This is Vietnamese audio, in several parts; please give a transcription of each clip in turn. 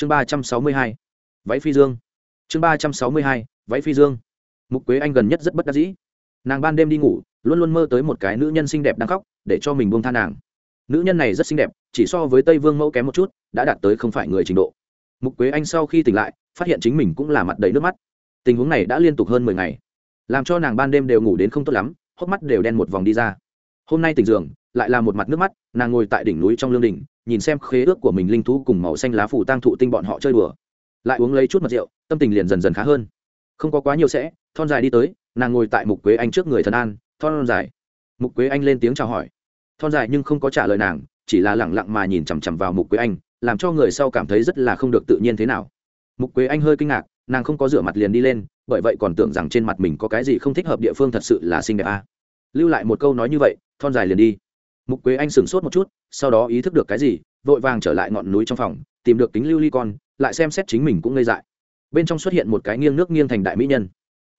chương ba trăm sáu mươi hai, váy phi dương. Chương ba trăm sáu mươi hai, váy phi dương. Mục quế anh gần nhất rất bất đắc dĩ. Nàng ban đêm đi ngủ, luôn luôn mơ tới một cái nữ nhân xinh đẹp đang khóc, để cho mình buông tha nàng. Nữ nhân này rất xinh đẹp, chỉ so với tây vương mẫu kém một chút, đã đạt tới không phải người trình độ. Mục quế anh sau khi tỉnh lại, phát hiện chính mình cũng là mặt đầy nước mắt. Tình huống này đã liên tục hơn mười ngày. Làm cho nàng ban đêm đều ngủ đến không tốt lắm, hốc mắt đều đen một vòng đi ra. Hôm nay tỉnh giường, lại là một mặt nước mắt, nàng ngồi tại đỉnh núi trong lương đỉnh nhìn xem khế ước của mình linh thú cùng màu xanh lá phủ tang thụ tinh bọn họ chơi đùa. Lại uống lấy chút mật rượu, tâm tình liền dần dần khá hơn. Không có quá nhiều sẽ, thon dài đi tới, nàng ngồi tại mục quế anh trước người thần an, thon dài. Mục quế anh lên tiếng chào hỏi. Thon dài nhưng không có trả lời nàng, chỉ là lẳng lặng mà nhìn chằm chằm vào mục quế anh, làm cho người sau cảm thấy rất là không được tự nhiên thế nào. Mục quế anh hơi kinh ngạc, nàng không có rửa mặt liền đi lên, bởi vậy còn tưởng rằng trên mặt mình có cái gì không thích hợp địa phương thật sự là xinh đẹp a à. lưu lại một câu nói như vậy, thon dài liền đi mục quế anh sửng sốt một chút, sau đó ý thức được cái gì, vội vàng trở lại ngọn núi trong phòng, tìm được kính lưu ly con, lại xem xét chính mình cũng ngây dại. Bên trong xuất hiện một cái nghiêng nước nghiêng thành đại mỹ nhân.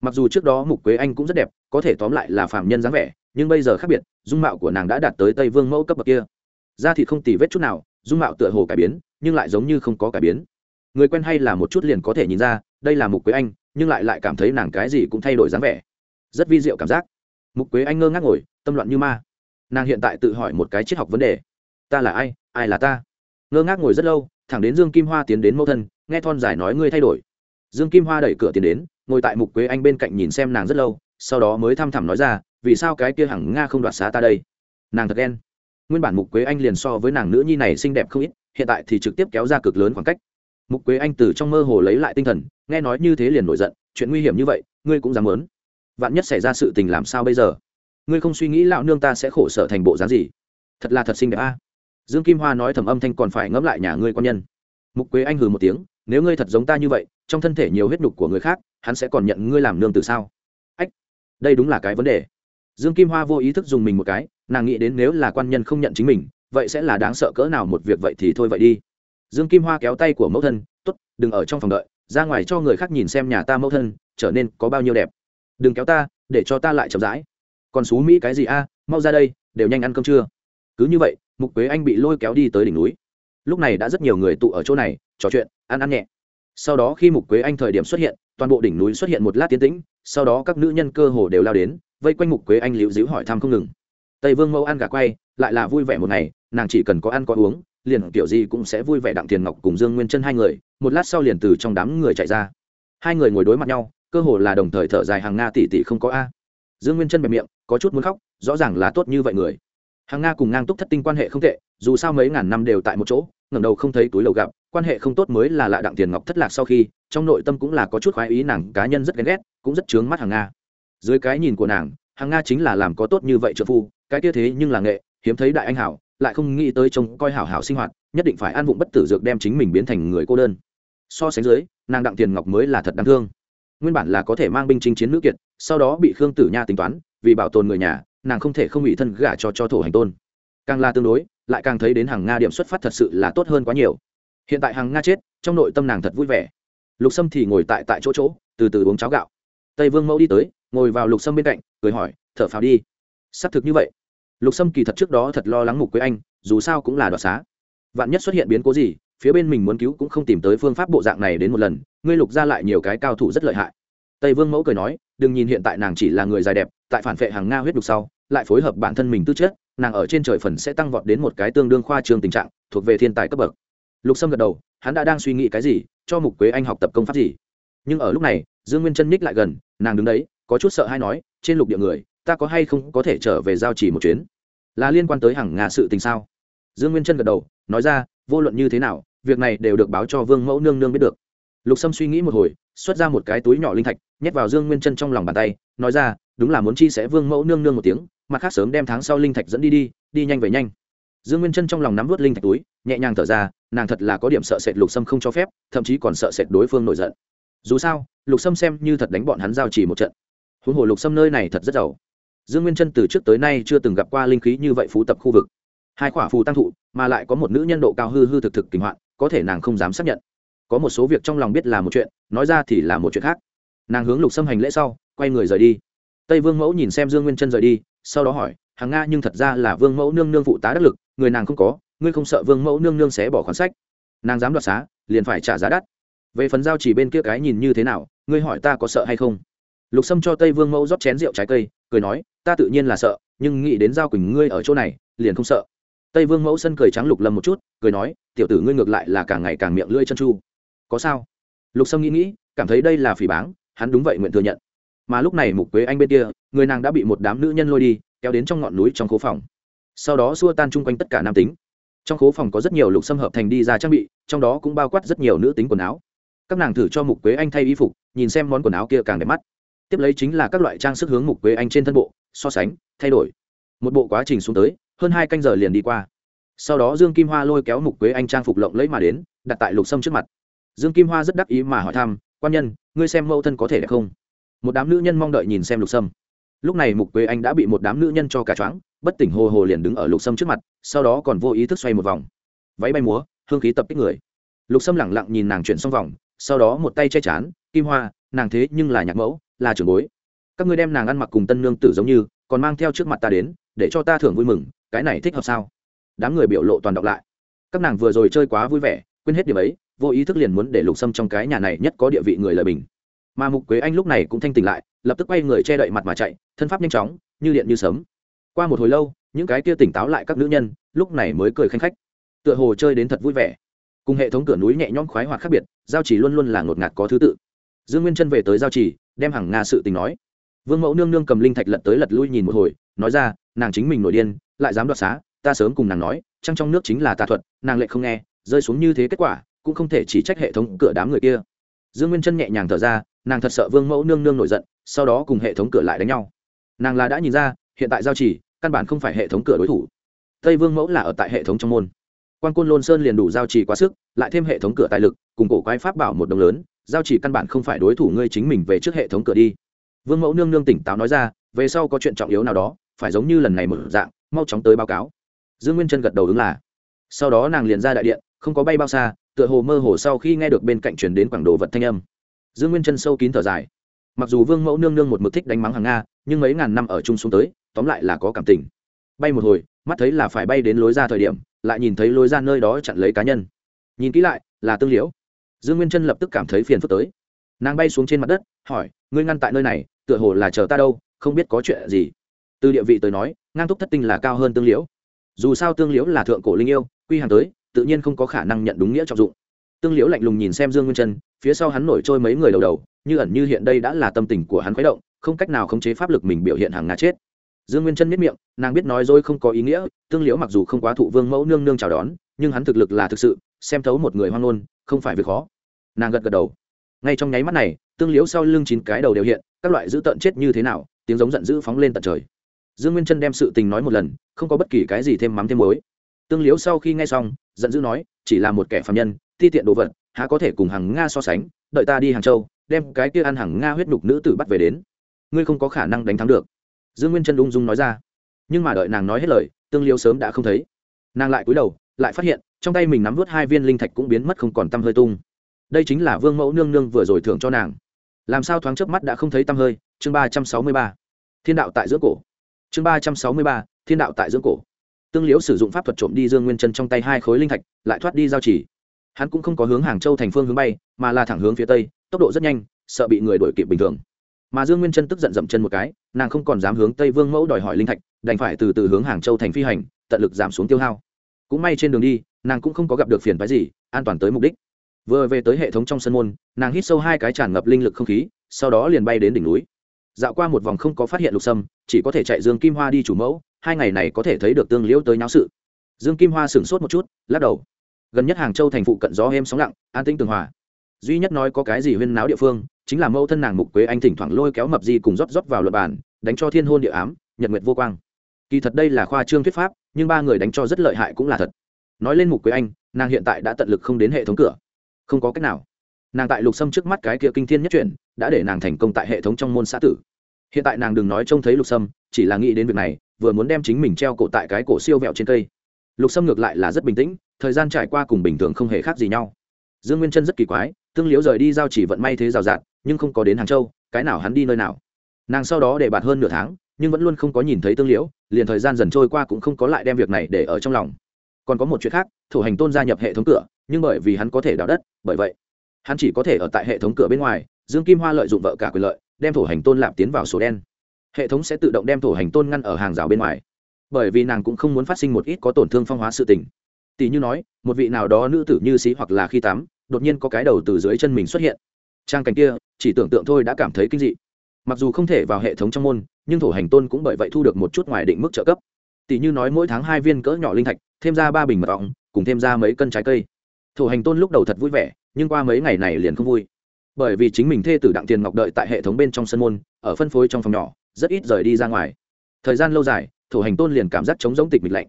Mặc dù trước đó mục quế anh cũng rất đẹp, có thể tóm lại là phạm nhân dáng vẻ, nhưng bây giờ khác biệt, dung mạo của nàng đã đạt tới tây vương mẫu cấp bậc kia. Da thịt không tì vết chút nào, dung mạo tựa hồ cải biến, nhưng lại giống như không có cải biến. Người quen hay là một chút liền có thể nhìn ra, đây là mục quế anh, nhưng lại lại cảm thấy nàng cái gì cũng thay đổi dáng vẻ. Rất vi diệu cảm giác. Mục quế anh ngơ ngác ngồi, tâm loạn như ma nàng hiện tại tự hỏi một cái triết học vấn đề. Ta là ai? Ai là ta? Ngơ ngác ngồi rất lâu, thẳng đến dương kim hoa tiến đến mẫu thân, nghe thon dài nói ngươi thay đổi. Dương kim hoa đẩy cửa tiến đến, ngồi tại mục quế anh bên cạnh nhìn xem nàng rất lâu, sau đó mới thăm thẳm nói ra, vì sao cái kia hằng nga không đoạt xá ta đây? Nàng thật đen. nguyên bản mục quế anh liền so với nàng nữ nhi này xinh đẹp không ít, hiện tại thì trực tiếp kéo ra cực lớn khoảng cách. Mục quế anh từ trong mơ hồ lấy lại tinh thần, nghe nói như thế liền nổi giận, chuyện nguy hiểm như vậy, ngươi cũng dám lớn. vạn nhất xảy ra sự tình làm sao bây giờ? Ngươi không suy nghĩ lão nương ta sẽ khổ sở thành bộ dáng gì? Thật là thật xinh đẹp a. Dương kim hoa nói thầm âm thanh còn phải ngẫm lại nhà ngươi quan nhân. Mục quế anh hừ một tiếng, nếu ngươi thật giống ta như vậy, trong thân thể nhiều huyết nhục của người khác, hắn sẽ còn nhận ngươi làm nương từ sao? Ách, đây đúng là cái vấn đề. Dương kim hoa vô ý thức dùng mình một cái, nàng nghĩ đến nếu là quan nhân không nhận chính mình, vậy sẽ là đáng sợ cỡ nào một việc vậy thì thôi vậy đi. Dương kim hoa kéo tay của mẫu thân t ố t đừng ở trong phòng đợi, ra ngoài cho người khác nhìn xem nhà ta mẫu thân, trở nên có bao nhiêu đẹp. Đừng kéo ta, để cho ta lại chậm rãi còn xú mỹ cái gì? A, mau ra đây, đều nhanh ăn cơm trưa. Cứ như vậy, mục quế anh bị lôi kéo đi tới đỉnh núi. Lúc này đã rất nhiều người tụ ở chỗ này, trò chuyện, ăn ăn nhẹ. Sau đó khi mục quế anh thời điểm xuất hiện, toàn bộ đỉnh núi xuất hiện một lát tiến tĩnh, sau đó các nữ nhân cơ hồ đều lao đến, vây quanh mục quế anh liễu dĩu hỏi thăm không ngừng. Tây vương mẫu ăn gà quay, lại là vui vẻ một ngày, nàng chỉ cần có ăn có uống, liền kiểu gì cũng sẽ vui vẻ đặng tiền ngọc cùng dương nguyên chân hai người, một lát sau liền từ trong đám người chạy ra. Hai người ngồi đối mặt nhau, cơ hồ là đồng thời thở dài hàng nga tỷ tỷ không có a dương nguyên chân bẹp miệng, có chút muốn khóc, rõ ràng là tốt như vậy người. Hàng nga cùng ngang túc thất tinh quan hệ không tệ, dù sao mấy ngàn năm đều tại một chỗ, ngẩng đầu không thấy túi lầu gặp, quan hệ không tốt mới là lạ đặng tiền ngọc thất lạc sau khi, trong nội tâm cũng là có chút khoái ý nàng cá nhân rất ghen ghét, cũng rất chướng mắt hàng nga. Dưới cái nhìn của nàng, hàng nga chính là làm có tốt như vậy trợ phu, cái kia thế nhưng là nghệ, hiếm thấy đại anh hảo, lại không nghĩ tới trông coi hảo hảo sinh hoạt, nhất định phải ăn vụng bất tử dược đem chính mình biến thành người cô đơn. So sánh dưới, nàng đặng tiền ngọc mới là thật đáng thương nguyên bản là có thể mang binh chinh chiến nữ kiệt, sau đó bị khương tử nha tính toán, vì bảo tồn người nhà, nàng không thể không ủy thân gả cho cho thổ hành tôn. Càng là tương đối, lại càng thấy đến hàng nga điểm xuất phát thật sự là tốt hơn quá nhiều. Hiện tại hàng nga chết, trong nội tâm nàng thật vui vẻ. Lục sâm thì ngồi tại tại chỗ chỗ, từ từ uống cháo gạo. Tây vương mẫu đi tới, ngồi vào lục sâm bên cạnh, cười hỏi, thở phào đi. Xác thực như vậy. Lục sâm kỳ thật trước đó thật lo lắng mục quế anh, dù sao cũng là đoạt xá. Vạn nhất xuất hiện biến cố gì phía bên mình muốn cứu cũng không tìm tới phương pháp bộ dạng này đến một lần, ngươi lục ra lại nhiều cái cao thủ rất lợi hại. Tây vương mẫu cười nói, đừng nhìn hiện tại nàng chỉ là người dài đẹp, tại phản vệ hàng nga huyết đục sau, lại phối hợp bản thân mình tư chất, nàng ở trên trời phần sẽ tăng vọt đến một cái tương đương khoa trương tình trạng, thuộc về thiên tài cấp bậc. Lục sâm gật đầu, hắn đã đang suy nghĩ cái gì, cho mục quế anh học tập công pháp gì. Nhưng ở lúc này, dương nguyên chân ních lại gần, nàng đứng đấy, có chút sợ hay nói, trên lục địa người, ta có hay không có thể trở về giao chỉ một chuyến? Là liên quan tới hàng ngà sự tình sao? Dương nguyên chân gật đầu nói ra, vô luận như thế nào, việc này đều được báo cho vương mẫu nương nương biết được. Lục sâm suy nghĩ một hồi, xuất ra một cái túi nhỏ linh thạch, nhét vào dương nguyên chân trong lòng bàn tay, nói ra, đúng là muốn chi sẽ vương mẫu nương nương một tiếng, mặt khác sớm đem tháng sau linh thạch dẫn đi đi đi nhanh về nhanh. Dương nguyên chân trong lòng nắm vớt linh thạch túi, nhẹ nhàng thở ra, nàng thật là có điểm sợ sệt lục sâm không cho phép, thậm chí còn sợ sệt đối phương nổi giận. Dù sao, lục sâm xem như thật đánh bọn hắn giao chỉ một trận. Huống hồ lục sâm nơi này thật rất giàu. Dương nguyên chân từ trước tới nay chưa từng gặp qua linh khí như vậy phú tập khu vực hai khỏa phù tăng thụ, mà lại có một nữ nhân độ cao hư hư thực thực kinh hoạn, có thể nàng không dám xác nhận. Có một số việc trong lòng biết là một chuyện, nói ra thì là một chuyện khác. Nàng hướng lục xâm hành lễ sau, quay người rời đi. Tây vương mẫu nhìn xem dương nguyên chân rời đi, sau đó hỏi, hàng nga nhưng thật ra là vương mẫu nương nương phụ tá đắc lực, người nàng không có, ngươi không sợ vương mẫu nương nương sẽ bỏ khoản sách? Nàng dám đoạt xá, liền phải trả giá đắt. Về phần giao chỉ bên kia cái nhìn như thế nào, ngươi hỏi ta có sợ hay không? Lục sâm cho tây vương mẫu rót chén rượu trái cây, cười nói, ta tự nhiên là sợ, nhưng nghĩ đến giao quỳnh ngươi ở chỗ này, liền không sợ tây vương mẫu sân cười trắng lục lâm một chút, cười nói, tiểu tử ngươi ngược lại là càng ngày càng miệng lưỡi chân chu. Có sao? Lục sâm nghĩ nghĩ, cảm thấy đây là phỉ báng, hắn đúng vậy nguyện thừa nhận. Mà lúc này mục quế anh bên kia, người nàng đã bị một đám nữ nhân lôi đi, kéo đến trong ngọn núi trong khố phòng. Sau đó xua tan chung quanh tất cả nam tính. Trong khố phòng có rất nhiều lục xâm hợp thành đi ra trang bị, trong đó cũng bao quát rất nhiều nữ tính quần áo. Các nàng thử cho mục quế anh thay y phục, nhìn xem món quần áo kia càng đẹp mắt. Tiếp lấy chính là các loại trang sức hướng mục quế anh trên thân bộ, so sánh, thay đổi. Một bộ quá trình xuống tới hơn hai canh giờ liền đi qua. Sau đó dương kim hoa lôi kéo mục quế anh trang phục lộng lấy mà đến, đặt tại lục sâm trước mặt. Dương kim hoa rất đắc ý mà hỏi thăm, quan nhân, ngươi xem mẫu thân có thể đẹp không? Một đám nữ nhân mong đợi nhìn xem lục sâm. Lúc này mục quế anh đã bị một đám nữ nhân cho cả choáng, bất tỉnh hồ hồ liền đứng ở lục sâm trước mặt, sau đó còn vô ý thức xoay một vòng. Váy bay múa, hương khí tập kích người. Lục sâm lẳng lặng nhìn nàng chuyển xong vòng, sau đó một tay che chán, kim hoa, nàng thế nhưng là nhạc mẫu, là trưởng bối. Các ngươi đem nàng ăn mặc cùng tân nương tử giống như, còn mang theo trước mặt ta đến, để cho ta thưởng vui mừng cái này thích hợp sao? Đám người biểu lộ toàn đọc lại. Các nàng vừa rồi chơi quá vui vẻ, quên hết điểm ấy, vô ý thức liền muốn để lục xâm trong cái nhà này nhất có địa vị người lời bình. Mà mục quế anh lúc này cũng thanh tỉnh lại, lập tức quay người che đậy mặt mà chạy, thân pháp nhanh chóng, như điện như sấm. Qua một hồi lâu, những cái kia tỉnh táo lại các nữ nhân, lúc này mới cười khanh khách. Tựa hồ chơi đến thật vui vẻ. Cùng hệ thống cửa núi nhẹ nhõm khoái hoạt khác biệt, giao chỉ luôn luôn là ngột ngạt có thứ tự. Dương nguyên chân về tới giao chỉ đem hàng nga sự tình nói. Vương mẫu nương nương cầm linh thạch lật tới lật lui nhìn một hồi, nói ra, nàng chính mình nổi điên lại dám đoạt xá, ta sớm cùng nàng nói, trăng trong nước chính là tà thuật, nàng lệ không nghe, rơi xuống như thế kết quả, cũng không thể chỉ trách hệ thống cửa đám người kia. Dương nguyên chân nhẹ nhàng thở ra, nàng thật sợ vương mẫu nương nương nổi giận, sau đó cùng hệ thống cửa lại đánh nhau. Nàng là đã nhìn ra, hiện tại giao chỉ, căn bản không phải hệ thống cửa đối thủ. Tây vương mẫu là ở tại hệ thống trong môn. Quan côn lôn sơn liền đủ giao chỉ quá sức, lại thêm hệ thống cửa tài lực, cùng cổ quái pháp bảo một đồng lớn, giao chỉ căn bản không phải đối thủ ngươi chính mình về trước hệ thống cửa đi. Vương mẫu nương nương tỉnh táo nói ra, về sau có chuyện trọng yếu nào đó, phải giống như lần này một dạng mau chóng tới báo cáo. Dương nguyên chân gật đầu ứng là. Sau đó nàng liền ra đại điện, không có bay bao xa, tựa hồ mơ hồ sau khi nghe được bên cạnh chuyển đến quảng đồ vật thanh âm. Dương nguyên chân sâu kín thở dài. Mặc dù vương mẫu nương nương một mực thích đánh mắng hàng nga, nhưng mấy ngàn năm ở chung xuống tới, tóm lại là có cảm tình. Bay một hồi, mắt thấy là phải bay đến lối ra thời điểm, lại nhìn thấy lối ra nơi đó chặn lấy cá nhân. Nhìn kỹ lại, là tương liễu. Dương nguyên chân lập tức cảm thấy phiền phức tới. Nàng bay xuống trên mặt đất, hỏi, ngươi ngăn tại nơi này, tựa hồ là chờ ta đâu, không biết có chuyện gì? Từ địa vị tới nói, ngang túc thất tinh là cao hơn tương liễu. Dù sao tương liễu là thượng cổ linh yêu, quy hàng tới, tự nhiên không có khả năng nhận đúng nghĩa trọng dụng. Tương liễu lạnh lùng nhìn xem dương nguyên chân phía sau hắn nổi trôi mấy người đầu đầu, như ẩn như hiện đây đã là tâm tình của hắn khuấy động, không cách nào khống chế pháp lực mình biểu hiện hàng ngà chết. Dương nguyên chân miết miệng, nàng biết nói dối không có ý nghĩa, tương liễu mặc dù không quá thụ vương mẫu nương nương chào đón, nhưng hắn thực lực là thực sự, xem thấu một người hoang ngôn, không phải việc khó. Nàng gật gật đầu. Ngay trong nháy mắt này, tương liễu sau lưng chín cái đầu đều hiện, các loại dữ tợn chết như thế nào, tiếng giống giận dữ phóng lên tận trời dương nguyên chân đem sự tình nói một lần, không có bất kỳ cái gì thêm mắm thêm muối. Tương liễu sau khi nghe xong, giận dữ nói, chỉ là một kẻ phạm nhân, ti tiện đồ vật, há có thể cùng hàng nga so sánh, đợi ta đi hàng châu, đem cái kia ăn hàng nga huyết nhục nữ tử bắt về đến. Ngươi không có khả năng đánh thắng được. Dương nguyên chân ung dung nói ra. Nhưng mà đợi nàng nói hết lời, tương liễu sớm đã không thấy. Nàng lại cúi đầu, lại phát hiện, trong tay mình nắm vớt hai viên linh thạch cũng biến mất không còn tăm hơi tung. Đây chính là vương mẫu nương nương vừa rồi thưởng cho nàng. Làm sao thoáng chớp mắt đã không thấy tăm hơi? Chương ba trăm sáu mươi ba. Thiên đạo tại giữa cổ chương ba trăm sáu mươi ba, thiên đạo tại dưỡng cổ. Tương liễu sử dụng pháp thuật trộm đi dương nguyên chân trong tay hai khối linh thạch, lại thoát đi giao chỉ. Hắn cũng không có hướng hàng châu thành phương hướng bay, mà là thẳng hướng phía tây, tốc độ rất nhanh, sợ bị người đuổi kịp bình thường. Mà dương nguyên chân tức giận dậm chân một cái, nàng không còn dám hướng tây vương mẫu đòi hỏi linh thạch, đành phải từ từ hướng hàng châu thành phi hành, tận lực giảm xuống tiêu hao. Cũng may trên đường đi, nàng cũng không có gặp được phiền phái gì, an toàn tới mục đích. Vừa về tới hệ thống trong sân môn, nàng hít sâu hai cái tràn ngập linh lực không khí, sau đó liền bay đến đỉnh núi dạo qua một vòng không có phát hiện lục sâm, chỉ có thể chạy dương kim hoa đi chủ mẫu, hai ngày này có thể thấy được tương liễu tới nháo sự. Dương kim hoa sửng sốt một chút, lắc đầu. Gần nhất hàng châu thành phụ cận gió êm sóng lặng, an tĩnh tường hòa. Duy nhất nói có cái gì huyên náo địa phương, chính là mẫu thân nàng mục quế anh thỉnh thoảng lôi kéo mập di cùng rót rót vào luật bản đánh cho thiên hôn địa ám, nhật nguyệt vô quang. Kỳ thật đây là khoa trương thuyết pháp, nhưng ba người đánh cho rất lợi hại cũng là thật. Nói lên mục quế anh, nàng hiện tại đã tận lực không đến hệ thống cửa. Không có cách nào nàng tại lục sâm trước mắt cái kia kinh thiên nhất chuyển đã để nàng thành công tại hệ thống trong môn xã tử. Hiện tại nàng đừng nói trông thấy lục sâm, chỉ là nghĩ đến việc này, vừa muốn đem chính mình treo cổ tại cái cổ siêu vẹo trên cây. Lục sâm ngược lại là rất bình tĩnh, thời gian trải qua cùng bình thường không hề khác gì nhau. Dương nguyên chân rất kỳ quái, tương liễu rời đi giao chỉ vận may thế rào rạt, nhưng không có đến hàng châu, cái nào hắn đi nơi nào? Nàng sau đó để bạt hơn nửa tháng, nhưng vẫn luôn không có nhìn thấy tương liễu, liền thời gian dần trôi qua cũng không có lại đem việc này để ở trong lòng. Còn có một chuyện khác, thủ hành tôn gia nhập hệ thống cửa, nhưng bởi vì hắn có thể đào đất, bởi vậy hắn chỉ có thể ở tại hệ thống cửa bên ngoài, dương kim hoa lợi dụng vợ cả quyền lợi, đem thổ hành tôn lạp tiến vào sổ đen. Hệ thống sẽ tự động đem thổ hành tôn ngăn ở hàng rào bên ngoài. Bởi vì nàng cũng không muốn phát sinh một ít có tổn thương phong hóa sự tình. Tỷ như nói, một vị nào đó nữ tử như sĩ hoặc là khi tắm đột nhiên có cái đầu từ dưới chân mình xuất hiện. Trang cảnh kia, chỉ tưởng tượng thôi đã cảm thấy kinh dị. Mặc dù không thể vào hệ thống trong môn, nhưng thổ hành tôn cũng bởi vậy thu được một chút ngoài định mức trợ cấp. Tỷ như nói mỗi tháng hai viên cỡ nhỏ linh thạch, thêm ra ba bình mật ong, cùng thêm ra mấy cân trái cây. Thổ hành tôn lúc đầu thật vui vẻ nhưng qua mấy ngày này liền không vui. Bởi vì chính mình thê tử đặng tiền ngọc đợi tại hệ thống bên trong sân môn, ở phân phối trong phòng nhỏ, rất ít rời đi ra ngoài. Thời gian lâu dài thủ hành tôn liền cảm giác chống giống tịch mịch lạnh.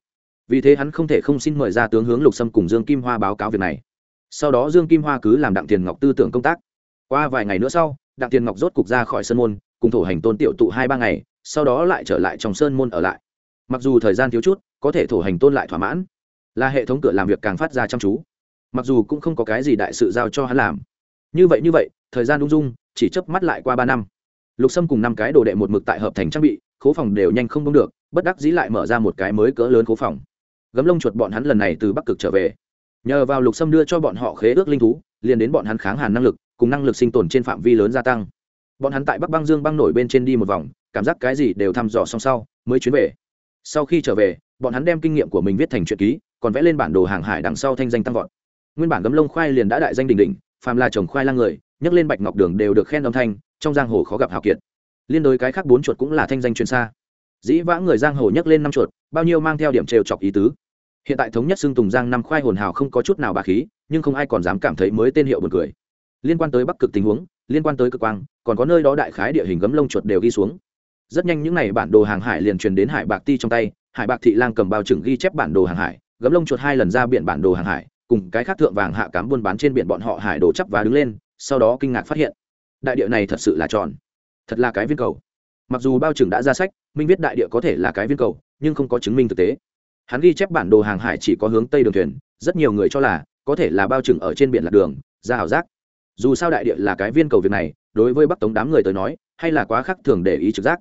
Vì thế hắn không thể không xin mời ra tướng hướng lục sâm cùng dương kim hoa báo cáo việc này. Sau đó dương kim hoa cứ làm đặng tiền ngọc tư tưởng công tác. Qua vài ngày nữa sau, đặng tiền ngọc rốt cục ra khỏi sân môn, cùng thổ hành tôn tiểu tụ hai ba ngày, sau đó lại trở lại trong sơn môn ở lại. Mặc dù thời gian thiếu chút, có thể thổ hành tôn lại thỏa mãn. Là hệ thống cửa làm việc càng phát ra chăm chú mặc dù cũng không có cái gì đại sự giao cho hắn làm. Như vậy như vậy, thời gian ung dung, chỉ chớp mắt lại qua ba năm. Lục sâm cùng năm cái đồ đệ một mực tại hợp thành trang bị, khố phòng đều nhanh không đông được, bất đắc dĩ lại mở ra một cái mới cỡ lớn khố phòng. Gấm lông chuột bọn hắn lần này từ bắc cực trở về. Nhờ vào lục sâm đưa cho bọn họ khế ước linh thú, liền đến bọn hắn kháng hàn năng lực, cùng năng lực sinh tồn trên phạm vi lớn gia tăng. Bọn hắn tại bắc băng dương băng nổi bên trên đi một vòng, cảm giác cái gì đều thăm dò xong sau, mới chuyến về. Sau khi trở về, bọn hắn đem kinh nghiệm của mình viết thành truyện ký, còn vẽ lên bản đồ hàng hải đằng sau thanh danh tăng vọt nguyên bản gấm lông khoai liền đã đại danh đỉnh đỉnh, phàm là trồng khoai lang người nhắc lên bạch ngọc đường đều được khen âm thanh, trong giang hồ khó gặp hào kiệt. Liên đối cái khác bốn chuột cũng là thanh danh truyền xa. Dĩ vãng người giang hồ nhắc lên năm chuột, bao nhiêu mang theo điểm trêu chọc ý tứ. Hiện tại thống nhất xưng tùng giang năm khoai hồn hào không có chút nào bà khí, nhưng không ai còn dám cảm thấy mới tên hiệu buồn cười. Liên quan tới bắc cực tình huống, liên quan tới cực quang, còn có nơi đó đại khái địa hình gấm lông chuột đều ghi xuống. Rất nhanh những n à y bản đồ hàng hải liền truyền đến hải bạc ti trong tay, hải bạc thị lang cầm bao trừng ghi chép bản đồ hàng hải, gấm lông chuột hai lần ra biển bản đồ hàng hải cùng cái khác thượng vàng hạ cám buôn bán trên biển bọn họ hải đồ chắp và đứng lên, sau đó kinh ngạc phát hiện, đại địa này thật sự là tròn, thật là cái viên cầu. Mặc dù bao trừng đã ra sách, minh viết đại địa có thể là cái viên cầu, nhưng không có chứng minh thực tế. Hắn ghi chép bản đồ hàng hải chỉ có hướng tây đường thuyền, rất nhiều người cho là, có thể là bao trừng ở trên biển lạc đường, ra ảo giác. Dù sao đại địa là cái viên cầu việc này, đối với bắc tống đám người tới nói, hay là quá khác thường để ý trực giác.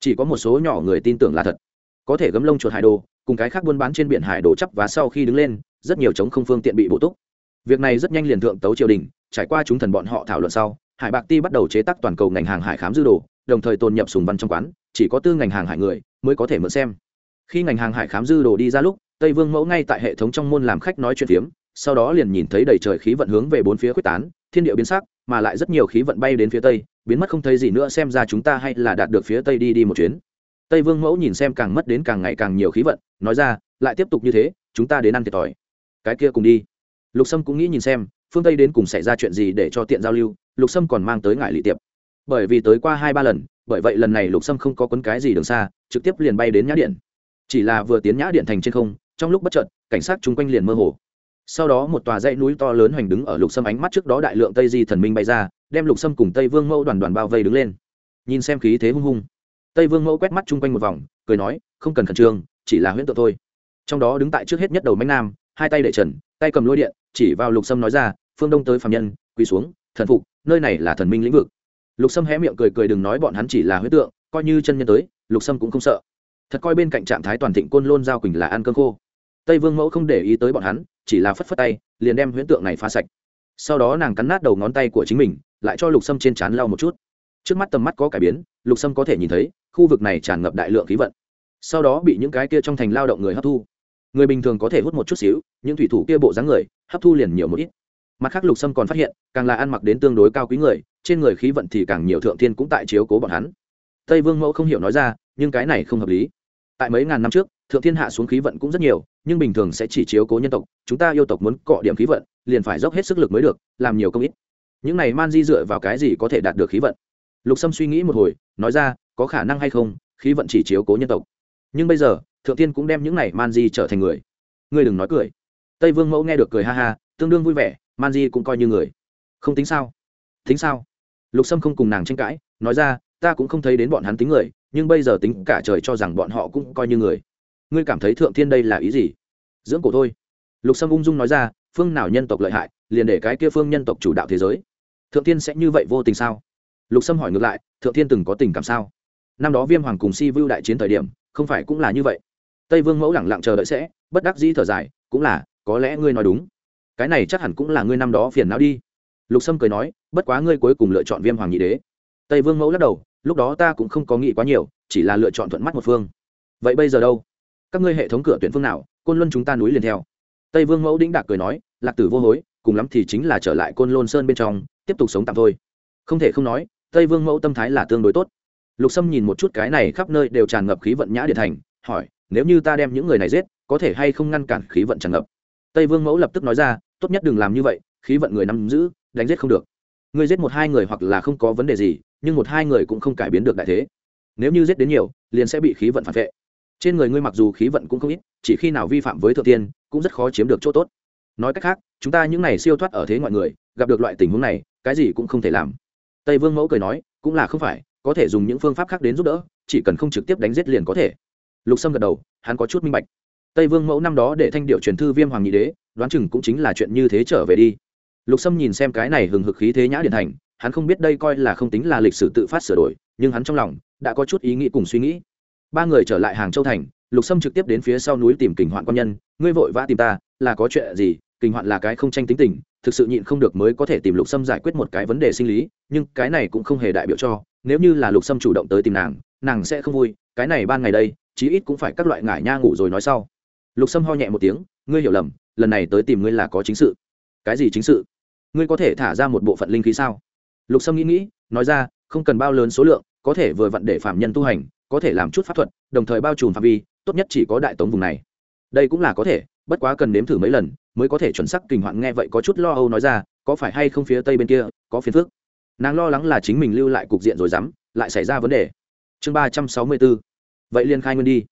Chỉ có một số nhỏ người tin tưởng là thật. Có thể gấm lông chuột hải đồ, cùng cái khác buôn bán trên biển hải đồ chấp và sau khi đứng lên rất nhiều chống không phương tiện bị bổ túc. Việc này rất nhanh liền thượng tấu triều đình, trải qua chúng thần bọn họ thảo luận sau, hải bạc ti bắt đầu chế tác toàn cầu ngành hàng hải khám dư đồ, đồng thời tồn nhập sùng văn trong quán, chỉ có tư ngành hàng hải người mới có thể mượn xem. Khi ngành hàng hải khám dư đồ đi ra lúc, tây vương mẫu ngay tại hệ thống trong môn làm khách nói chuyện phiếm, sau đó liền nhìn thấy đầy trời khí vận hướng về bốn phía quyết tán, thiên địa biến sắc, mà lại rất nhiều khí vận bay đến phía tây, biến mất không thấy gì nữa xem ra chúng ta hay là đạt được phía tây đi đi một chuyến. Tây vương mẫu nhìn xem càng mất đến càng ngày càng nhiều khí vận, nói ra, lại tiếp tục như thế, chúng ta đến ăn thiệt thòi cái kia cùng đi. Lục sâm cũng nghĩ nhìn xem, phương tây đến cùng xảy ra chuyện gì để cho tiện giao lưu, lục sâm còn mang tới ngại lị tiệp. Bởi vì tới qua hai ba lần, bởi vậy lần này lục sâm không có quấn cái gì đường xa, trực tiếp liền bay đến nhã điện. Chỉ là vừa tiến nhã điện thành trên không, trong lúc bất chợt, cảnh sát chung quanh liền mơ hồ. Sau đó một tòa dãy núi to lớn hoành đứng ở lục sâm ánh mắt trước đó đại lượng tây di thần minh bay ra, đem lục sâm cùng tây vương mẫu đoàn đoàn bao vây đứng lên. Nhìn xem khí thế hung hung, tây vương mẫu quét mắt chung quanh một vòng, cười nói, không cần khẩn trương, chỉ là huyễn tượng thôi. Trong đó đứng tại trước hết nhất đầu mánh nam hai tay để trần, tay cầm lôi điện, chỉ vào lục sâm nói ra, phương đông tới phạm nhân, quỳ xuống, thần phục, nơi này là thần minh lĩnh vực. Lục sâm hé miệng cười cười đừng nói bọn hắn chỉ là huyết tượng, coi như chân nhân tới, lục sâm cũng không sợ. Thật coi bên cạnh trạng thái toàn thịnh côn lôn giao quỳnh là ăn cơm khô. Tây vương mẫu không để ý tới bọn hắn, chỉ là phất phất tay, liền đem huyễn tượng này phá sạch. Sau đó nàng cắn nát đầu ngón tay của chính mình, lại cho lục sâm trên trán lau một chút. Trước mắt tầm mắt có cải biến, lục sâm có thể nhìn thấy, khu vực này tràn ngập đại lượng khí vận. Sau đó bị những cái kia trong thành lao động người hấp thu người bình thường có thể hút một chút xíu, những thủy thủ kia bộ dáng người, hấp thu liền nhiều một ít. Mặt khác lục sâm còn phát hiện, càng là ăn mặc đến tương đối cao quý người, trên người khí vận thì càng nhiều thượng thiên cũng tại chiếu cố bọn hắn. Tây vương mẫu không hiểu nói ra, nhưng cái này không hợp lý. Tại mấy ngàn năm trước, thượng thiên hạ xuống khí vận cũng rất nhiều, nhưng bình thường sẽ chỉ chiếu cố nhân tộc, chúng ta yêu tộc muốn cọ điểm khí vận, liền phải dốc hết sức lực mới được, làm nhiều công ít. Những này man di dựa vào cái gì có thể đạt được khí vận? Lục sâm suy nghĩ một hồi, nói ra, có khả năng hay không, khí vận chỉ chiếu cố nhân tộc. Nhưng bây giờ thượng tiên cũng đem những này man di trở thành người. Ngươi đừng nói cười. Tây vương mẫu nghe được cười ha ha, tương đương vui vẻ man di cũng coi như người. Không tính sao? Tính sao? Lục sâm không cùng nàng tranh cãi, nói ra, ta cũng không thấy đến bọn hắn tính người, nhưng bây giờ tính cả trời cho rằng bọn họ cũng coi như người. Ngươi cảm thấy thượng thiên đây là ý gì? Dưỡng cổ thôi. Lục sâm ung dung nói ra, phương nào nhân tộc lợi hại, liền để cái kia phương nhân tộc chủ đạo thế giới. Thượng thiên sẽ như vậy vô tình sao? Lục sâm hỏi ngược lại, thượng thiên từng có tình cảm sao? Năm đó viêm hoàng cùng si vưu đại chiến thời điểm, không phải cũng là như vậy tây vương mẫu lẳng lặng chờ đợi sẽ, bất đắc dĩ thở dài, cũng là, có lẽ ngươi nói đúng. Cái này chắc hẳn cũng là ngươi năm đó phiền não đi. Lục sâm cười nói, bất quá ngươi cuối cùng lựa chọn viêm hoàng nhị đế. Tây vương mẫu lắc đầu, lúc đó ta cũng không có nghĩ quá nhiều, chỉ là lựa chọn thuận mắt một phương. Vậy bây giờ đâu? Các ngươi hệ thống cửa tuyển phương nào? Côn luân chúng ta núi liền theo. Tây vương mẫu đĩnh đạc cười nói, lạc tử vô hối, cùng lắm thì chính là trở lại côn lôn sơn bên trong, tiếp tục sống tạm thôi. Không thể không nói, tây vương mẫu tâm thái là tương đối tốt. Lục sâm nhìn một chút cái này khắp nơi đều tràn ngập khí vận nhã điện thành, hỏi nếu như ta đem những người này giết, có thể hay không ngăn cản khí vận tràn ngập? Tây vương mẫu lập tức nói ra, tốt nhất đừng làm như vậy, khí vận người nắm giữ, đánh giết không được. Ngươi giết một hai người hoặc là không có vấn đề gì, nhưng một hai người cũng không cải biến được đại thế. Nếu như giết đến nhiều, liền sẽ bị khí vận phản vệ. Trên người ngươi mặc dù khí vận cũng không ít, chỉ khi nào vi phạm với thượng tiên, cũng rất khó chiếm được chỗ tốt. Nói cách khác, chúng ta những này siêu thoát ở thế ngoại người, gặp được loại tình huống này, cái gì cũng không thể làm. Tây vương mẫu cười nói, cũng là không phải, có thể dùng những phương pháp khác đến giúp đỡ, chỉ cần không trực tiếp đánh giết liền có thể lục sâm gật đầu, hắn có chút minh bạch. Tây vương mẫu năm đó để thanh điệu truyền thư viêm hoàng nhị đế, đoán chừng cũng chính là chuyện như thế trở về đi. Lục sâm nhìn xem cái này hừng hực khí thế nhã điện thành, hắn không biết đây coi là không tính là lịch sử tự phát sửa đổi, nhưng hắn trong lòng đã có chút ý nghĩ cùng suy nghĩ. Ba người trở lại hàng châu thành, lục sâm trực tiếp đến phía sau núi tìm kình hoạn quan nhân, ngươi vội vã tìm ta, là có chuyện gì? Kình hoạn là cái không tranh tính tình, thực sự nhịn không được mới có thể tìm lục sâm giải quyết một cái vấn đề sinh lý, nhưng cái này cũng không hề đại biểu cho, nếu như là lục sâm chủ động tới tìm nàng nàng sẽ không vui, cái này ban ngày đây chí ít cũng phải các loại ngải nha ngủ rồi nói sau. Lục sâm ho nhẹ một tiếng, ngươi hiểu lầm, lần này tới tìm ngươi là có chính sự. Cái gì chính sự? Ngươi có thể thả ra một bộ phận linh khí sao? Lục sâm nghĩ nghĩ, nói ra, không cần bao lớn số lượng, có thể vừa vặn để phạm nhân tu hành, có thể làm chút pháp thuật, đồng thời bao trùm phạm vi, tốt nhất chỉ có đại tống vùng này. Đây cũng là có thể, bất quá cần nếm thử mấy lần, mới có thể chuẩn sắc kinh hoạn nghe vậy có chút lo âu nói ra, có phải hay không phía tây bên kia, có phiền phức? Nàng lo lắng là chính mình lưu lại cục diện rồi dám, lại xảy ra vấn đề. Chương ba trăm sáu mươi bốn vậy liền khai nguyên đi.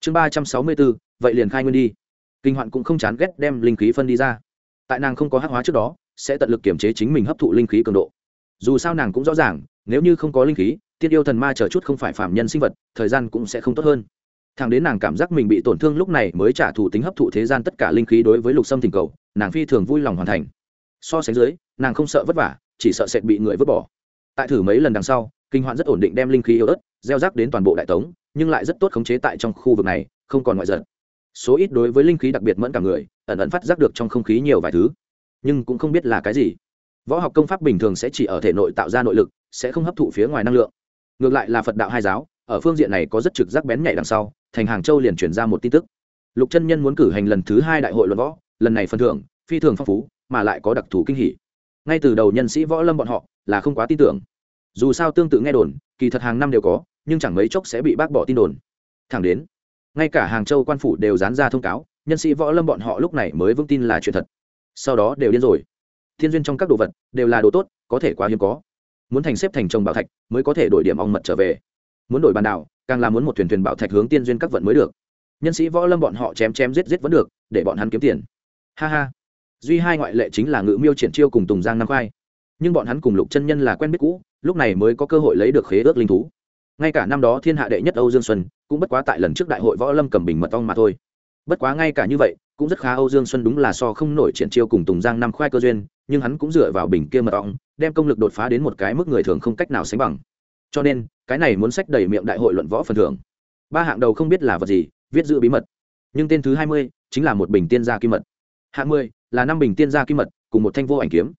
Chương ba trăm sáu mươi b ố vậy liền khai nguyên đi. Kinh hoạn cũng không chán ghét đem linh khí phân đi ra. Tại nàng không có hắc hóa trước đó, sẽ tận lực kiểm chế chính mình hấp thụ linh khí cường độ. Dù sao nàng cũng rõ ràng, nếu như không có linh khí tiên yêu thần ma chờ chút không phải phạm nhân sinh vật, thời gian cũng sẽ không tốt hơn. Thằng đến nàng cảm giác mình bị tổn thương lúc này mới trả thù tính hấp thụ thế gian tất cả linh khí đối với lục sâm thỉnh cầu, nàng phi thường vui lòng hoàn thành. So sánh dưới, nàng không sợ vất vả, chỉ sợ sẽ bị người vứt bỏ. Tại thử mấy lần đằng sau, kinh hoạn rất ổn định đem linh khí yếu ớt, gieo rắc đến toàn bộ đại tống nhưng lại rất tốt khống chế tại trong khu vực này, không còn ngoại giật số ít đối với linh khí đặc biệt mẫn cả người, ẩn ẩn phát giác được trong không khí nhiều vài thứ, nhưng cũng không biết là cái gì. Võ học công pháp bình thường sẽ chỉ ở thể nội tạo ra nội lực, sẽ không hấp thụ phía ngoài năng lượng. Ngược lại là phật đạo hai giáo, ở phương diện này có rất trực giác bén nhạy đằng sau, thành hàng châu liền chuyển ra một tin tức. Lục chân nhân muốn cử hành lần thứ hai đại hội luận võ, lần này phần thưởng, phi thường phong phú, mà lại có đặc thù kinh hỷ ngay từ đầu nhân sĩ võ lâm bọn họ là không quá tin tưởng. Dù sao tương tự nghe đồn, kỳ thật hàng năm đều có nhưng chẳng mấy chốc sẽ bị bác bỏ tin đồn. Thẳng đến, ngay cả hàng châu quan phủ đều dán ra thông cáo, nhân sĩ võ lâm bọn họ lúc này mới vững tin là chuyện thật. Sau đó đều điên rồi. Thiên duyên trong các đồ vật đều là đồ tốt, có thể quá hiếm có. Muốn thành xếp thành trồng bảo thạch mới có thể đổi điểm ong mật trở về. Muốn đổi bàn đảo, càng là muốn một thuyền thuyền bảo thạch hướng tiên duyên các vận mới được. Nhân sĩ võ lâm bọn họ chém chém giết giết vẫn được, để bọn hắn kiếm tiền. Ha ha. Duy hai ngoại lệ chính là ngự miêu triển chiêu cùng tùng giang nam khoai. Nhưng bọn hắn cùng lục chân nhân là quen biết cũ, lúc này mới có cơ hội lấy được khế ước linh thú ngay cả năm đó thiên hạ đệ nhất âu dương xuân, cũng bất quá tại lần trước đại hội võ lâm cầm bình mật ong mà thôi. Bất quá ngay cả như vậy, cũng rất khá âu dương xuân đúng là so không nổi triển chiêu cùng tùng giang năm khoai cơ duyên, nhưng hắn cũng dựa vào bình kia mật ong, đem công lực đột phá đến một cái mức người thường không cách nào sánh bằng. Cho nên, cái này muốn sách đầy miệng đại hội luận võ phần thưởng. Ba hạng đầu không biết là vật gì, viết giữ bí mật. Nhưng tên thứ hai mươi chính là một bình tiên gia kim mật. Hạng mười là năm bình tiên gia kim mật, cùng một thanh vô ảnh kiếm.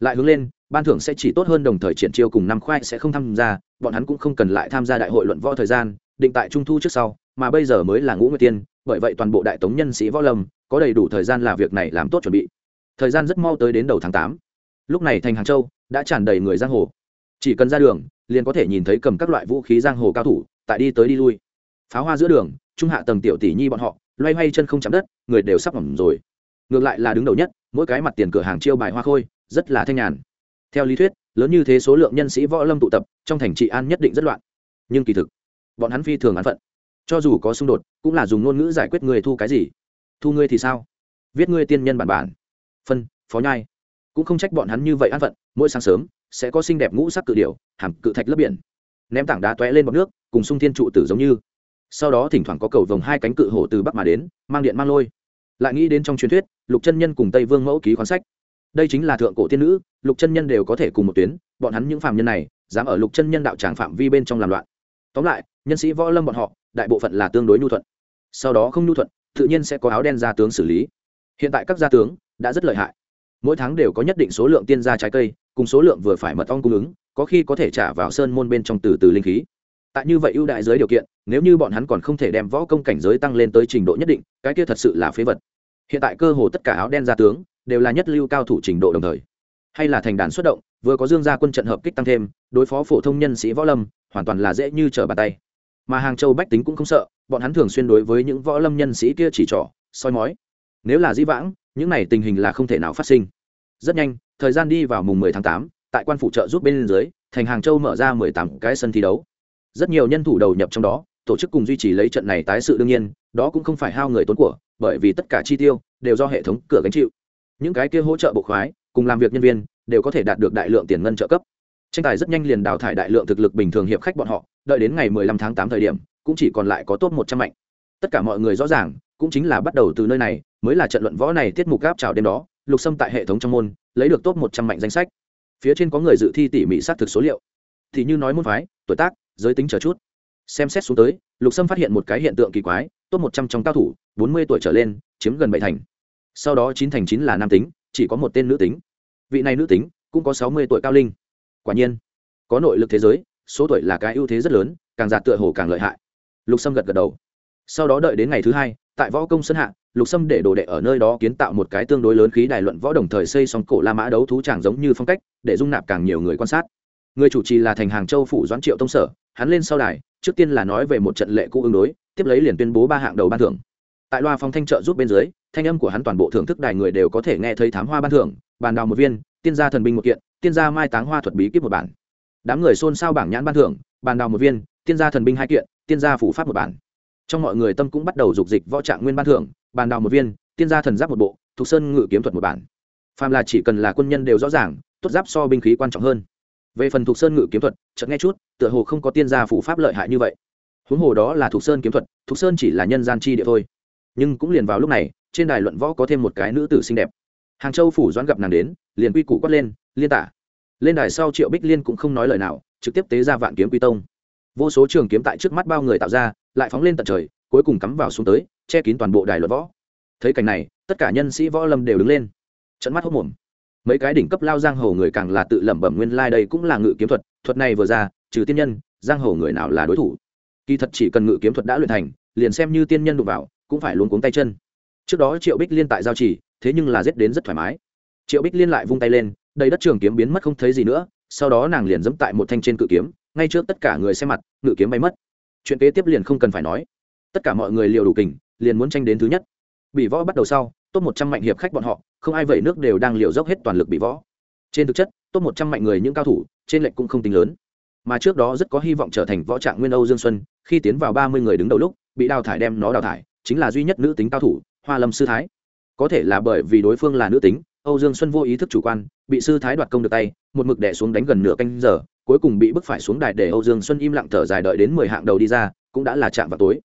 Lại hướng lên ban thưởng sẽ chỉ tốt hơn đồng thời triển chiêu cùng năm khoai sẽ không tham gia, bọn hắn cũng không cần lại tham gia đại hội luận võ thời gian, định tại trung thu trước sau, mà bây giờ mới là ngũ nguyệt tiên, bởi vậy toàn bộ đại tống nhân sĩ võ lâm, có đầy đủ thời gian làm việc này làm tốt chuẩn bị. Thời gian rất mau tới đến đầu tháng tám. Lúc này thành hàng châu đã tràn đầy người giang hồ. Chỉ cần ra đường, liền có thể nhìn thấy cầm các loại vũ khí giang hồ cao thủ, tại đi tới đi lui. Pháo hoa giữa đường, trung hạ tầng tiểu tỷ nhi bọn họ, loay hoay chân không chạm đất, người đều sắp hỏng rồi. Ngược lại là đứng đầu nhất, mỗi cái mặt tiền cửa hàng chiêu bài hoa khôi, rất là thanh nhàn theo lý thuyết, lớn như thế số lượng nhân sĩ võ lâm tụ tập, trong thành trị an nhất định rất loạn. Nhưng kỳ thực, bọn hắn phi thường án phận. Cho dù có xung đột, cũng là dùng ngôn ngữ giải quyết người thu cái gì. Thu ngươi thì sao? Viết ngươi tiên nhân bản bản. Phân, phó nhai. Cũng không trách bọn hắn như vậy an phận, mỗi sáng sớm, sẽ có xinh đẹp ngũ sắc cự điểu, hàm cự thạch lấp biển. Ném tảng đá tóe lên bọc nước, cùng sung thiên trụ tử giống như. Sau đó thỉnh thoảng có cầu vồng hai cánh cự hổ từ bắc mà đến, mang điện mang lôi. Lại nghĩ đến trong truyền thuyết, lục chân nhân cùng tây vương mẫu ký khoán sách đây chính là thượng cổ tiên nữ, lục chân nhân đều có thể cùng một tuyến, bọn hắn những phạm nhân này, dám ở lục chân nhân đạo tràng phạm vi bên trong làm loạn. Tóm lại, nhân sĩ võ lâm bọn họ, đại bộ phận là tương đối nhu thuận. Sau đó không nhu thuận, tự nhiên sẽ có áo đen gia tướng xử lý. Hiện tại các gia tướng đã rất lợi hại. Mỗi tháng đều có nhất định số lượng tiên gia trái cây, cùng số lượng vừa phải mật ong cung ứng, có khi có thể trả vào sơn môn bên trong từ từ linh khí. Tại như vậy ưu đại giới điều kiện, nếu như bọn hắn còn không thể đem võ công cảnh giới tăng lên tới trình độ nhất định, cái kia thật sự là phế vật hiện tại cơ hồ tất cả áo đen gia tướng đều là nhất lưu cao thủ trình độ đồng thời. Hay là thành đàn xuất động vừa có dương gia quân trận hợp kích tăng thêm đối phó phổ thông nhân sĩ võ lâm hoàn toàn là dễ như trở bàn tay. Mà hàng châu bách tính cũng không sợ bọn hắn thường xuyên đối với những võ lâm nhân sĩ kia chỉ trỏ soi mói. Nếu là dĩ vãng những này tình hình là không thể nào phát sinh. Rất nhanh thời gian đi vào mùng 10 tháng 8, tại quan phụ trợ giúp bên dưới thành hàng châu mở ra 18 cái sân thi đấu. Rất nhiều nhân thủ đầu nhập trong đó tổ chức cùng duy trì lấy trận này tái sự đương nhiên đó cũng không phải hao người tốn của, bởi vì tất cả chi tiêu đều do hệ thống cửa gánh chịu. Những cái kia hỗ trợ bộ khoái, cùng làm việc nhân viên, đều có thể đạt được đại lượng tiền ngân trợ cấp. Tranh tài rất nhanh liền đào thải đại lượng thực lực bình thường hiệp khách bọn họ, đợi đến ngày 15 tháng 8 thời điểm, cũng chỉ còn lại có top 100 mạnh. Tất cả mọi người rõ ràng, cũng chính là bắt đầu từ nơi này, mới là trận luận võ này tiết mục gáp chào đêm đó, lục xâm tại hệ thống trong môn, lấy được top 100 mạnh danh sách. Phía trên có người dự thi tỉ mỉ xác thực số liệu. Thì như nói môn phái, tuổi tác, giới tính chờ chút. Xem xét xuống tới, lục sâm phát hiện một cái hiện tượng kỳ quái top một trăm trong cao thủ, bốn mươi tuổi trở lên, chiếm gần bảy thành. Sau đó chín thành chín là nam tính, chỉ có một tên nữ tính. Vị này nữ tính cũng có sáu mươi tuổi cao linh. Quả nhiên, có nội lực thế giới, số tuổi là cái ưu thế rất lớn, càng già tựa hồ càng lợi hại. Lục sâm gật gật đầu. Sau đó đợi đến ngày thứ hai, tại võ công sân hạ, lục sâm để đồ đệ ở nơi đó kiến tạo một cái tương đối lớn khí đài luận võ đồng thời xây xong cổ la mã đấu thú chẳng giống như phong cách, để dung nạp càng nhiều người quan sát. Người chủ trì là thành hàng châu phủ doãn triệu tông sở, hắn lên sau đài trước tiên là nói về một trận lệ cũ ứng đối, tiếp lấy liền tuyên bố ba hạng đầu ban thưởng. Tại loa phong thanh trợ giúp bên dưới, thanh âm của hắn toàn bộ thưởng thức đài người đều có thể nghe thấy thám hoa ban thưởng, bàn đào một viên, tiên gia thần binh một kiện, tiên gia mai táng hoa thuật bí kíp một bản. Đám người xôn xao bảng nhãn ban thưởng, bàn đào một viên, tiên gia thần binh hai kiện, tiên gia phủ pháp một bản. Trong mọi người tâm cũng bắt đầu dục dịch võ trạng nguyên ban thưởng, bàn đào một viên, tiên gia thần giáp một bộ thục sơn ngự kiếm thuật một bản. Phàm là chỉ cần là quân nhân đều rõ ràng, tốt giáp so binh khí quan trọng hơn về phần thục sơn ngự kiếm thuật, chợt nghe chút, tựa hồ không có tiên gia phủ pháp lợi hại như vậy. Huống hồ đó là thục sơn kiếm thuật, thục sơn chỉ là nhân gian chi địa thôi. Nhưng cũng liền vào lúc này, trên đài luận võ có thêm một cái nữ tử xinh đẹp. Hàng châu phủ doãn gặp nàng đến, liền quy củ quát lên, liên tả. Lên đài sau triệu bích liên cũng không nói lời nào, trực tiếp tế ra vạn kiếm quy tông. Vô số trường kiếm tại trước mắt bao người tạo ra, lại phóng lên tận trời, cuối cùng cắm vào xuống tới, che kín toàn bộ đài luận võ. Thấy cảnh này, tất cả nhân sĩ võ lâm đều đứng lên. Trận mắt hốc mồm mấy cái đỉnh cấp lao giang hồ người càng là tự lẩm bẩm nguyên lai、like、đây cũng là ngự kiếm thuật thuật này vừa ra, trừ tiên nhân, giang hồ người nào là đối thủ? Kỳ thật chỉ cần ngự kiếm thuật đã luyện thành, liền xem như tiên nhân đụng vào, cũng phải luôn cuống tay chân. Trước đó triệu bích liên tại giao chỉ thế nhưng là giết đến rất thoải mái. Triệu bích liên lại vung tay lên, đầy đất trường kiếm biến mất không thấy gì nữa, sau đó nàng liền dẫm tại một thanh trên cự kiếm, ngay trước tất cả người xem mặt, ngự kiếm bay mất. Chuyện kế tiếp liền không cần phải nói. Tất cả mọi người liều đủ kình, liền muốn tranh đến thứ nhất. Bị võ bắt đầu sau, top một trăm mạnh hiệp khách bọn họ không ai vậy nước đều đang liều dốc hết toàn lực bị võ. Trên thực chất, top một trăm mạnh người những cao thủ, trên lệnh cũng không tính lớn. Mà trước đó rất có hy vọng trở thành võ trạng nguyên âu dương xuân, khi tiến vào ba mươi người đứng đầu lúc, bị đào thải đem nó đào thải, chính là duy nhất nữ tính cao thủ, hoa lâm sư thái. Có thể là bởi vì đối phương là nữ tính, âu dương xuân vô ý thức chủ quan, bị sư thái đoạt công được tay, một mực đẻ xuống đánh gần nửa canh giờ, cuối cùng bị bức phải xuống đài để âu dương xuân im lặng thở dài đợi đến mười hạng đầu đi ra, cũng đã là chạm vào tối.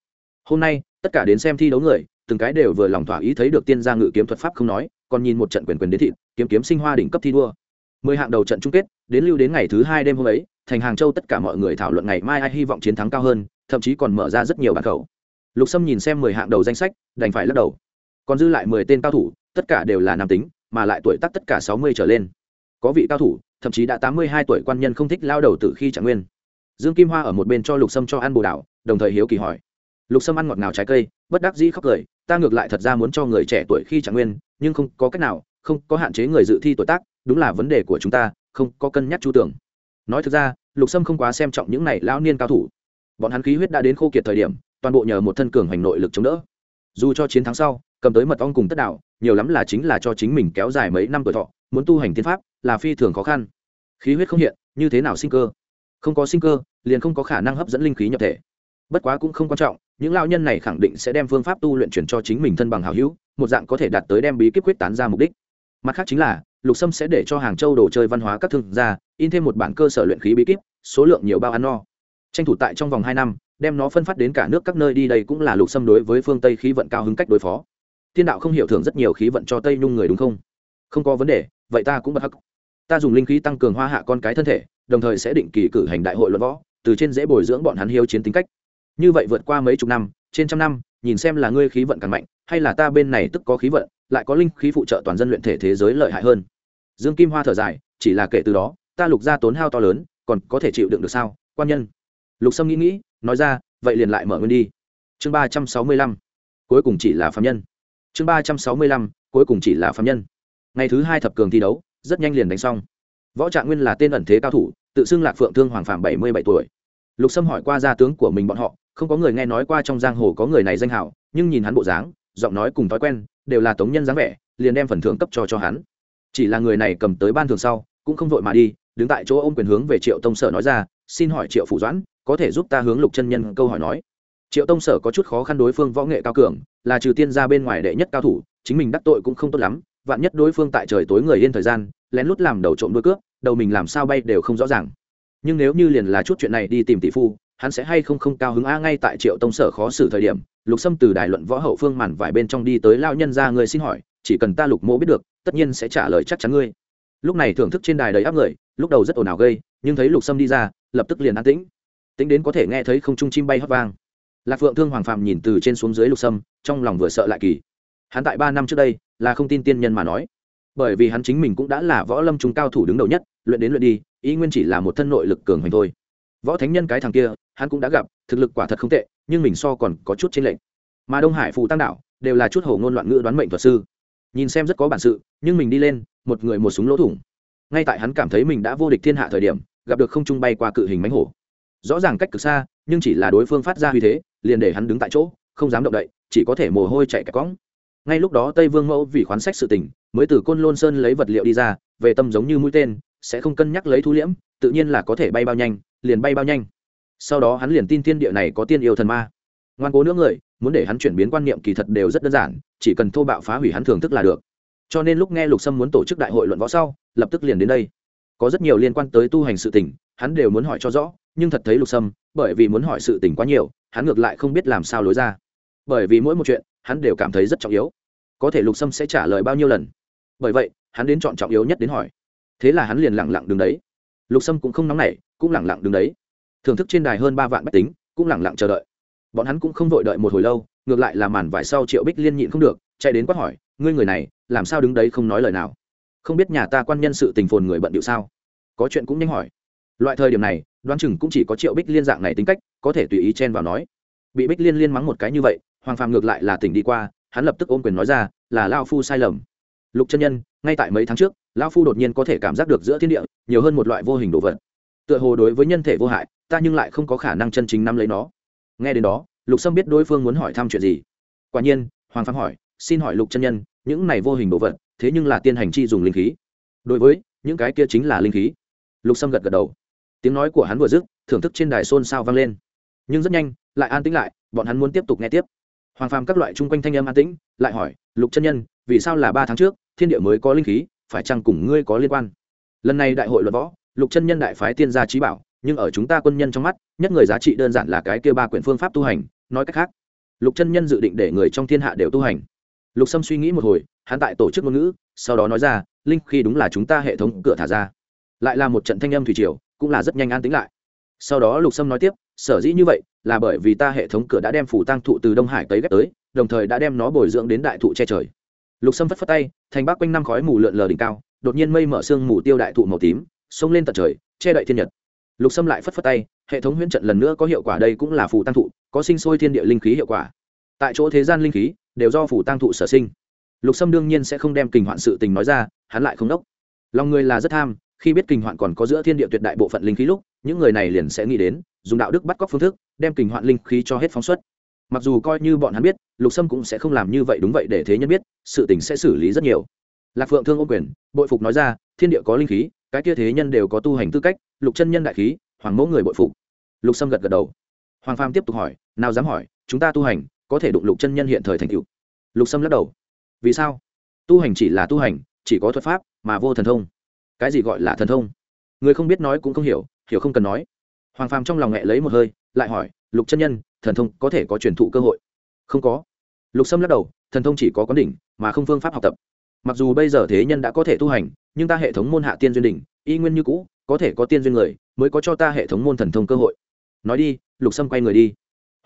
Hôm nay, tất cả đến xem thi đấu người từng cái đều vừa lòng thỏa ý thấy được tiên gia ngự kiếm thuật pháp không nói, còn nhìn một trận quyền quyền đến thịt, kiếm kiếm sinh hoa đỉnh cấp thi đua. Mười hạng đầu trận chung kết, đến lưu đến ngày thứ hai đêm hôm ấy, thành hàng châu tất cả mọi người thảo luận ngày mai ai hy vọng chiến thắng cao hơn, thậm chí còn mở ra rất nhiều bản khẩu. Lục sâm nhìn xem mười hạng đầu danh sách, đành phải lắc đầu. Còn dư lại mười tên cao thủ, tất cả đều là nam tính, mà lại tuổi tác tất cả sáu mươi trở lên. Có vị cao thủ, thậm chí đã tám mươi hai tuổi quan nhân không thích lao đầu từ khi trạng nguyên. Dương kim hoa ở một bên cho lục sâm cho ăn bồ đảo đồng thời hiếu kỳ hỏi. Lục sâm ăn ngọt ngào trái cây bất đắc dĩ khóc cười, ta ngược lại thật ra muốn cho người trẻ tuổi khi trạng nguyên, nhưng không có cách nào, không có hạn chế người dự thi tuổi tác, đúng là vấn đề của chúng ta, không có cân nhắc chu tưởng. Nói thực ra, lục sâm không quá xem trọng những này lão niên cao thủ. Bọn hắn khí huyết đã đến khô kiệt thời điểm, toàn bộ nhờ một thân cường hành nội lực chống đỡ. Dù cho chiến thắng sau, cầm tới mật ong cùng tất đạo nhiều lắm là chính là cho chính mình kéo dài mấy năm tuổi thọ, muốn tu hành tiên pháp là phi thường khó khăn. Khí huyết không hiện, như thế nào sinh cơ? Không có sinh cơ, liền không có khả năng hấp dẫn linh khí nhập thể. Bất quá cũng không quan trọng những lao nhân này khẳng định sẽ đem phương pháp tu luyện chuyển cho chính mình thân bằng hào hữu, một dạng có thể đạt tới đem bí kíp quyết tán ra mục đích. Mặt khác chính là, lục sâm sẽ để cho hàng châu đồ chơi văn hóa các thương gia in thêm một bản cơ sở luyện khí bí kíp, số lượng nhiều bao ăn no. Tranh thủ tại trong vòng hai năm, đem nó phân phát đến cả nước các nơi đi đây cũng là lục sâm đối với phương tây khí vận cao hứng cách đối phó. Thiên đạo không hiểu thưởng rất nhiều khí vận cho tây nhung người đúng không? Không có vấn đề, vậy ta cũng bất hắc. Ta dùng linh khí tăng cường hoa hạ con cái thân thể, đồng thời sẽ định kỳ cử hành đại hội luận võ, từ trên dễ bồi dưỡng bọn hắn hiếu chiến tính cách như vậy vượt qua mấy chục năm, trên trăm năm, nhìn xem là ngươi khí vận càng mạnh, hay là ta bên này tức có khí vận, lại có linh khí phụ trợ toàn dân luyện thể thế giới lợi hại hơn. Dương kim hoa thở dài, chỉ là kể từ đó, ta lục ra tốn hao to lớn, còn có thể chịu đựng được sao, quan nhân? Lục sâm nghĩ nghĩ, nói ra, vậy liền lại mở nguyên đi. Chương ba trăm sáu mươi lăm, cuối cùng chỉ là phạm nhân. Chương ba trăm sáu mươi lăm, cuối cùng chỉ là phạm nhân. Ngày thứ hai thập cường thi đấu, rất nhanh liền đánh xong. Võ trạng nguyên là tên ẩn thế cao thủ, tự xưng lạc phượng thương hoàng phạm bảy mươi bảy tuổi. Lục sâm hỏi qua gia tướng của mình bọn họ không có người nghe nói qua trong giang hồ có người này danh hảo, nhưng nhìn hắn bộ dáng, giọng nói cùng thói quen, đều là tống nhân dáng vẻ, liền đem phần thưởng cấp cho cho hắn. Chỉ là người này cầm tới ban thường sau, cũng không vội mà đi, đứng tại chỗ ôm quyền hướng về triệu tông sở nói ra, xin hỏi triệu phủ doãn, có thể giúp ta hướng lục chân nhân câu hỏi nói? Triệu tông sở có chút khó khăn đối phương võ nghệ cao cường, là trừ tiên ra bên ngoài đệ nhất cao thủ, chính mình đắc tội cũng không tốt lắm, vạn nhất đối phương tại trời tối người yên thời gian, lén lút làm đầu trộm đôi cướp, đầu mình làm sao bay đều không rõ ràng. Nhưng nếu như liền là chút chuyện này đi tìm tỷ phu hắn sẽ hay không không cao hứng a ngay tại triệu tông sở khó xử thời điểm, lục sâm từ đài luận võ hậu phương màn vải bên trong đi tới lao nhân ra người xin hỏi, chỉ cần ta lục mô biết được, tất nhiên sẽ trả lời chắc chắn ngươi. Lúc này thưởng thức trên đài đầy áp người, lúc đầu rất ồn ào gây, nhưng thấy lục sâm đi ra, lập tức liền an tĩnh. Tính đến có thể nghe thấy không trung chim bay hót vang. Lạc phượng thương hoàng phạm nhìn từ trên xuống dưới lục sâm, trong lòng vừa sợ lại kỳ. Hắn tại ba năm trước đây, là không tin tiên nhân mà nói. Bởi vì hắn chính mình cũng đã là võ lâm trung cao thủ đứng đầu nhất, luyện đến luyện đi, ý nguyên chỉ là một thân nội lực cường hoành thôi. Võ thánh nhân cái thằng kia hắn cũng đã gặp, thực lực quả thật không tệ, nhưng mình so còn có chút trên lệnh mà đông hải phù tăng đảo đều là chút hổ ngôn loạn ngữ đoán mệnh thuật sư. Nhìn xem rất có bản sự, nhưng mình đi lên, một người một súng lỗ thủng. Ngay tại hắn cảm thấy mình đã vô địch thiên hạ thời điểm, gặp được không trung bay qua cự hình mánh hổ. Rõ ràng cách cực xa, nhưng chỉ là đối phương phát ra uy thế, liền để hắn đứng tại chỗ, không dám động đậy, chỉ có thể mồ hôi chạy cả cõng. Ngay lúc đó tây vương mẫu vì khoán sách sự tình, mới từ côn lôn sơn lấy vật liệu đi ra, về tâm giống như mũi tên, sẽ không cân nhắc lấy thu liễm, tự nhiên là có thể bay bao nhanh, liền bay bao nhanh sau đó hắn liền tin thiên địa này có tiên yêu thần ma. Ngoan cố nữa người, muốn để hắn chuyển biến quan niệm kỳ thật đều rất đơn giản, chỉ cần thô bạo phá hủy hắn thưởng thức là được. Cho nên lúc nghe lục sâm muốn tổ chức đại hội luận võ sau, lập tức liền đến đây. Có rất nhiều liên quan tới tu hành sự tình, hắn đều muốn hỏi cho rõ, nhưng thật thấy lục sâm, bởi vì muốn hỏi sự tình quá nhiều, hắn ngược lại không biết làm sao lối ra. Bởi vì mỗi một chuyện, hắn đều cảm thấy rất trọng yếu. Có thể lục sâm sẽ trả lời bao nhiêu lần? Bởi vậy, hắn đến chọn trọng yếu nhất đến hỏi. Thế là hắn liền lẳng lặng đứng đấy. Lục sâm cũng không nóng nảy, cũng lẳng lặng đứng đấy thưởng thức trên đài hơn ba vạn bách tính, cũng lẳng lặng chờ đợi. Bọn hắn cũng không vội đợi một hồi lâu, ngược lại là màn vải sau triệu bích liên nhịn không được, chạy đến quát hỏi, ngươi người này, làm sao đứng đấy không nói lời nào? Không biết nhà ta quan nhân sự tình phồn người bận điệu sao? Có chuyện cũng nhanh hỏi. Loại thời điểm này, đoán chừng cũng chỉ có triệu bích liên dạng này tính cách, có thể tùy ý chen vào nói. Bị bích liên liên mắng một cái như vậy, hoàng phàm ngược lại là tỉnh đi qua, hắn lập tức ôm quyền nói ra, là lao phu sai lầm. Lục chân nhân, ngay tại mấy tháng trước, lao phu đột nhiên có thể cảm giác được giữa thiên địa, nhiều hơn một loại vô hình đồ vật tựa hồ đối với nhân thể vô hại, ta nhưng lại không có khả năng chân chính nắm lấy nó. Nghe đến đó, lục sâm biết đối phương muốn hỏi thăm chuyện gì. Quả nhiên, hoàng phàm hỏi, xin hỏi lục chân nhân, những này vô hình đồ vật, thế nhưng là tiên hành chi dùng linh khí? Đối với, những cái kia chính là linh khí. Lục sâm gật gật đầu. Tiếng nói của hắn vừa dứt, thưởng thức trên đài xôn xao vang lên. Nhưng rất nhanh, lại an tĩnh lại, bọn hắn muốn tiếp tục nghe tiếp. Hoàng phàm các loại chung quanh thanh âm an tĩnh, lại hỏi, lục chân nhân, vì sao là ba tháng trước, thiên địa mới có linh khí, phải chăng cùng ngươi có liên quan? Lần này đại hội luật võ lục chân nhân đại phái tiên gia trí bảo, nhưng ở chúng ta quân nhân trong mắt, nhất người giá trị đơn giản là cái kia ba quyển phương pháp tu hành, nói cách khác, lục chân nhân dự định để người trong thiên hạ đều tu hành. Lục sâm suy nghĩ một hồi, hắn tại tổ chức ngôn ngữ, sau đó nói ra, linh khi đúng là chúng ta hệ thống cửa thả ra. Lại là một trận thanh âm thủy triều, cũng là rất nhanh an tính lại. Sau đó lục sâm nói tiếp, sở dĩ như vậy, là bởi vì ta hệ thống cửa đã đem phủ tăng thụ từ đông hải tới ghép tới, đồng thời đã đem nó bồi dưỡng đến đại thụ che trời. Lục sâm phất phất tay, thành bác quanh năm khói mù lượn lờ đỉnh cao, đột nhiên mây mở sương mù tiêu đại thụ màu tím xông lên tận trời, che đậy thiên nhật. Lục sâm lại phất phất tay, hệ thống huyễn trận lần nữa có hiệu quả đây cũng là phù tăng thụ, có sinh sôi thiên địa linh khí hiệu quả. Tại chỗ thế gian linh khí đều do phù tăng thụ sở sinh. Lục sâm đương nhiên sẽ không đem kình hoạn sự tình nói ra, hắn lại không đốc. Lòng người là rất tham, khi biết kình hoạn còn có giữa thiên địa tuyệt đại bộ phận linh khí lúc, những người này liền sẽ nghĩ đến, dùng đạo đức bắt cóc phương thức, đem kình hoạn linh khí cho hết phóng xuất. Mặc dù coi như bọn hắn biết, lục sâm cũng sẽ không làm như vậy đúng vậy để thế nhân biết, sự tình sẽ xử lý rất nhiều. Lạc phượng thương ô quyền, bội phục nói ra, thiên địa có linh khí cái kia thế nhân đều có tu hành tư cách, lục chân nhân đại khí, hoàng mẫu người bội phục. Lục sâm gật gật đầu. Hoàng pham tiếp tục hỏi, nào dám hỏi, chúng ta tu hành, có thể đụng lục chân nhân hiện thời thành cựu lục sâm lắc đầu. Vì sao? Tu hành chỉ là tu hành, chỉ có thuật pháp, mà vô thần thông. Cái gì gọi là thần thông? Người không biết nói cũng không hiểu hiểu không cần nói. Hoàng phàm trong lòng nghệ lấy một hơi, lại hỏi, lục chân nhân, thần thông có thể có truyền thụ cơ hội? Không có. Lục sâm lắc đầu, thần thông chỉ có quán đỉnh, mà không phương pháp học tập. Mặc dù bây giờ thế nhân đã có thể tu hành nhưng ta hệ thống môn hạ tiên duyên đỉnh, y nguyên như cũ, có thể có tiên duyên người, mới có cho ta hệ thống môn thần thông cơ hội. Nói đi, lục sâm quay người đi.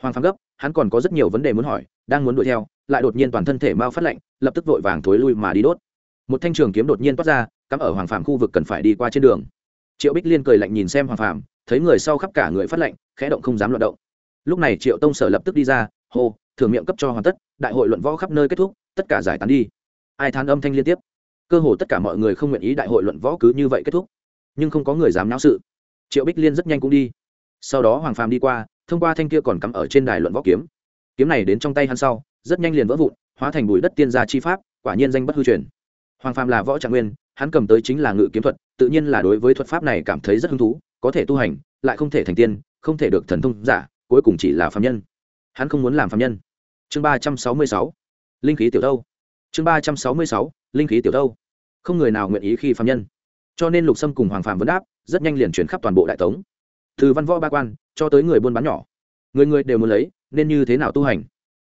Hoàng phàm gấp, hắn còn có rất nhiều vấn đề muốn hỏi, đang muốn đuổi theo, lại đột nhiên toàn thân thể mau phát lạnh, lập tức vội vàng thối lui mà đi đốt. Một thanh trường kiếm đột nhiên toát ra, cắm ở hoàng phàm khu vực cần phải đi qua trên đường. Triệu bích liên cười lạnh nhìn xem hoàng phàm, thấy người sau khắp cả người phát lạnh, khẽ động không dám loạt động. Lúc này triệu tông sở lập tức đi ra, hô thường miệng cấp cho hoàn tất, đại hội luận võ khắp nơi kết thúc, tất cả giải tán đi. Ai thán âm thanh liên tiếp? Cơ hồ tất cả mọi người không nguyện ý đại hội luận võ cứ như vậy kết thúc. Nhưng không có người dám náo sự. Triệu bích liên rất nhanh cũng đi. Sau đó hoàng phàm đi qua, thông qua thanh kia còn cắm ở trên đài luận võ kiếm. Kiếm này đến trong tay hắn sau, rất nhanh liền vỡ vụn, hóa thành bụi đất tiên gia chi pháp, quả nhiên danh bất hư truyền. Hoàng phàm là võ trạng nguyên, hắn cầm tới chính là ngự kiếm thuật, tự nhiên là đối với thuật pháp này cảm thấy rất hứng thú, có thể tu hành, lại không thể thành tiên, không thể được thần thông giả, cuối cùng chỉ là phạm nhân. Hắn không muốn làm phạm nhân. Chương ba trăm sáu mươi sáu. Linh khí tiểu đâu chương ba trăm sáu mươi sáu linh khí tiểu thâu. Không người nào nguyện ý khi phạm nhân. Cho nên lục sâm cùng hoàng phạm vấn đáp, rất nhanh liền chuyển khắp toàn bộ đại tống. Từ văn võ ba quan, cho tới người buôn bán nhỏ. Người người đều muốn lấy, nên như thế nào tu hành?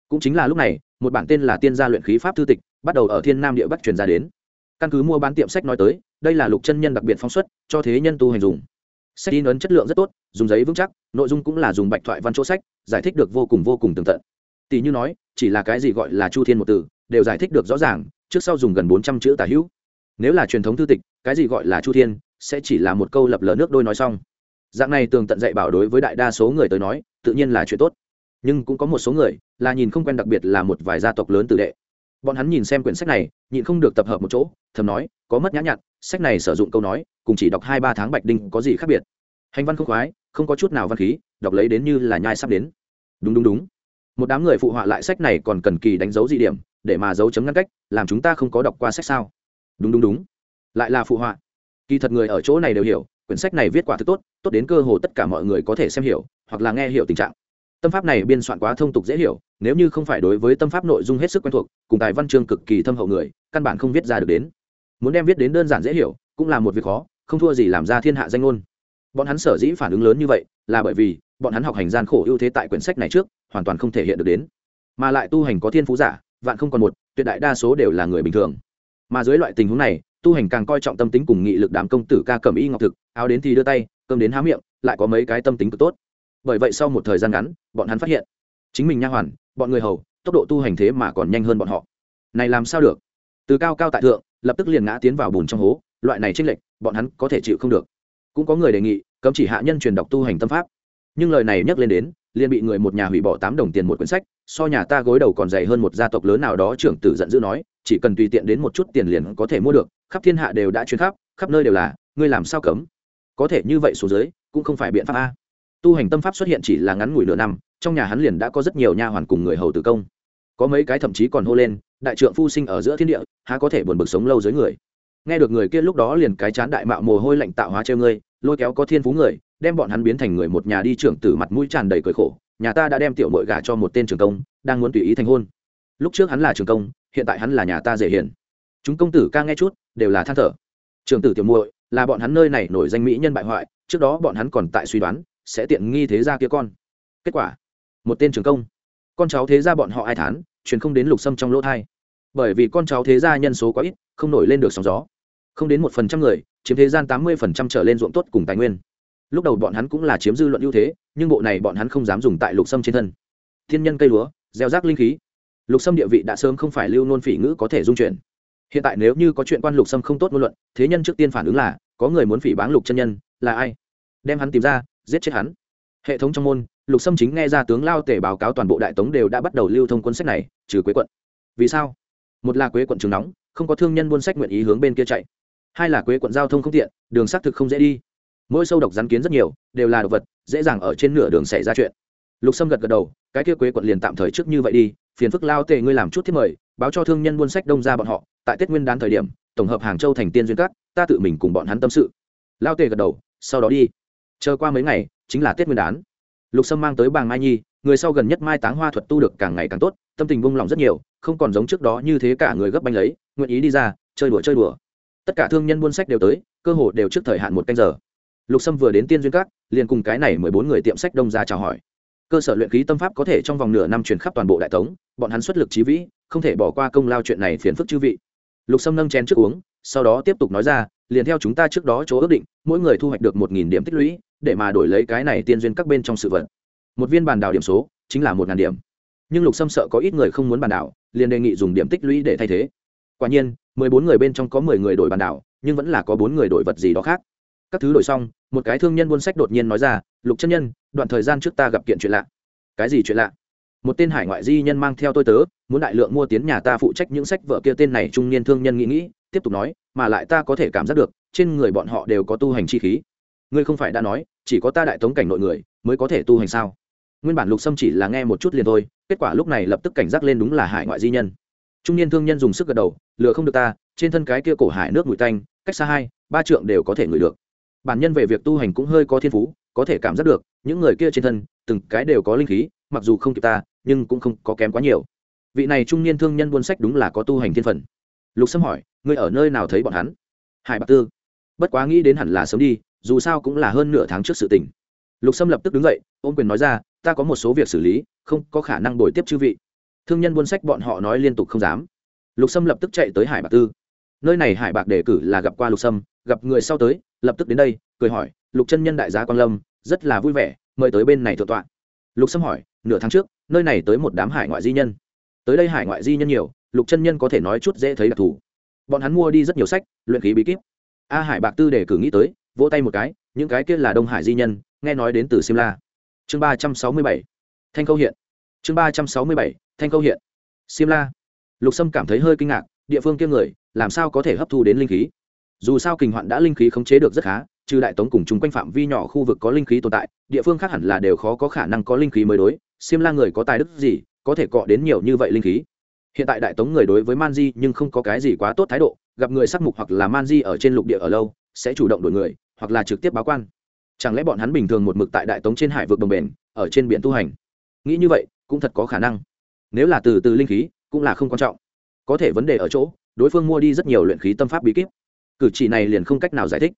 Cũng chính là lúc này, một bản tên là tiên gia luyện khí pháp thư tịch, bắt đầu ở thiên nam địa bắc truyền ra đến. Căn cứ mua bán tiệm sách nói tới, đây là lục chân nhân đặc biệt phóng xuất, cho thế nhân tu hành dùng. Sách in ấn chất lượng rất tốt, dùng giấy vững chắc, nội dung cũng là dùng bạch thoại văn chỗ sách, giải thích được vô cùng vô cùng tường tận. Tỷ như nói, chỉ là cái gì gọi là chu thiên một từ, đều giải thích được rõ ràng trước sau dùng gần bốn trăm chữ tả hữu. Nếu là truyền thống thư tịch, cái gì gọi là chu thiên, sẽ chỉ là một câu lập lờ nước đôi nói xong. Dạng này tường tận dạy bảo đối với đại đa số người tới nói, tự nhiên là chuyện tốt. Nhưng cũng có một số người là nhìn không quen đặc biệt là một vài gia tộc lớn tử đệ. Bọn hắn nhìn xem quyển sách này, nhịn không được tập hợp một chỗ, thầm nói, có mất nhã nhặn, sách này sử dụng câu nói, cùng chỉ đọc hai ba tháng bạch đinh có gì khác biệt. Hành văn không khoái, không có chút nào văn khí, đọc lấy đến như là nhai sắp đến. Đúng đúng đúng. Một đám người phụ họa lại sách này còn cần kỳ đánh dấu gì điểm để mà dấu chấm ngăn cách, làm chúng ta không có đọc qua sách sao? Đúng đúng đúng. Lại là phụ họa. Kỳ thật người ở chỗ này đều hiểu, quyển sách này viết quả thực tốt tốt đến cơ hồ tất cả mọi người có thể xem hiểu, hoặc là nghe hiểu tình trạng. Tâm pháp này biên soạn quá thông tục dễ hiểu, nếu như không phải đối với tâm pháp nội dung hết sức quen thuộc, cùng tài văn chương cực kỳ thâm hậu người, căn bản không viết ra được đến. Muốn đem viết đến đơn giản dễ hiểu, cũng là một việc khó, không thua gì làm ra thiên hạ danh ngôn. Bọn hắn sở dĩ phản ứng lớn như vậy, là bởi vì, bọn hắn học hành gian khổ ưu thế tại quyển sách này trước, hoàn toàn không thể hiện được đến. Mà lại tu hành có thiên phú giả vạn không còn một, tuyệt đại đa số đều là người bình thường. Mà dưới loại tình huống này, tu hành càng coi trọng tâm tính cùng nghị lực đám công tử ca cầm y ngọc thực, áo đến thì đưa tay, cơm đến há miệng, lại có mấy cái tâm tính cực tốt. Bởi vậy sau một thời gian ngắn, bọn hắn phát hiện, chính mình nha hoàn, bọn người hầu, tốc độ tu hành thế mà còn nhanh hơn bọn họ. Này làm sao được? Từ cao cao tại thượng, lập tức liền ngã tiến vào bùn trong hố, loại này chênh lệch, bọn hắn có thể chịu không được. Cũng có người đề nghị, cấm chỉ hạ nhân truyền đọc tu hành tâm pháp. Nhưng lời này nhắc lên đến, liền bị người một nhà hủy bỏ tám đồng tiền một quyển sách so nhà ta gối đầu còn dày hơn một gia tộc lớn nào đó trưởng tử giận dữ nói, chỉ cần tùy tiện đến một chút tiền liền có thể mua được, khắp thiên hạ đều đã chuyến khắp khắp nơi đều là, ngươi làm sao cấm? Có thể như vậy số dưới, cũng không phải biện pháp a. Tu hành tâm pháp xuất hiện chỉ là ngắn ngủi nửa năm, trong nhà hắn liền đã có rất nhiều nha hoàn cùng người hầu tử công. Có mấy cái thậm chí còn hô lên, đại trượng phu sinh ở giữa thiên địa, há có thể buồn bực sống lâu dưới người? Nghe được người kia lúc đó liền cái chán đại mạo mồ hôi lạnh tạo hóa treo ngươi, lôi kéo có thiên phú người, đem bọn hắn biến thành người một nhà đi trưởng tử mặt mũi tràn đầy cười khổ nhà ta đã đem tiểu mội gả cho một tên trường công, đang muốn tùy ý thành hôn. Lúc trước hắn là trường công, hiện tại hắn là nhà ta dễ hiền. Chúng công tử ca nghe chút, đều là than thở. Trường tử tiểu muội, là bọn hắn nơi này nổi danh mỹ nhân bại hoại, trước đó bọn hắn còn tại suy đoán, sẽ tiện nghi thế gia kia con. Kết quả, một tên trường công. Con cháu thế gia bọn họ ai thán, truyền không đến lục sâm trong lỗ thai. Bởi vì con cháu thế gia nhân số quá ít, không nổi lên được sóng gió. Không đến một phần trăm người, chiếm thế gian tám mươi phần trăm trở lên ruộng tốt cùng tài nguyên lúc đầu bọn hắn cũng là chiếm dư luận ưu thế, nhưng bộ này bọn hắn không dám dùng tại lục sâm trên thân. Thiên nhân cây lúa, gieo rác linh khí. Lục sâm địa vị đã sớm không phải lưu nôn phỉ ngữ có thể dung chuyển. Hiện tại nếu như có chuyện quan lục sâm không tốt ngôn luận, thế nhân trước tiên phản ứng là, có người muốn phỉ báng lục chân nhân, là ai? Đem hắn tìm ra, giết chết hắn. Hệ thống trong môn, lục sâm chính nghe ra tướng lao tể báo cáo toàn bộ đại tống đều đã bắt đầu lưu thông quân sách này, trừ quế quận. Vì sao? Một là quế quận trường nóng, không có thương nhân buôn sách nguyện ý hướng bên kia chạy. Hai là quế quận giao thông không tiện, đường xác thực không dễ đi mỗi sâu độc rắn kiến rất nhiều, đều là động vật, dễ dàng ở trên nửa đường xảy ra chuyện. Lục sâm gật gật đầu, cái kia quế quận liền tạm thời trước như vậy đi, phiền phức lao tề ngươi làm chút thiết mời, báo cho thương nhân buôn sách đông ra bọn họ, tại tết nguyên đán thời điểm, tổng hợp hàng châu thành tiên duyên cát ta tự mình cùng bọn hắn tâm sự. Lao tề gật đầu, sau đó đi. Chờ qua mấy ngày, chính là tết nguyên đán. Lục sâm mang tới bàng mai nhi, người sau gần nhất mai táng hoa thuật tu được càng ngày càng tốt, tâm tình vung lòng rất nhiều, không còn giống trước đó như thế cả người gấp banh lấy, nguyện ý đi ra, chơi đùa chơi đùa. Tất cả thương nhân buôn sách đều tới, cơ hội đều trước thời hạn một canh giờ lục sâm vừa đến tiên duyên các, liền cùng cái này mười bốn người tiệm sách đông ra chào hỏi. Cơ sở luyện khí tâm pháp có thể trong vòng nửa năm truyền khắp toàn bộ đại tống, bọn hắn xuất lực trí vĩ, không thể bỏ qua công lao chuyện này phiền phức chư vị. Lục sâm nâng chén trước uống, sau đó tiếp tục nói ra, liền theo chúng ta trước đó chỗ ước định, mỗi người thu hoạch được một nghìn điểm tích lũy, để mà đổi lấy cái này tiên duyên các bên trong sự vật. Một viên bàn đào điểm số chính là một ngàn điểm. Nhưng lục sâm sợ có ít người không muốn bàn đảo, liền đề nghị dùng điểm tích lũy để thay thế. Quả nhiên, mười bốn người bên trong có mười người đổi bàn đảo, nhưng vẫn là có bốn người đổi vật gì đó khác các thứ đổi xong, một cái thương nhân buôn sách đột nhiên nói ra, lục chân nhân, đoạn thời gian trước ta gặp kiện chuyện lạ. Cái gì chuyện lạ? Một tên hải ngoại di nhân mang theo tôi tớ, muốn đại lượng mua tiến nhà ta phụ trách những sách vợ kia tên này trung niên thương nhân nghĩ nghĩ, tiếp tục nói, mà lại ta có thể cảm giác được, trên người bọn họ đều có tu hành chi khí. Ngươi không phải đã nói, chỉ có ta đại tống cảnh nội người, mới có thể tu hành sao? Nguyên bản lục sâm chỉ là nghe một chút liền thôi, kết quả lúc này lập tức cảnh giác lên đúng là hải ngoại di nhân. Trung niên thương nhân dùng sức gật đầu, lừa không được ta, trên thân cái kia cổ hải nước mùi tanh, cách xa hai, ba trượng đều có thể ngửi được bản nhân về việc tu hành cũng hơi có thiên phú, có thể cảm giác được, những người kia trên thân, từng cái đều có linh khí, mặc dù không kịp ta, nhưng cũng không có kém quá nhiều. Vị này trung niên thương nhân buôn sách đúng là có tu hành thiên phần lục sâm hỏi, ngươi ở nơi nào thấy bọn hắn? Hải bạc tư, bất quá nghĩ đến hẳn là sớm đi, dù sao cũng là hơn nửa tháng trước sự tình. Lục sâm lập tức đứng dậy, ôm quyền nói ra, ta có một số việc xử lý, không có khả năng đổi tiếp chư vị. Thương nhân buôn sách bọn họ nói liên tục không dám. Lục sâm lập tức chạy tới hải bạc tư nơi này hải bạc đề cử là gặp qua lục sâm, gặp người sau tới, lập tức đến đây, cười hỏi, lục chân nhân đại gia quang lâm, rất là vui vẻ, mời tới bên này thượng tọa. Lục sâm hỏi, nửa tháng trước, nơi này tới một đám hải ngoại di nhân. Tới đây hải ngoại di nhân nhiều, lục chân nhân có thể nói chút dễ thấy đặc thù. Bọn hắn mua đi rất nhiều sách, luyện khí bí kíp. A hải bạc tư đề cử nghĩ tới, vỗ tay một cái, những cái kia là đông hải di nhân, nghe nói đến từ simla chương ba trăm sáu mươi bảy, thanh câu hiện. Chương ba trăm sáu mươi bảy, thanh câu hiện. Simla lục sâm cảm thấy hơi kinh ngạc địa phương kia người, làm sao có thể hấp thu đến linh khí? Dù sao kình hoạn đã linh khí khống chế được rất khá, trừ đại tống cùng chung quanh phạm vi nhỏ khu vực có linh khí tồn tại, địa phương khác hẳn là đều khó có khả năng có linh khí mới đối. Xiêm la người có tài đức gì, có thể cọ đến nhiều như vậy linh khí? Hiện tại đại tống người đối với man di nhưng không có cái gì quá tốt thái độ, gặp người sắc mục hoặc là man di ở trên lục địa ở lâu, sẽ chủ động đổi người, hoặc là trực tiếp báo quan. Chẳng lẽ bọn hắn bình thường một mực tại đại tống trên hải vực đồng bền, ở trên biển tu hành? Nghĩ như vậy, cũng thật có khả năng. Nếu là từ từ linh khí, cũng là không quan trọng có thể vấn đề ở chỗ, đối phương mua đi rất nhiều luyện khí tâm pháp bí kíp. Cử chỉ này liền không cách nào giải thích.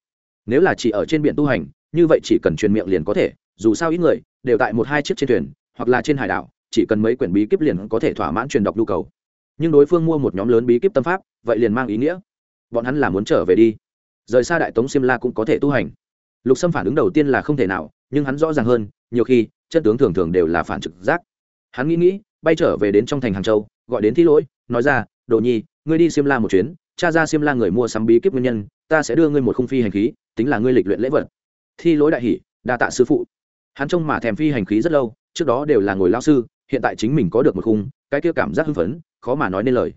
Nếu là chỉ ở trên biển tu hành, như vậy chỉ cần truyền miệng liền có thể, dù sao ít người đều tại một hai chiếc trên thuyền, hoặc là trên hải đảo, chỉ cần mấy quyển bí kíp liền có thể thỏa mãn truyền đọc nhu cầu. Nhưng đối phương mua một nhóm lớn bí kíp tâm pháp, vậy liền mang ý nghĩa. Bọn hắn là muốn trở về đi. Rời xa đại tống xiêm la cũng có thể tu hành. Lục sâm phản ứng đầu tiên là không thể nào, nhưng hắn rõ ràng hơn, nhiều khi, chân tướng thường thường đều là phản trực giác. Hắn nghĩ nghĩ, bay trở về đến trong thành hàng châu, gọi đến thi lỗi, nói ra đồ nhi, ngươi đi xiêm la một chuyến, cha ra xiêm la người mua sắm bí kíp nguyên nhân, ta sẽ đưa ngươi một khung phi hành khí, tính là ngươi lịch luyện lễ vật. Thi lỗi đại hỷ đa tạ sư phụ. Hắn trông mà thèm phi hành khí rất lâu, trước đó đều là ngồi lao sư, hiện tại chính mình có được một khung, cái kia cảm giác hưng phấn, khó mà nói nên lời.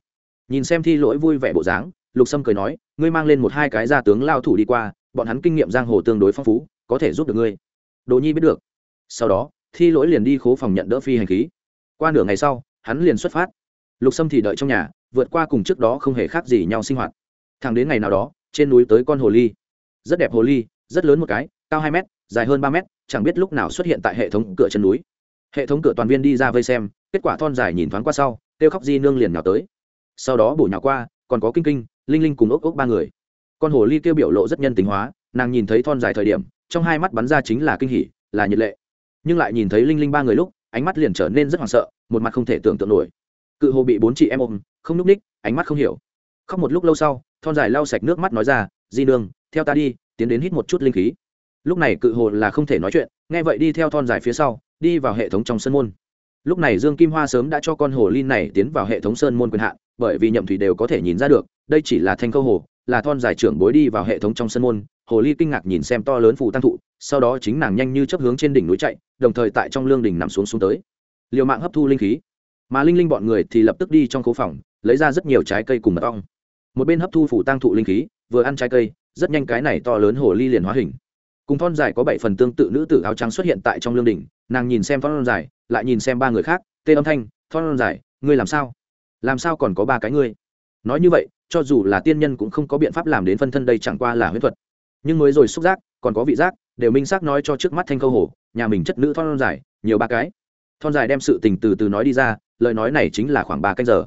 Nhìn xem thi lỗi vui vẻ bộ dáng, lục sâm cười nói, ngươi mang lên một hai cái gia tướng lao thủ đi qua, bọn hắn kinh nghiệm giang hồ tương đối phong phú, có thể giúp được ngươi. Đồ nhi biết được. Sau đó, thi lỗi liền đi khố phòng nhận đỡ phi hành khí. Qua nửa ngày sau, hắn liền xuất phát. Lục sâm thì đợi trong nhà vượt qua cùng trước đó không hề khác gì nhau sinh hoạt. Thẳng đến ngày nào đó, trên núi tới con hồ ly. Rất đẹp hồ ly, rất lớn một cái, cao hai m dài hơn ba m chẳng biết lúc nào xuất hiện tại hệ thống cửa chân núi. Hệ thống cửa toàn viên đi ra vây xem, kết quả thon dài nhìn thoáng qua sau, kêu khóc di nương liền nhào tới. Sau đó bổ nhào qua, còn có kinh kinh, linh linh cùng ốc ốc ba người. Con hồ ly kêu biểu lộ rất nhân tính hóa, nàng nhìn thấy thon dài thời điểm, trong hai mắt bắn ra chính là kinh hỉ, là nhiệt lệ. Nhưng lại nhìn thấy linh linh ba người lúc, ánh mắt liền trở nên rất hoảng sợ, một mặt không thể tưởng tượng nổi cự hồ bị bốn chị em ôm, không núp ních, ánh mắt không hiểu. Khóc một lúc lâu sau, thon dài lau sạch nước mắt nói ra, di nương, theo ta đi, tiến đến hít một chút linh khí. Lúc này cự hồ là không thể nói chuyện, nghe vậy đi theo thon dài phía sau, đi vào hệ thống trong sân môn. Lúc này dương kim hoa sớm đã cho con hồ linh này tiến vào hệ thống sơn môn quyền hạn, bởi vì nhậm thủy đều có thể nhìn ra được, đây chỉ là thanh câu hồ, là thon dài trưởng bối đi vào hệ thống trong sân môn. Hồ ly kinh ngạc nhìn xem to lớn phù tăng thụ, sau đó chính nàng nhanh như chấp hướng trên đỉnh núi chạy, đồng thời tại trong lương đỉnh nằm xuống xuống tới. Liều mạng hấp thu linh khí mà linh linh bọn người thì lập tức đi trong khố phòng, lấy ra rất nhiều trái cây cùng mật ong. Một bên hấp thu phủ tăng thụ linh khí, vừa ăn trái cây, rất nhanh cái này to lớn hồ ly liền hóa hình. Cùng thon dài có bảy phần tương tự nữ tử áo trắng xuất hiện tại trong lương đỉnh, nàng nhìn xem thon dài, lại nhìn xem ba người khác, tê âm thanh, thon dài, ngươi làm sao? Làm sao còn có ba cái ngươi? Nói như vậy, cho dù là tiên nhân cũng không có biện pháp làm đến phân thân đây chẳng qua là huyết thuật. Nhưng mới rồi xúc giác, còn có vị giác, đều minh xác nói cho trước mắt thanh câu hồ, nhà mình chất nữ thon dài, nhiều ba cái. Thon dài đem sự tình từ từ nói đi ra lời nói này chính là khoảng ba canh giờ.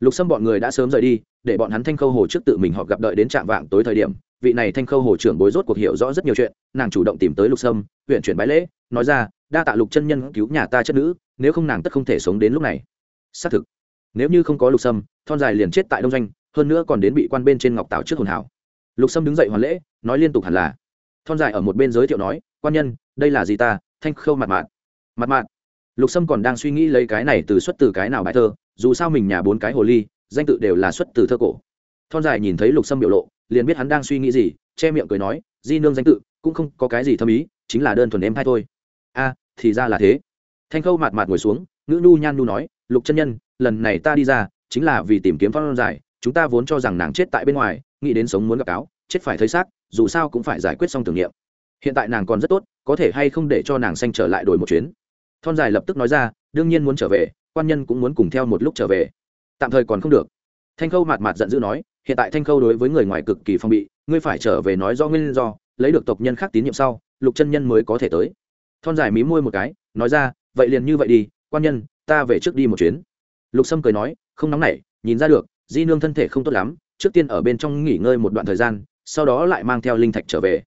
Lục sâm bọn người đã sớm rời đi, để bọn hắn thanh khâu hồ trước tự mình họ gặp đợi đến trạm vạng tối thời điểm, vị này thanh khâu hồ trưởng bối rốt cuộc hiểu rõ rất nhiều chuyện, nàng chủ động tìm tới lục sâm, huyện chuyển bái lễ, nói ra, đa tạ lục chân nhân cứu nhà ta chất nữ, nếu không nàng tất không thể sống đến lúc này. Xác thực, nếu như không có lục sâm, thon dài liền chết tại đông doanh, hơn nữa còn đến bị quan bên trên ngọc tảo trước hồn hảo. Lục sâm đứng dậy hoàn lễ, nói liên tục hẳn là. Thon dài ở một bên giới thiệu nói, quan nhân, đây là gì ta? Thanh khâu mặt mạn. Mặt mạn? Lục sâm còn đang suy nghĩ lấy cái này từ xuất từ cái nào bài thơ, dù sao mình nhà bốn cái hồ ly, danh tự đều là xuất từ thơ cổ. Thon dài nhìn thấy lục sâm biểu lộ, liền biết hắn đang suy nghĩ gì, che miệng cười nói, di nương danh tự, cũng không có cái gì thâm ý, chính là đơn thuần em hay thôi. A, thì ra là thế. Thanh khâu mạt mạt ngồi xuống, ngữ nhu nhan nhu nói, lục chân nhân, lần này ta đi ra, chính là vì tìm kiếm phong dài chúng ta vốn cho rằng nàng chết tại bên ngoài, nghĩ đến sống muốn gặp cáo, chết phải thấy xác, dù sao cũng phải giải quyết xong tưởng niệm. Hiện tại nàng còn rất tốt, có thể hay không để cho nàng xanh trở lại đổi một chuyến thon dài lập tức nói ra, đương nhiên muốn trở về, quan nhân cũng muốn cùng theo một lúc trở về. Tạm thời còn không được. Thanh khâu mạt mạt giận dữ nói, hiện tại thanh khâu đối với người ngoài cực kỳ phong bị, ngươi phải trở về nói do nguyên do, lấy được tộc nhân khác tín nhiệm sau, lục chân nhân mới có thể tới. Thon dài mí môi một cái, nói ra, vậy liền như vậy đi, quan nhân, ta về trước đi một chuyến. Lục sâm cười nói, không nóng nảy, nhìn ra được, di nương thân thể không tốt lắm, trước tiên ở bên trong nghỉ ngơi một đoạn thời gian, sau đó lại mang theo linh thạch trở về.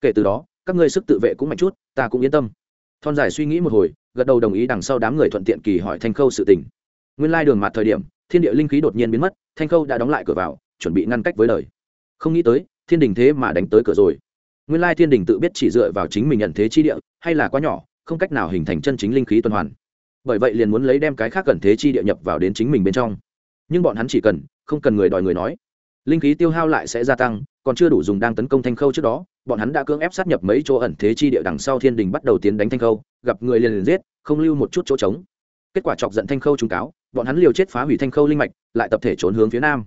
Kể từ đó, các ngươi sức tự vệ cũng mạnh chút, ta cũng yên tâm. Thon dài suy nghĩ một hồi gật đầu đồng ý đằng sau đám người thuận tiện kỳ hỏi thanh khâu sự tình. Nguyên lai đường mặt thời điểm, thiên địa linh khí đột nhiên biến mất, thanh khâu đã đóng lại cửa vào, chuẩn bị ngăn cách với đời không nghĩ tới, thiên đình thế mà đánh tới cửa rồi. Nguyên lai thiên đình tự biết chỉ dựa vào chính mình nhận thế chi địa, hay là quá nhỏ, không cách nào hình thành chân chính linh khí tuần hoàn. Bởi vậy liền muốn lấy đem cái khác cần thế chi địa nhập vào đến chính mình bên trong. Nhưng bọn hắn chỉ cần, không cần người đòi người nói linh khí tiêu hao lại sẽ gia tăng, còn chưa đủ dùng đang tấn công thanh khâu trước đó, bọn hắn đã cưỡng ép sát nhập mấy chỗ ẩn thế chi địa đằng sau thiên đình bắt đầu tiến đánh thanh khâu, gặp người liền liền giết, không lưu một chút chỗ trống. Kết quả chọc giận thanh khâu trúng cáo, bọn hắn liều chết phá hủy thanh khâu linh mạch, lại tập thể trốn hướng phía nam.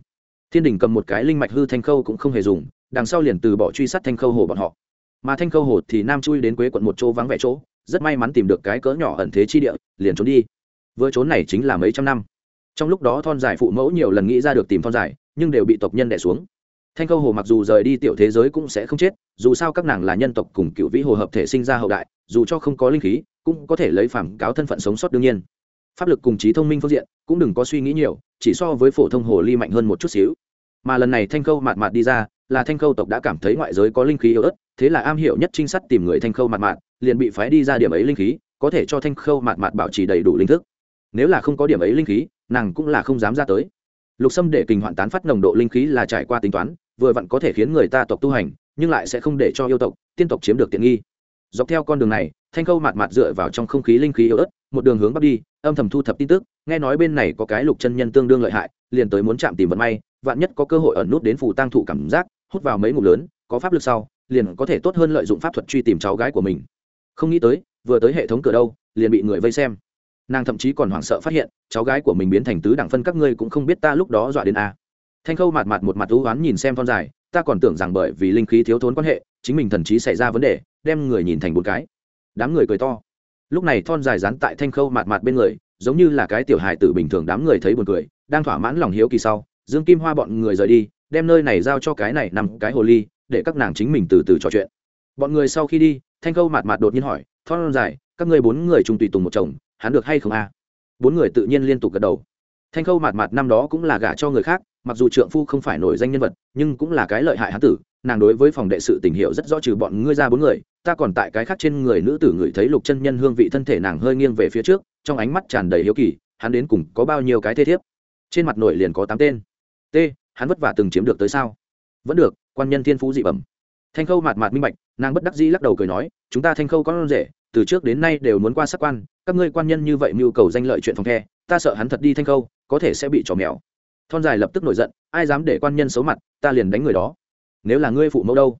Thiên đình cầm một cái linh mạch hư thanh khâu cũng không hề dùng, đằng sau liền từ bỏ truy sát thanh khâu hồ bọn họ. Mà thanh khâu hồ thì nam chui đến quế quận một chỗ vắng vẻ chỗ, rất may mắn tìm được cái cỡ nhỏ ẩn thế chi địa, liền trốn đi. Vừa trốn này chính là mấy trăm năm. Trong lúc đó thon giải phụ mẫu nhiều lần nghĩ ra được tìm thon giải nhưng đều bị tộc nhân đẻ xuống. Thanh khâu hồ mặc dù rời đi tiểu thế giới cũng sẽ không chết, dù sao các nàng là nhân tộc cùng cựu vĩ hồ hợp thể sinh ra hậu đại, dù cho không có linh khí, cũng có thể lấy phản cáo thân phận sống sót đương nhiên. Pháp lực cùng trí thông minh phương diện cũng đừng có suy nghĩ nhiều, chỉ so với phổ thông hồ ly mạnh hơn một chút xíu. Mà lần này thanh khâu mạt mạt đi ra, là thanh khâu tộc đã cảm thấy ngoại giới có linh khí yếu ớt, thế là am hiểu nhất trinh sát tìm người thanh khâu mạt mạt, liền bị phái đi ra điểm ấy linh khí, có thể cho thanh khâu mạt mạt bảo trì đầy đủ linh thức. Nếu là không có điểm ấy linh khí, nàng cũng là không dám ra tới lục sâm để kình hoạn tán phát nồng độ linh khí là trải qua tính toán, vừa vặn có thể khiến người ta tộc tu hành, nhưng lại sẽ không để cho yêu tộc, tiên tộc chiếm được tiện nghi. Dọc theo con đường này, thanh khâu mạt mạt dựa vào trong không khí linh khí yếu ớt, một đường hướng bắc đi, âm thầm thu thập tin tức, nghe nói bên này có cái lục chân nhân tương đương lợi hại, liền tới muốn chạm tìm vận may, vạn nhất có cơ hội ẩn nút đến phù tăng thụ cảm giác, hút vào mấy ngụm lớn, có pháp lực sau, liền có thể tốt hơn lợi dụng pháp thuật truy tìm cháu gái của mình. Không nghĩ tới, vừa tới hệ thống cửa đâu, liền bị người vây xem nàng thậm chí còn hoảng sợ phát hiện, cháu gái của mình biến thành tứ đẳng phân các ngươi cũng không biết ta lúc đó dọa đến a. Thanh khâu mặt mặt một mặt thú oán nhìn xem thon dài, ta còn tưởng rằng bởi vì linh khí thiếu thốn quan hệ, chính mình thần trí xảy ra vấn đề, đem người nhìn thành bốn cái. Đám người cười to. Lúc này thon dài dán tại thanh khâu mặt mặt bên người, giống như là cái tiểu hài tử bình thường đám người thấy buồn cười, đang thỏa mãn lòng hiếu kỳ sau, dương kim hoa bọn người rời đi, đem nơi này giao cho cái này nằm cái hồ ly, để các nàng chính mình từ từ trò chuyện. Bọn người sau khi đi, thanh khâu mặt mặt đột nhiên hỏi, thon dài, các ngươi bốn người chung tùy tùng một chồng hắn được hay không a bốn người tự nhiên liên tục gật đầu. Thanh khâu mạt mạt năm đó cũng là gả cho người khác, mặc dù trượng phu không phải nổi danh nhân vật, nhưng cũng là cái lợi hại hán tử, nàng đối với phòng đệ sự tình hiệu rất rõ trừ bọn ngươi ra bốn người, ta còn tại cái khác trên người nữ tử ngửi thấy lục chân nhân hương vị thân thể nàng hơi nghiêng về phía trước, trong ánh mắt tràn đầy hiếu kỳ, hắn đến cùng có bao nhiêu cái thê thiếp? Trên mặt nổi liền có tám tên. T, hắn vất vả từng chiếm được tới sao? Vẫn được, quan nhân thiên phú dị bẩm. Thanh khâu mạt mạt minh bạch, nàng bất đắc dĩ lắc đầu cười nói, chúng ta thanh khâu có rể từ trước đến nay đều muốn qua sắc quan, các ngươi quan nhân như vậy mưu cầu danh lợi chuyện phòng the, ta sợ hắn thật đi thanh khâu, có thể sẽ bị trò mèo. Thon dài lập tức nổi giận, ai dám để quan nhân xấu mặt, ta liền đánh người đó. Nếu là ngươi phụ mẫu đâu?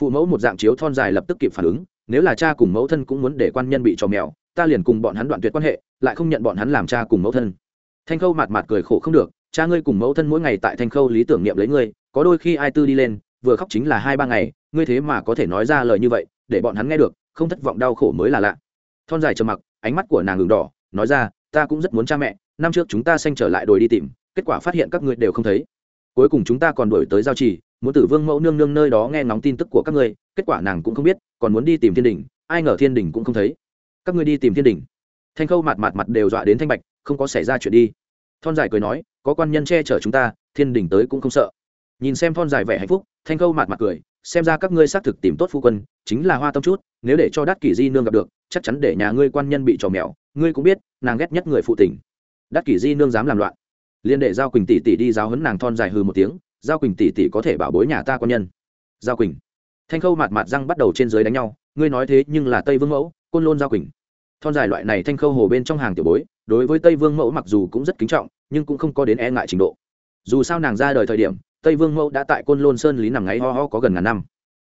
Phụ mẫu một dạng chiếu thon dài lập tức kịp phản ứng, nếu là cha cùng mẫu thân cũng muốn để quan nhân bị trò mèo, ta liền cùng bọn hắn đoạn tuyệt quan hệ, lại không nhận bọn hắn làm cha cùng mẫu thân. Thanh khâu mạt mạt cười khổ không được, cha ngươi cùng mẫu thân mỗi ngày tại thanh khâu lý tưởng niệm lấy ngươi, có đôi khi ai tư đi lên, vừa khóc chính là hai ba ngày, ngươi thế mà có thể nói ra lời như vậy, để bọn hắn nghe được không thất vọng đau khổ mới là lạ. Thon dài trầm mặc, ánh mắt của nàng ngừng đỏ, nói ra, ta cũng rất muốn cha mẹ, năm trước chúng ta xanh trở lại đồi đi tìm, kết quả phát hiện các ngươi đều không thấy. Cuối cùng chúng ta còn đổi tới giao trì, muốn tử vương mẫu nương nương nơi đó nghe ngóng tin tức của các ngươi, kết quả nàng cũng không biết, còn muốn đi tìm thiên đình, ai ngờ thiên đình cũng không thấy. Các ngươi đi tìm thiên đình. Thanh khâu mặt mặt mặt đều dọa đến thanh bạch, không có xảy ra chuyện đi. Thon dài cười nói, có quan nhân che chở chúng ta, thiên đình tới cũng không sợ. Nhìn xem thon dài vẻ hạnh phúc, thanh khâu mặt mặt cười xem ra các ngươi xác thực tìm tốt phu quân, chính là hoa tâm chút, nếu để cho đắc kỷ di nương gặp được, chắc chắn để nhà ngươi quan nhân bị trò mèo, ngươi cũng biết, nàng ghét nhất người phụ tình. Đắc kỷ di nương dám làm loạn. Liên đệ giao quỳnh tỷ tỷ đi giáo hấn nàng thon dài hư một tiếng, giao quỳnh tỷ tỷ có thể bảo bối nhà ta quan nhân. Giao quỳnh. Thanh khâu mạt mạt răng bắt đầu trên dưới đánh nhau, ngươi nói thế nhưng là tây vương mẫu, côn lôn giao quỳnh. Thon dài loại này thanh khâu hồ bên trong hàng tiểu bối, đối với tây vương mẫu mặc dù cũng rất kính trọng, nhưng cũng không có đến e ngại trình độ. Dù sao nàng ra đời thời điểm tây vương mẫu đã tại côn lôn sơn lý nằm ngáy ho ho có gần ngàn năm.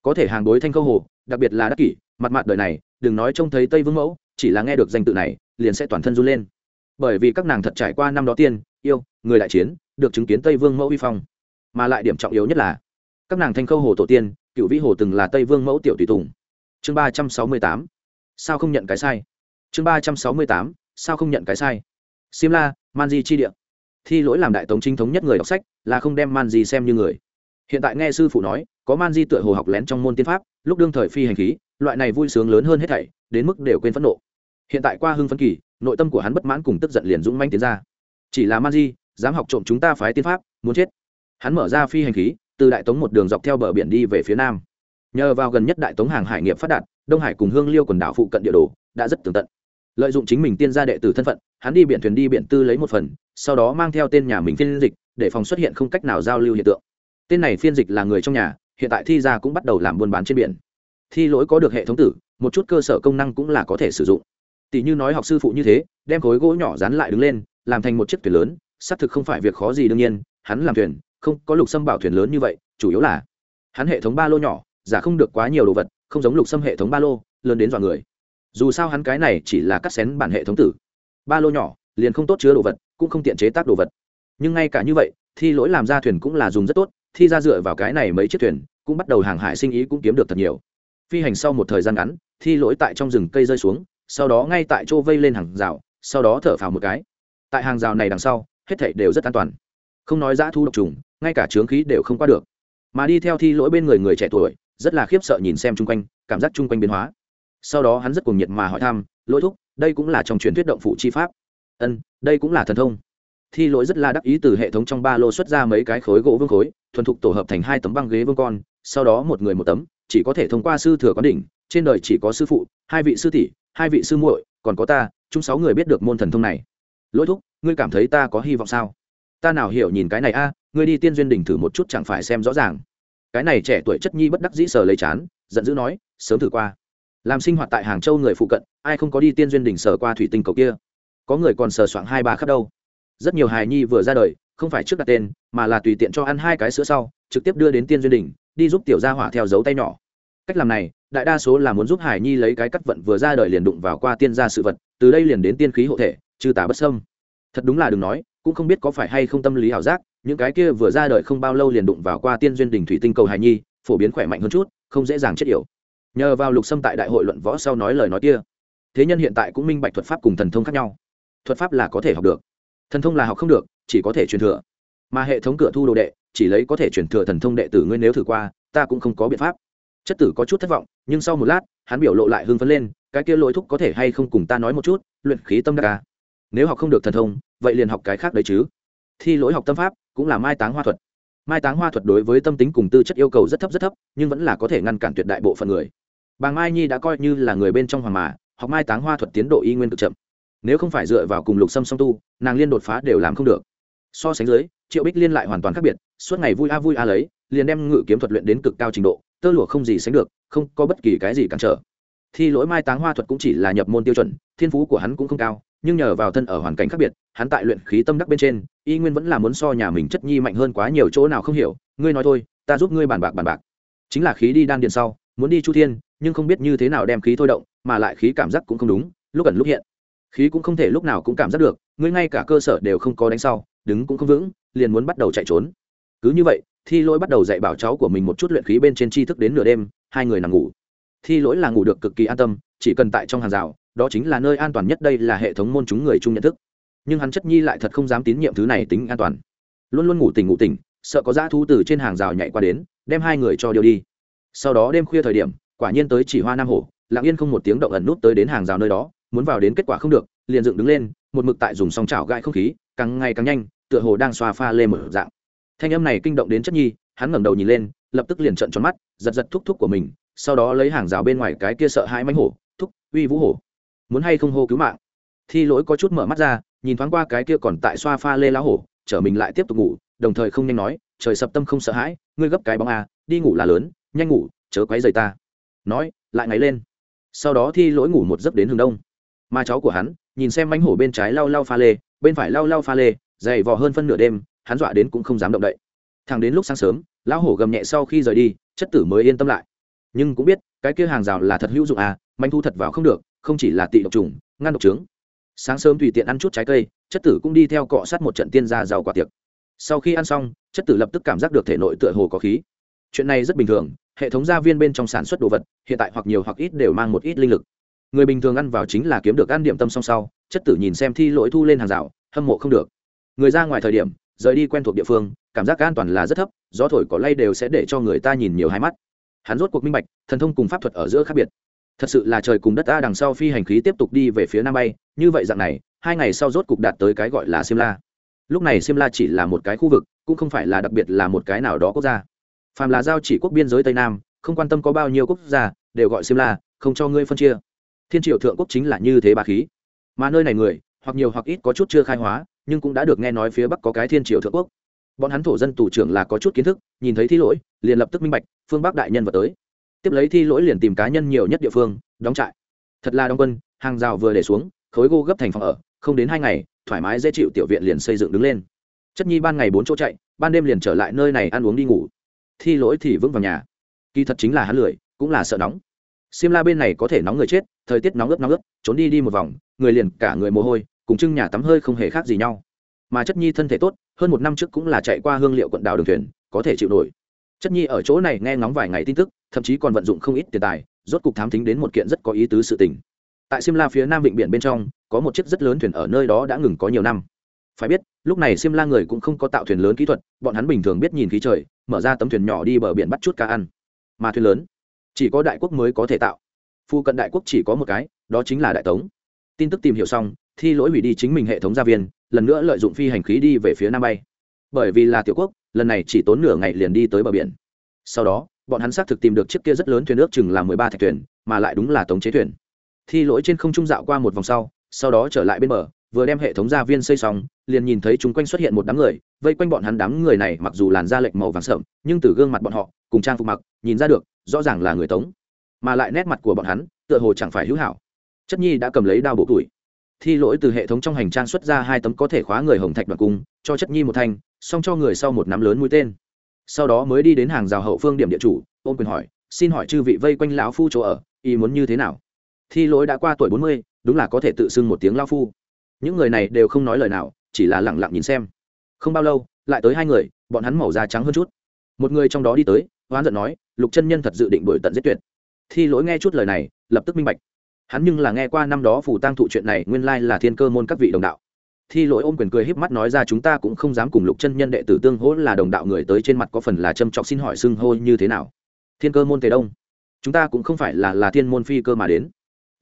Có thể hàng đối thanh khâu hồ, đặc biệt là đắc kỷ, mặt mặt đời này, đừng nói trông thấy tây vương mẫu, chỉ là nghe được danh tự này, liền sẽ toàn thân run lên. Bởi vì các nàng thật trải qua năm đó tiên, yêu, người đại chiến, được chứng kiến tây vương mẫu vi phong. Mà lại điểm trọng yếu nhất là, các nàng thanh khâu hồ tổ tiên cựu vĩ hồ từng là tây vương mẫu tiểu tùy tùng. Chương ba trăm sáu mươi tám, sao không nhận cái sai? Chương ba trăm sáu mươi tám, sao không nhận cái sai? Simla manji chi địa thi lỗi làm đại tống chính thống nhất người đọc sách, là không đem manji xem như người. Hiện tại nghe sư phụ nói, có manji tựa hồ học lén trong môn tiên pháp, lúc đương thời phi hành khí, loại này vui sướng lớn hơn hết thảy, đến mức đều quên phẫn nộ. Hiện tại qua hưng phấn kỳ, nội tâm của hắn bất mãn cùng tức giận liền dũng manh tiến ra. Chỉ là manji dám học trộm chúng ta phái tiên pháp, muốn chết. Hắn mở ra phi hành khí, từ đại tống một đường dọc theo bờ biển đi về phía nam. Nhờ vào gần nhất đại tống hàng hải nghiệp phát đạt, đông hải cùng hương liêu quần đảo phụ cận địa đồ, đã rất tường tận lợi dụng chính mình tiên gia đệ tử thân phận, hắn đi biển thuyền đi biển tư lấy một phần, sau đó mang theo tên nhà mình phiên dịch, để phòng xuất hiện không cách nào giao lưu hiện tượng. Tên này phiên dịch là người trong nhà, hiện tại thi ra cũng bắt đầu làm buôn bán trên biển. Thi lỗi có được hệ thống tử, một chút cơ sở công năng cũng là có thể sử dụng. Tỷ như nói học sư phụ như thế, đem khối gỗ nhỏ dán lại đứng lên, làm thành một chiếc thuyền lớn, xác thực không phải việc khó gì đương nhiên, hắn làm thuyền, không, có lục xâm bảo thuyền lớn như vậy, chủ yếu là hắn hệ thống ba lô nhỏ, giả không được quá nhiều đồ vật, không giống lục xâm hệ thống ba lô, lớn đến dọa người dù sao hắn cái này chỉ là cắt xén bản hệ thống tử. Ba lô nhỏ, liền không tốt chứa đồ vật, cũng không tiện chế tác đồ vật. Nhưng ngay cả như vậy, thi lỗi làm ra thuyền cũng là dùng rất tốt, thi ra dựa vào cái này mấy chiếc thuyền, cũng bắt đầu hàng hải sinh ý cũng kiếm được thật nhiều. Phi hành sau một thời gian ngắn, thi lỗi tại trong rừng cây rơi xuống, sau đó ngay tại chỗ vây lên hàng rào, sau đó thở phào một cái. Tại hàng rào này đằng sau, hết thảy đều rất an toàn. Không nói giã thu độc trùng, ngay cả trướng khí đều không qua được. Mà đi theo thi lỗi bên người người trẻ tuổi, rất là khiếp sợ nhìn xem chung quanh, cảm giác chung quanh biến hóa sau đó hắn rất cuồng nhiệt mà hỏi thăm, lỗi thúc, đây cũng là trong truyền thuyết động phụ chi pháp. Ân, đây cũng là thần thông. Thi lỗi rất là đắc ý từ hệ thống trong ba lô xuất ra mấy cái khối gỗ vương khối, thuần thục tổ hợp thành hai tấm băng ghế vương con, sau đó một người một tấm, chỉ có thể thông qua sư thừa quán đỉnh, trên đời chỉ có sư phụ, hai vị sư tỷ, hai vị sư muội, còn có ta, chúng sáu người biết được môn thần thông này. Lỗi thúc, ngươi cảm thấy ta có hy vọng sao? Ta nào hiểu nhìn cái này a, ngươi đi tiên duyên đỉnh thử một chút chẳng phải xem rõ ràng. Cái này trẻ tuổi chất nhi bất đắc dĩ sờ lấy chán, giận dữ nói, sớm thử qua làm sinh hoạt tại hàng châu người phụ cận, ai không có đi tiên duyên đỉnh sở qua thủy tinh cầu kia? Có người còn sờ soạng hai ba khắp đâu. Rất nhiều hài nhi vừa ra đời, không phải trước đặt tên, mà là tùy tiện cho ăn hai cái sữa sau, trực tiếp đưa đến tiên duyên đỉnh, đi giúp tiểu gia hỏa theo dấu tay nhỏ. Cách làm này, đại đa số là muốn giúp hải nhi lấy cái cắt vận vừa ra đời liền đụng vào qua tiên gia sự vật, từ đây liền đến tiên khí hộ thể, trừ tà bất sâm thật đúng là đừng nói, cũng không biết có phải hay không tâm lý ảo giác, những cái kia vừa ra đời không bao lâu liền đụng vào qua tiên duyên đỉnh thủy tinh cầu hài nhi, phổ biến khỏe mạnh hơn chút, không dễ dàng chết yểu nhờ vào lục sâm tại đại hội luận võ sau nói lời nói kia. Thế nhân hiện tại cũng minh bạch thuật pháp cùng thần thông khác nhau. Thuật pháp là có thể học được, thần thông là học không được, chỉ có thể truyền thừa. Mà hệ thống cửa thu đồ đệ, chỉ lấy có thể truyền thừa thần thông đệ tử ngươi nếu thử qua, ta cũng không có biện pháp. Chất tử có chút thất vọng, nhưng sau một lát, hắn biểu lộ lại hưng phấn lên, cái kia lỗi thúc có thể hay không cùng ta nói một chút, luyện khí tâm đắc ca nếu học không được thần thông, vậy liền học cái khác đấy chứ. Thi lỗi học tâm pháp, cũng là mai táng hoa thuật. Mai táng hoa thuật đối với tâm tính cùng tư chất yêu cầu rất thấp rất thấp, nhưng vẫn là có thể ngăn cản tuyệt đại bộ phận người bà mai nhi đã coi như là người bên trong hoàng mà, học mai táng hoa thuật tiến độ y nguyên cực chậm. Nếu không phải dựa vào cùng lục Sâm song tu, nàng liên đột phá đều làm không được. So sánh dưới, triệu bích liên lại hoàn toàn khác biệt, suốt ngày vui a vui a lấy, liền đem ngự kiếm thuật luyện đến cực cao trình độ, tơ lụa không gì sánh được, không có bất kỳ cái gì cản trở. Thi lỗi mai táng hoa thuật cũng chỉ là nhập môn tiêu chuẩn, thiên phú của hắn cũng không cao, nhưng nhờ vào thân ở hoàn cảnh khác biệt, hắn tại luyện khí tâm đắc bên trên, y nguyên vẫn là muốn so nhà mình chất nhi mạnh hơn quá nhiều chỗ nào không hiểu. Ngươi nói thôi, ta giúp ngươi bàn bạc bàn bạc. Chính là khí đi đan điện sau muốn đi chu thiên, nhưng không biết như thế nào đem khí thôi động, mà lại khí cảm giác cũng không đúng, lúc ẩn lúc hiện. Khí cũng không thể lúc nào cũng cảm giác được, ngươi ngay cả cơ sở đều không có đánh sau, đứng cũng không vững, liền muốn bắt đầu chạy trốn. Cứ như vậy, thi lỗi bắt đầu dạy bảo cháu của mình một chút luyện khí bên trên tri thức đến nửa đêm, hai người nằm ngủ. Thi lỗi là ngủ được cực kỳ an tâm, chỉ cần tại trong hàng rào, đó chính là nơi an toàn nhất, đây là hệ thống môn chúng người chung nhận thức. Nhưng hắn chất nhi lại thật không dám tín nhiệm thứ này tính an toàn. Luôn luôn ngủ tỉnh ngủ tỉnh, sợ có dã thu từ trên hàng rào nhảy qua đến, đem hai người cho điều đi sau đó đêm khuya thời điểm quả nhiên tới chỉ hoa nam hổ lặng yên không một tiếng động ẩn nút tới đến hàng rào nơi đó muốn vào đến kết quả không được liền dựng đứng lên một mực tại dùng song chảo gai không khí càng ngày càng nhanh tựa hồ đang xoa pha lê mở dạng. Thanh âm này kinh động đến chất nhi hắn ngẩng đầu nhìn lên lập tức liền trợn tròn mắt giật giật thúc thúc của mình sau đó lấy hàng rào bên ngoài cái kia sợ hai mánh hổ thúc uy vũ hổ muốn hay không hô cứu mạng? Thi lỗi có chút mở mắt ra nhìn thoáng qua cái kia còn tại xoa pha lê lá hổ chở mình lại tiếp tục ngủ đồng thời không nhanh nói trời sập tâm không sợ hãi ngươi gấp cái bóng à, đi ngủ là lớn nhanh ngủ, chớ quấy dày ta. Nói, lại ngáy lên. Sau đó thi lỗi ngủ một giấc đến hướng đông. Mà cháu của hắn, nhìn xem mánh hổ bên trái lau lau pha lê, bên phải lau lau pha lê, dày vò hơn phân nửa đêm, hắn dọa đến cũng không dám động đậy. Thằng đến lúc sáng sớm, lão hổ gầm nhẹ sau khi rời đi, chất tử mới yên tâm lại. Nhưng cũng biết, cái kia hàng rào là thật hữu dụng à manh thu thật vào không được, không chỉ là tị độc trùng, ngăn độc trướng. Sáng sớm tùy tiện ăn chút trái cây, chất tử cũng đi theo cọ sát một trận tiên gia giàu quả tiệc. Sau khi ăn xong, chất tử lập tức cảm giác được thể nội tựa hồ có khí chuyện này rất bình thường, hệ thống gia viên bên trong sản xuất đồ vật, hiện tại hoặc nhiều hoặc ít đều mang một ít linh lực. Người bình thường ăn vào chính là kiếm được ăn điểm tâm song sau, chất tử nhìn xem thi lỗi thu lên hàng rào, hâm mộ không được. Người ra ngoài thời điểm, rời đi quen thuộc địa phương, cảm giác an toàn là rất thấp, gió thổi có lay đều sẽ để cho người ta nhìn nhiều hai mắt. Hắn rốt cuộc minh bạch, thần thông cùng pháp thuật ở giữa khác biệt. Thật sự là trời cùng đất ta đằng sau phi hành khí tiếp tục đi về phía nam bay, như vậy dạng này, hai ngày sau rốt cục đạt tới cái gọi là simla. Lúc này simla chỉ là một cái khu vực, cũng không phải là đặc biệt là một cái nào đó quốc gia phàm là giao chỉ quốc biên giới tây nam, không quan tâm có bao nhiêu quốc gia, đều gọi simla không cho ngươi phân chia. Thiên triệu thượng quốc chính là như thế bà khí. Mà nơi này người, hoặc nhiều hoặc ít có chút chưa khai hóa, nhưng cũng đã được nghe nói phía bắc có cái thiên triệu thượng quốc. Bọn hắn thổ dân tù trưởng là có chút kiến thức, nhìn thấy thi lỗi, liền lập tức minh bạch, phương bắc đại nhân vào tới. Tiếp lấy thi lỗi liền tìm cá nhân nhiều nhất địa phương, đóng trại. Thật là đóng quân, hàng rào vừa để xuống, khối gỗ gấp thành phòng ở, không đến hai ngày, thoải mái dễ chịu tiểu viện liền xây dựng đứng lên. Chất nhi ban ngày bốn chỗ chạy, ban đêm liền trở lại nơi này ăn uống đi ngủ thi lỗi thì vững vào nhà. Kỳ thật chính là hắn lười, cũng là sợ nóng. Xiêm la bên này có thể nóng người chết, thời tiết nóng ướt nóng ướt, trốn đi đi một vòng, người liền cả người mồ hôi, cùng trưng nhà tắm hơi không hề khác gì nhau. Mà chất nhi thân thể tốt, hơn một năm trước cũng là chạy qua hương liệu quận đảo đường thuyền, có thể chịu nổi. Chất nhi ở chỗ này nghe ngóng vài ngày tin tức, thậm chí còn vận dụng không ít tiền tài, rốt cục thám thính đến một kiện rất có ý tứ sự tình. Tại simla phía nam vịnh biển bên trong, có một chiếc rất lớn thuyền ở nơi đó đã ngừng có nhiều năm phải biết, lúc này xiêm la người cũng không có tạo thuyền lớn kỹ thuật, bọn hắn bình thường biết nhìn khí trời, mở ra tấm thuyền nhỏ đi bờ biển bắt chút cá ăn. Mà thuyền lớn, chỉ có đại quốc mới có thể tạo. Phu cận đại quốc chỉ có một cái, đó chính là đại tống. Tin tức tìm hiểu xong, thi lỗi hủy đi chính mình hệ thống gia viên, lần nữa lợi dụng phi hành khí đi về phía nam bay. Bởi vì là tiểu quốc, lần này chỉ tốn nửa ngày liền đi tới bờ biển. Sau đó, bọn hắn xác thực tìm được chiếc kia rất lớn thuyền nước chừng là mười ba thạch thuyền, mà lại đúng là tống chế thuyền. Thi lỗi trên không trung dạo qua một vòng sau sau đó trở lại bên bờ vừa đem hệ thống gia viên xây xong, liền nhìn thấy chúng quanh xuất hiện một đám người, vây quanh bọn hắn đám người này mặc dù làn da lệch màu vàng sợm nhưng từ gương mặt bọn họ, cùng trang phục mặc, nhìn ra được, rõ ràng là người tống. Mà lại nét mặt của bọn hắn, tựa hồ chẳng phải hữu hảo. Chất nhi đã cầm lấy đao bộ tuổi. Thi lỗi từ hệ thống trong hành trang xuất ra hai tấm có thể khóa người hồng thạch đoạn cung, cho chất nhi một thanh, xong cho người sau một nắm lớn mũi tên. Sau đó mới đi đến hàng rào hậu phương điểm địa chủ, ôm quyền hỏi, xin hỏi chư vị vây quanh lão phu chỗ ở, ý muốn như thế nào? Thi lỗi đã qua tuổi bốn mươi, đúng là có thể tự xưng một tiếng lao phu những người này đều không nói lời nào, chỉ là lẳng lặng nhìn xem. Không bao lâu, lại tới hai người, bọn hắn màu da trắng hơn chút. Một người trong đó đi tới, hoán giận nói, lục chân nhân thật dự định đổi tận giết tuyệt. Thi lỗi nghe chút lời này, lập tức minh bạch. Hắn nhưng là nghe qua năm đó phủ tăng thụ chuyện này, nguyên lai là thiên cơ môn các vị đồng đạo. Thi lỗi ôm quyền cười híp mắt nói ra, chúng ta cũng không dám cùng lục chân nhân đệ tử tương hỗ là đồng đạo người tới trên mặt có phần là châm trọc xin hỏi xưng hô như thế nào. Thiên cơ môn tề đông, chúng ta cũng không phải là là thiên môn phi cơ mà đến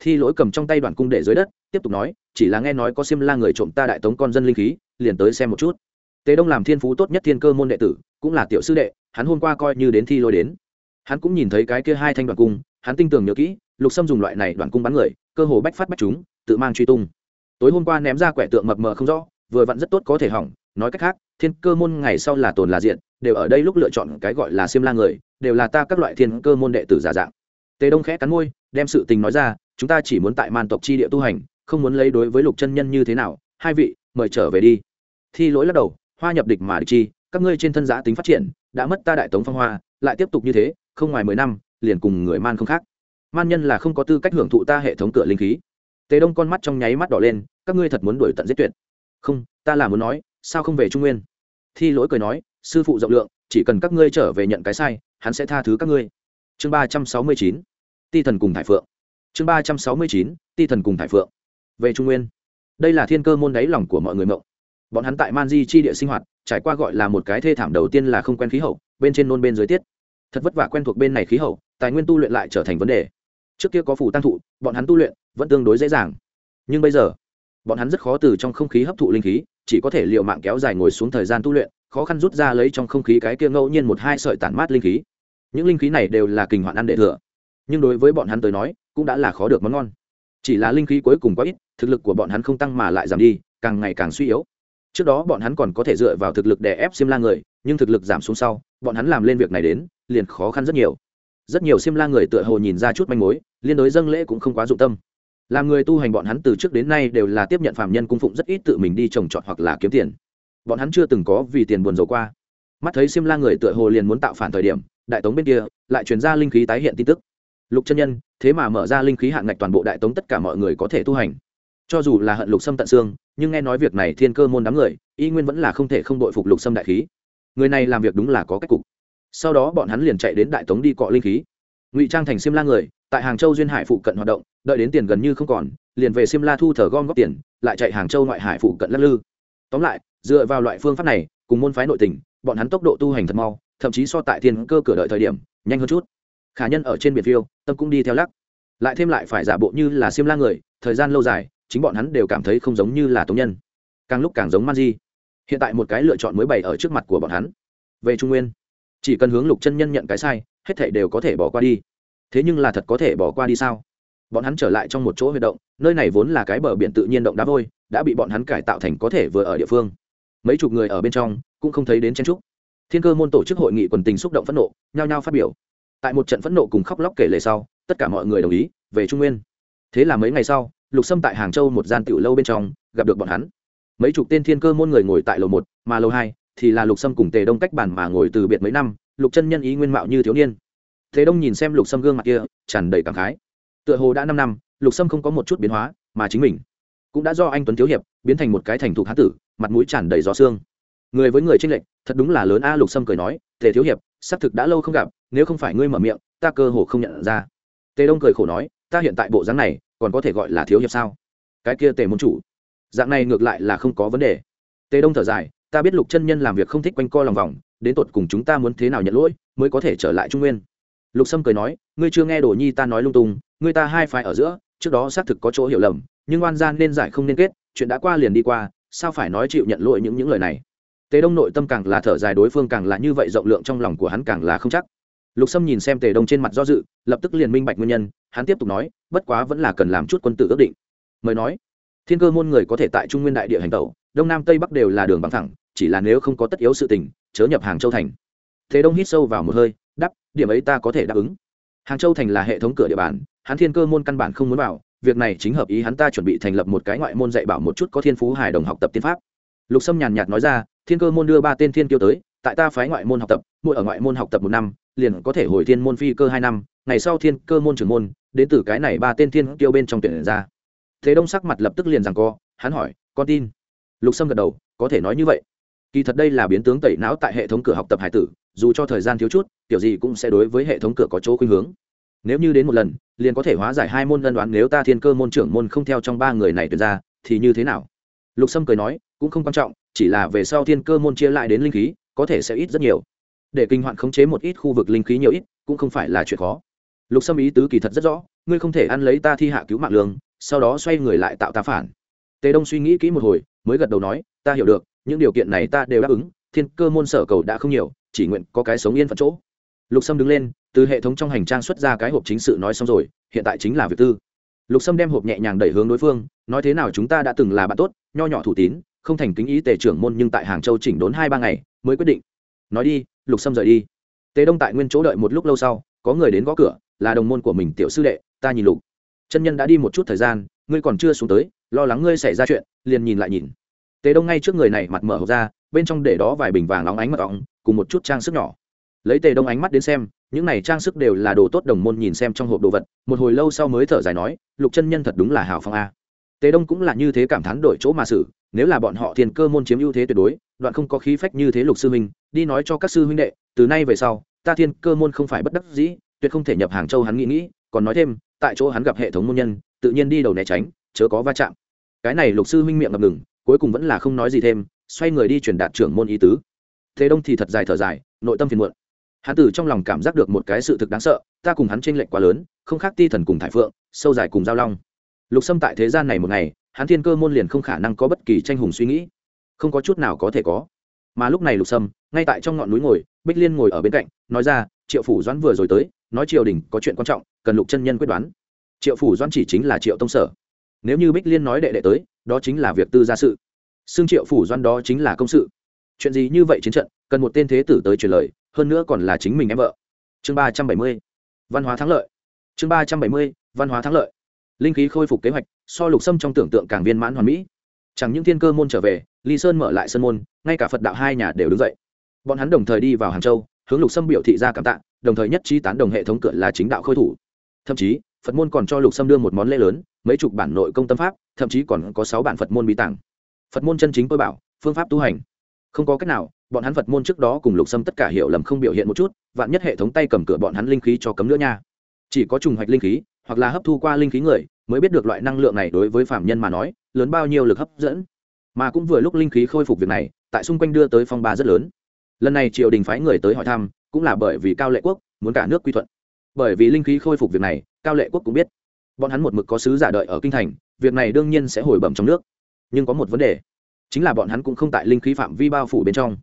thi lỗi cầm trong tay đoàn cung để dưới đất, tiếp tục nói, chỉ là nghe nói có xiêm la người trộm ta đại tống con dân linh khí, liền tới xem một chút. Tề đông làm thiên phú tốt nhất thiên cơ môn đệ tử, cũng là tiểu sư đệ, hắn hôm qua coi như đến thi lỗi đến. Hắn cũng nhìn thấy cái kia hai thanh đoàn cung, hắn tinh tường nhớ kỹ, lục sâm dùng loại này đoàn cung bắn người, cơ hồ bách phát bách chúng, tự mang truy tung. Tối hôm qua ném ra quẻ tượng mập mờ không rõ, vừa vặn rất tốt có thể hỏng, nói cách khác, thiên cơ môn ngày sau là tồn là diện, đều ở đây lúc lựa chọn cái gọi là xiêm la người, đều là ta các loại thiên cơ môn đệ tử giả dạng. Tề đông khẽ cắn môi, đem sự tình nói ra chúng ta chỉ muốn tại man tộc chi địa tu hành, không muốn lấy đối với lục chân nhân như thế nào. Hai vị, mời trở về đi. Thi lỗi lắc đầu, hoa nhập địch mà địch chi, các ngươi trên thân giã tính phát triển, đã mất ta đại tống phong hoa, lại tiếp tục như thế, không ngoài mười năm, liền cùng người man không khác. Man nhân là không có tư cách hưởng thụ ta hệ thống cửa linh khí. Tề đông con mắt trong nháy mắt đỏ lên, các ngươi thật muốn đuổi tận giết tuyệt. Không, ta là muốn nói, sao không về trung nguyên? Thi lỗi cười nói, sư phụ rộng lượng, chỉ cần các ngươi trở về nhận cái sai, hắn sẽ tha thứ các ngươi. Chương ba trăm sáu mươi chín, ti thần cùng thải phượng chương ba trăm sáu mươi chín, ti thần cùng thải phượng. Về trung nguyên. Đây là thiên cơ môn đáy lòng của mọi người mộng. Bọn hắn tại man di chi địa sinh hoạt, trải qua gọi là một cái thê thảm đầu tiên là không quen khí hậu, bên trên nôn bên dưới tiết. Thật vất vả quen thuộc bên này khí hậu, tài nguyên tu luyện lại trở thành vấn đề. Trước kia có phủ tăng thụ, bọn hắn tu luyện vẫn tương đối dễ dàng. Nhưng bây giờ, bọn hắn rất khó từ trong không khí hấp thụ linh khí, chỉ có thể l i ề u mạng kéo dài ngồi xuống thời gian tu luyện, khó khăn rút ra lấy trong không khí cái kia ngẫu nhiên một hai sợi tản mát linh khí. Những linh khí này đều là kình hoạn ăn đệ thừa. Nhưng đối với bọn hắn tới nói cũng đã là khó được món ngon. Chỉ là linh khí cuối cùng quá ít, thực lực của bọn hắn không tăng mà lại giảm đi, càng ngày càng suy yếu. Trước đó bọn hắn còn có thể dựa vào thực lực để ép xiêm la người, nhưng thực lực giảm xuống sau, bọn hắn làm lên việc này đến, liền khó khăn rất nhiều. Rất nhiều xiêm la người tựa hồ nhìn ra chút manh mối, liên đối dâng lễ cũng không quá dụng tâm. Làm người tu hành bọn hắn từ trước đến nay đều là tiếp nhận phạm nhân cung phụng rất ít tự mình đi trồng trọt hoặc là kiếm tiền. Bọn hắn chưa từng có vì tiền buồn dầu qua. Mắt thấy xiêm la người tựa hồ liền muốn tạo phản thời điểm, đại tống bên kia lại chuyển ra linh khí tái hiện tin tức lục chân nhân, thế mà mở ra linh khí hạn ngạch toàn bộ đại tống tất cả mọi người có thể tu hành. Cho dù là hận lục sâm tận xương, nhưng nghe nói việc này thiên cơ môn đám người, y nguyên vẫn là không thể không đội phục lục sâm đại khí. Người này làm việc đúng là có cách cục. Sau đó bọn hắn liền chạy đến đại tống đi cọ linh khí. Ngụy trang thành xiêm la người, tại hàng châu duyên hải phụ cận hoạt động, đợi đến tiền gần như không còn, liền về xiêm la thu thờ gom góp tiền, lại chạy hàng châu ngoại hải phụ cận lắc lư. Tóm lại, dựa vào loại phương pháp này, cùng môn phái nội tình, bọn hắn tốc độ tu hành thật mau, thậm chí so tại thiên cơ cửa đợi thời điểm, nhanh hơn chút khả nhân ở trên biển phiêu, tâm cũng đi theo lắc. Lại thêm lại phải giả bộ như là xiêm la người, thời gian lâu dài, chính bọn hắn đều cảm thấy không giống như là tống nhân. Càng lúc càng giống man di hiện tại một cái lựa chọn mới bày ở trước mặt của bọn hắn. Về trung nguyên, chỉ cần hướng lục chân nhân nhận cái sai, hết thảy đều có thể bỏ qua đi. Thế nhưng là thật có thể bỏ qua đi sao? Bọn hắn trở lại trong một chỗ huy động, nơi này vốn là cái bờ biển tự nhiên động đá vôi, đã bị bọn hắn cải tạo thành có thể vừa ở địa phương. Mấy chục người ở bên trong, cũng không thấy đến chen trúc. Thiên cơ môn tổ chức hội nghị quần tình xúc động phẫn nộ, nhao nhao phát biểu tại một trận phẫn nộ cùng khóc lóc kể lệ sau, tất cả mọi người đồng ý, về trung nguyên. Thế là mấy ngày sau, lục sâm tại hàng châu một gian tiểu lâu bên trong, gặp được bọn hắn. Mấy chục tên thiên cơ môn người ngồi tại lầu một, mà lầu hai thì là lục sâm cùng tề đông cách bàn mà ngồi từ biệt mấy năm, lục chân nhân ý nguyên mạo như thiếu niên. Thế đông nhìn xem lục sâm gương mặt kia, tràn đầy cảm khái. Tựa hồ đã năm năm, lục sâm không có một chút biến hóa, mà chính mình cũng đã do anh tuấn thiếu hiệp biến thành một cái thành thục hán tử, mặt mũi tràn đầy gió xương. Người với người tranh lệch, thật đúng là lớn a, lục sâm cười nói, tề thiếu hiệp xác thực đã lâu không gặp nếu không phải ngươi mở miệng, ta cơ hồ không nhận ra. Tề đông cười khổ nói, ta hiện tại bộ dáng này, còn có thể gọi là thiếu hiệp sao? Cái kia tề môn chủ, dạng này ngược lại là không có vấn đề. Tề đông thở dài, ta biết lục chân nhân làm việc không thích quanh co lòng vòng, đến tột cùng chúng ta muốn thế nào nhận lỗi, mới có thể trở lại trung nguyên. Lục sâm cười nói, ngươi chưa nghe đồ nhi ta nói lung tung, ngươi ta hai phái ở giữa, trước đó xác thực có chỗ hiểu lầm, nhưng oan gian nên giải không nên kết, chuyện đã qua liền đi qua, sao phải nói chịu nhận lỗi những những lời này? Tề đông nội tâm càng là thở dài, đối phương càng là như vậy, rộng lượng trong lòng của hắn càng là không chắc lục sâm nhìn xem tề đông trên mặt do dự, lập tức liền minh bạch nguyên nhân, hắn tiếp tục nói, bất quá vẫn là cần làm chút quân tử ước định. Mời nói, thiên cơ môn người có thể tại trung nguyên đại địa hành tẩu, đông nam tây bắc đều là đường bằng thẳng, chỉ là nếu không có tất yếu sự tình, chớ nhập hàng châu thành. Thế đông hít sâu vào một hơi đắp điểm ấy ta có thể đáp ứng. Hàng châu thành là hệ thống cửa địa bàn, hắn thiên cơ môn căn bản không muốn vào, việc này chính hợp ý hắn ta chuẩn bị thành lập một cái ngoại môn dạy bảo một chút có thiên phú hài đồng học tập tiên pháp. Lục sâm nhàn nhạt nói ra, thiên cơ môn đưa ba tên thiên kiêu tới, tại ta phái ngoại môn học tập, mỗi ở ngoại môn học tập một năm liền có thể hồi thiên môn phi cơ hai năm, ngày sau thiên cơ môn trưởng môn, đến từ cái này ba tên thiên kiêu bên trong tuyển ra. Thế đông sắc mặt lập tức liền rằng co, hắn hỏi, con tin? Lục sâm gật đầu, có thể nói như vậy. Kỳ thật đây là biến tướng tẩy não tại hệ thống cửa học tập hải tử, dù cho thời gian thiếu chút, tiểu gì cũng sẽ đối với hệ thống cửa có chỗ khuynh hướng. Nếu như đến một lần, liền có thể hóa giải hai môn ân đoán nếu ta thiên cơ môn trưởng môn không theo trong ba người này tuyệt ra, thì như thế nào? Lục sâm cười nói, cũng không quan trọng, chỉ là về sau thiên cơ môn chia lại đến linh khí, có thể sẽ ít rất nhiều để kinh hoạn khống chế một ít khu vực linh khí nhiều ít, cũng không phải là chuyện khó. Lục sâm ý tứ kỳ thật rất rõ, ngươi không thể ăn lấy ta thi hạ cứu mạng lương, sau đó xoay người lại tạo ta phản. Tề đông suy nghĩ kỹ một hồi, mới gật đầu nói, ta hiểu được, những điều kiện này ta đều đáp ứng, thiên cơ môn sở cầu đã không nhiều, chỉ nguyện có cái sống yên phận chỗ. Lục sâm đứng lên, từ hệ thống trong hành trang xuất ra cái hộp chính sự nói xong rồi, hiện tại chính là việc tư. Lục sâm đem hộp nhẹ nhàng đẩy hướng đối phương, nói thế nào chúng ta đã từng là bạn tốt, nho nhỏ thủ tín, không thành kính ý tề trưởng môn nhưng tại hàng châu chỉnh đốn hai ba ngày, mới quyết định. Nói đi lục sâm rời đi. Tề đông tại nguyên chỗ đợi một lúc lâu sau, có người đến gõ cửa, là đồng môn của mình tiểu sư đệ, ta nhìn lục. Chân nhân đã đi một chút thời gian, ngươi còn chưa xuống tới, lo lắng ngươi xảy ra chuyện, liền nhìn lại nhìn. Tề đông ngay trước người này mặt mở hộp ra, bên trong để đó vài bình vàng óng ánh mật óng cùng một chút trang sức nhỏ. Lấy tề đông ánh mắt đến xem, những này trang sức đều là đồ tốt đồng môn nhìn xem trong hộp đồ vật, một hồi lâu sau mới thở dài nói, lục chân nhân thật đúng là hào phong a. Tề đông cũng là như thế cảm thán đổi chỗ mà xử, nếu là bọn họ thiền cơ môn chiếm ưu thế tuyệt đối, đoạn không có khí phách như thế lục sư minh đi nói cho các sư huynh đệ, từ nay về sau, ta thiên cơ môn không phải bất đắc dĩ, tuyệt không thể nhập hàng châu hắn nghĩ nghĩ, còn nói thêm, tại chỗ hắn gặp hệ thống môn nhân, tự nhiên đi đầu né tránh, chớ có va chạm. Cái này lục sư huynh miệng ngập ngừng, cuối cùng vẫn là không nói gì thêm, xoay người đi truyền đạt trưởng môn ý tứ. Thế đông thì thật dài thở dài, nội tâm phiền muộn. Hắn từ trong lòng cảm giác được một cái sự thực đáng sợ, ta cùng hắn tranh lệch quá lớn, không khác ti thần cùng thải phượng, sâu dài cùng giao long. Lục xâm tại thế gian này một ngày, hắn thiên cơ môn liền không khả năng có bất kỳ tranh hùng suy nghĩ. Không có chút nào có thể có mà lúc này lục sâm ngay tại trong ngọn núi ngồi, bích liên ngồi ở bên cạnh, nói ra, triệu phủ doãn vừa rồi tới, nói triều đình có chuyện quan trọng, cần lục chân nhân quyết đoán. Triệu phủ doãn chỉ chính là triệu tông sở. Nếu như bích liên nói đệ đệ tới, đó chính là việc tư gia sự. Xương triệu phủ doãn đó chính là công sự. Chuyện gì như vậy chiến trận, cần một tên thế tử tới truyền lời, hơn nữa còn là chính mình em vợ. Chương ba trăm bảy mươi, văn hóa thắng lợi. Chương ba trăm bảy mươi, văn hóa thắng lợi. Linh khí khôi phục kế hoạch, so lục sâm trong tưởng tượng càng viên mãn hoàn mỹ chẳng những thiên cơ môn trở về ly sơn mở lại sân môn, ngay cả phật đạo hai nhà đều đứng dậy. Bọn hắn đồng thời đi vào hàng châu, hướng lục sâm biểu thị ra cảm tạ, đồng thời nhất trí tán đồng hệ thống cửa là chính đạo khôi thủ. Thậm chí, phật môn còn cho lục sâm đưa một món lễ lớn, mấy chục bản nội công tâm pháp, thậm chí còn có sáu bản phật môn bí tàng. Phật môn chân chính tôi bảo, phương pháp tu hành. Không có cách nào, bọn hắn phật môn trước đó cùng lục sâm tất cả hiểu lầm không biểu hiện một chút, vạn nhất hệ thống tay cầm cửa bọn hắn linh khí cho cấm nữa nha. Chỉ có trùng hoạch linh khí, hoặc là hấp thu qua linh khí người mới biết được loại năng lượng này đối với phạm nhân mà nói, lớn bao nhiêu lực hấp dẫn. Mà cũng vừa lúc linh khí khôi phục việc này, tại xung quanh đưa tới phong ba rất lớn. Lần này triều đình phái người tới hỏi thăm, cũng là bởi vì cao lệ quốc muốn cả nước quy thuận. Bởi vì linh khí khôi phục việc này, cao lệ quốc cũng biết. Bọn hắn một mực có sứ giả đợi ở kinh thành, việc này đương nhiên sẽ hồi bẩm trong nước. Nhưng có một vấn đề, chính là bọn hắn cũng không tại linh khí phạm vi bao phủ bên trong.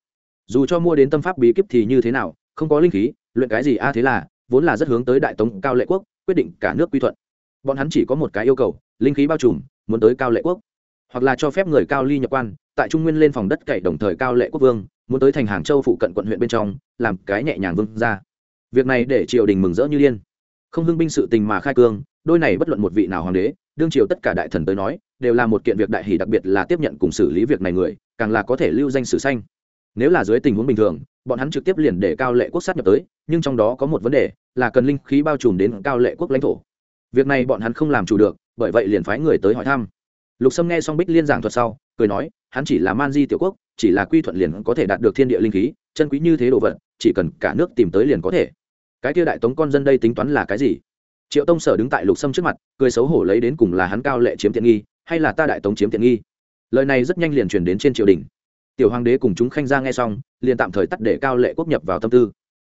Dù cho mua đến tâm pháp bí kíp thì như thế nào, không có linh khí, luyện cái gì a à thế là, vốn là rất hướng tới đại tống cao lệ quốc, quyết định cả nước quy thuận bọn hắn chỉ có một cái yêu cầu linh khí bao trùm muốn tới cao lệ quốc. Hoặc là cho phép người cao ly nhập quan tại trung nguyên lên phòng đất cậy đồng thời cao lệ quốc vương muốn tới thành hàng châu phụ cận quận huyện bên trong làm cái nhẹ nhàng vương ra. Việc này để triều đình mừng rỡ như liên, không hưng binh sự tình mà khai cương đôi này bất luận một vị nào hoàng đế đương triều tất cả đại thần tới nói đều là một kiện việc đại hỷ đặc biệt là tiếp nhận cùng xử lý việc này người càng là có thể lưu danh sử xanh nếu là dưới tình huống bình thường bọn hắn trực tiếp liền để cao lệ quốc sát nhập tới nhưng trong đó có một vấn đề là cần linh khí bao trùm đến cao lệ quốc lãnh thổ việc này bọn hắn không làm chủ được, bởi vậy liền phái người tới hỏi thăm. Lục sâm nghe xong bích liên giảng thuật sau, cười nói, hắn chỉ là man di tiểu quốc, chỉ là quy thuận liền có thể đạt được thiên địa linh khí, chân quý như thế đồ vật, chỉ cần cả nước tìm tới liền có thể. Cái kia đại tống con dân đây tính toán là cái gì? Triệu tông sở đứng tại lục sâm trước mặt, cười xấu hổ lấy đến cùng là hắn cao lệ chiếm tiện nghi, hay là ta đại tống chiếm tiện nghi? Lời này rất nhanh liền truyền đến trên triều đình. Tiểu hoàng đế cùng chúng khanh ra nghe xong, liền tạm thời tắt để cao lệ quốc nhập vào tâm tư.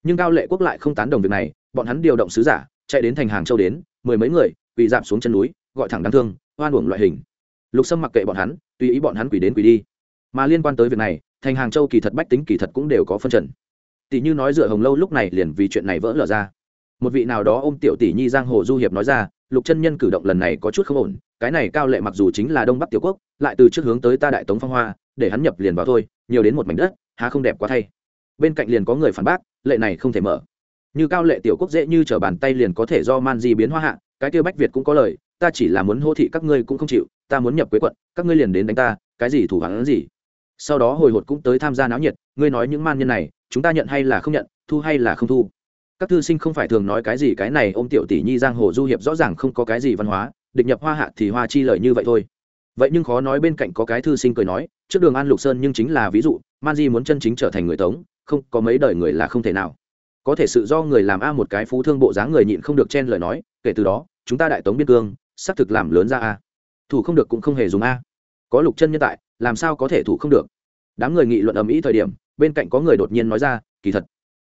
Nhưng cao lệ quốc lại không tán đồng việc này, bọn hắn điều động sứ giả, chạy đến thành hàng châu đến mười mấy người, quỳ dạp xuống chân núi, gọi thẳng đáng thương hoan uổng loại hình. Lục sâm mặc kệ bọn hắn, tùy ý bọn hắn quỳ đến quỳ đi. Mà liên quan tới việc này, thành hàng châu kỳ thật bách tính kỳ thật cũng đều có phân trần. Tỷ như nói dựa hồng lâu lúc này liền vì chuyện này vỡ lở ra. Một vị nào đó ôm tiểu tỷ nhi giang hồ du hiệp nói ra, lục chân nhân cử động lần này có chút không ổn, cái này cao lệ mặc dù chính là đông bắc tiểu quốc, lại từ trước hướng tới ta đại tống phong hoa, để hắn nhập liền vào thôi, nhiều đến một mảnh đất, há không đẹp quá thay. Bên cạnh liền có người phản bác, lệ này không thể mở như cao lệ tiểu quốc dễ như trở bàn tay liền có thể do man di biến hoa hạ, cái kia bách việt cũng có lời, ta chỉ là muốn hô thị các ngươi cũng không chịu, ta muốn nhập quế quận, các ngươi liền đến đánh ta, cái gì thủ hắn gì. Sau đó hồi hột cũng tới tham gia náo nhiệt, ngươi nói những man nhân này, chúng ta nhận hay là không nhận, thu hay là không thu? Các thư sinh không phải thường nói cái gì cái này ô m tiểu tỷ nhi giang hồ du hiệp rõ ràng không có cái gì văn hóa, địch nhập hoa hạ thì hoa chi lời như vậy thôi. Vậy nhưng khó nói bên cạnh có cái thư sinh cười nói, trước đường an lục sơn nhưng chính là ví dụ, man di muốn chân chính trở thành người tống, không có mấy đời người là không thể nào có thể sự do người làm a một cái phú thương bộ dáng người nhịn không được chen lời nói, kể từ đó, chúng ta đại tống biên cương, xác thực làm lớn ra a. Thủ không được cũng không hề dùng a. Có lục chân nhân tại, làm sao có thể thủ không được? Đám người nghị luận ầm ĩ thời điểm, bên cạnh có người đột nhiên nói ra, kỳ thật,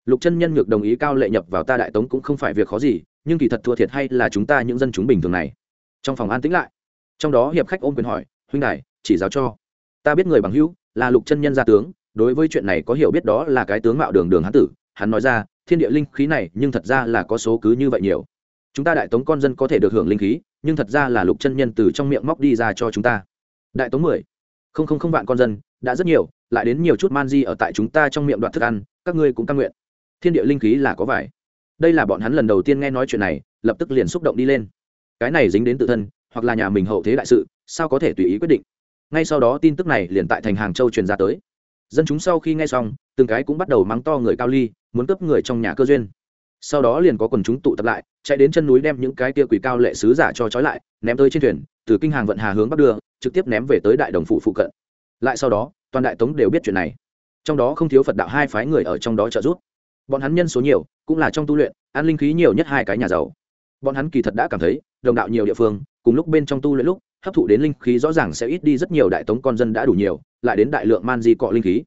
lục chân nhân ngược đồng ý cao lệ nhập vào ta đại tống cũng không phải việc khó gì, nhưng kỳ thật thua thiệt hay là chúng ta những dân chúng bình thường này? Trong phòng an tĩnh lại, trong đó hiệp khách ôm quyền hỏi, huynh đại chỉ giáo cho, ta biết người bằng hữu là lục chân nhân gia tướng, đối với chuyện này có hiểu biết đó là cái tướng mạo đường đường hán tử. Hắn nói ra thiên địa linh khí này nhưng thật ra là có số cứ như vậy nhiều. Chúng ta đại tống con dân có thể được hưởng linh khí, nhưng thật ra là lục chân nhân từ trong miệng móc đi ra cho chúng ta. Đại tống mười, không không không vạn con dân, đã rất nhiều, lại đến nhiều chút man di ở tại chúng ta trong miệng đoạn thức ăn, các ngươi cũng căn nguyện. Thiên địa linh khí là có vải đây là bọn hắn lần đầu tiên nghe nói chuyện này, lập tức liền xúc động đi lên. Cái này dính đến tự thân, hoặc là nhà mình hậu thế đại sự, sao có thể tùy ý quyết định? Ngay sau đó tin tức này liền tại thành hàng châu truyền ra tới dân chúng sau khi nghe xong, từng cái cũng bắt đầu mắng to người cao ly, muốn cướp người trong nhà cơ duyên. Sau đó liền có quần chúng tụ tập lại, chạy đến chân núi đem những cái tia quỷ cao lệ sứ giả cho trói lại, ném tới trên thuyền, từ kinh hàng vận hà hướng bắc đưa, trực tiếp ném về tới đại đồng phụ phụ cận. Lại sau đó, toàn đại tống đều biết chuyện này. Trong đó không thiếu phật đạo hai phái người ở trong đó trợ giúp. Bọn hắn nhân số nhiều, cũng là trong tu luyện, an linh khí nhiều nhất hai cái nhà giàu bọn hắn kỳ thật đã cảm thấy, đồng đạo nhiều địa phương, cùng lúc bên trong tu luyện lúc, hấp thụ đến linh khí rõ ràng sẽ ít đi rất nhiều, đại tống con dân đã đủ nhiều, lại đến đại lượng man di cọ linh khí.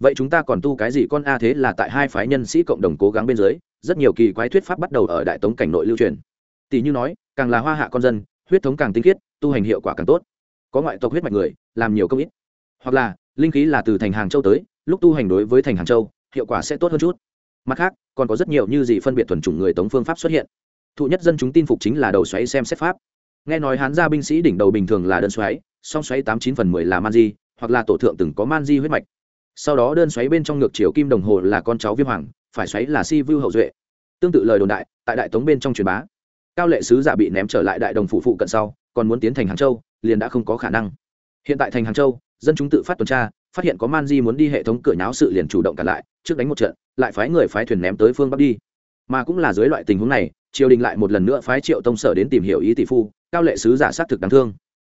Vậy chúng ta còn tu cái gì con a thế là tại hai phái nhân sĩ cộng đồng cố gắng bên dưới, rất nhiều kỳ quái thuyết pháp bắt đầu ở đại tống cảnh nội lưu truyền. Tỷ như nói, càng là hoa hạ con dân, huyết thống càng tinh khiết, tu hành hiệu quả càng tốt. Có ngoại tộc huyết mạch người, làm nhiều công ít. Hoặc là, linh khí là từ thành hàng châu tới, lúc tu hành đối với thành hàng châu, hiệu quả sẽ tốt hơn chút. Mặt khác, còn có rất nhiều như gì phân biệt thuần chủng người tống phương pháp xuất hiện thụ nhất dân chúng tin phục chính là đầu xoáy xem xét pháp. Nghe nói hán gia binh sĩ đỉnh đầu bình thường là đơn xoáy, song xoáy tám chín phần mười là man di, hoặc là tổ thượng từng có man di huyết mạch. Sau đó đơn xoáy bên trong ngược chiều kim đồng hồ là con cháu viêm hoàng, phải xoáy là si vưu hậu duệ. Tương tự lời đồn đại, tại đại tống bên trong truyền bá. Cao lệ sứ giả bị ném trở lại đại đồng phủ phụ cận sau, còn muốn tiến thành hàng châu, liền đã không có khả năng. Hiện tại thành hàng châu, dân chúng tự phát tuần tra, phát hiện có man di muốn đi hệ thống cửa nháo sự liền chủ động cả lại, trước đánh một trận, lại phái người phái thuyền ném tới phương bắc đi. Mà cũng là dưới loại tình huống này triều đình lại một lần nữa phái triệu tông sở đến tìm hiểu ý tỷ phu, cao lệ sứ giả xác thực đáng thương.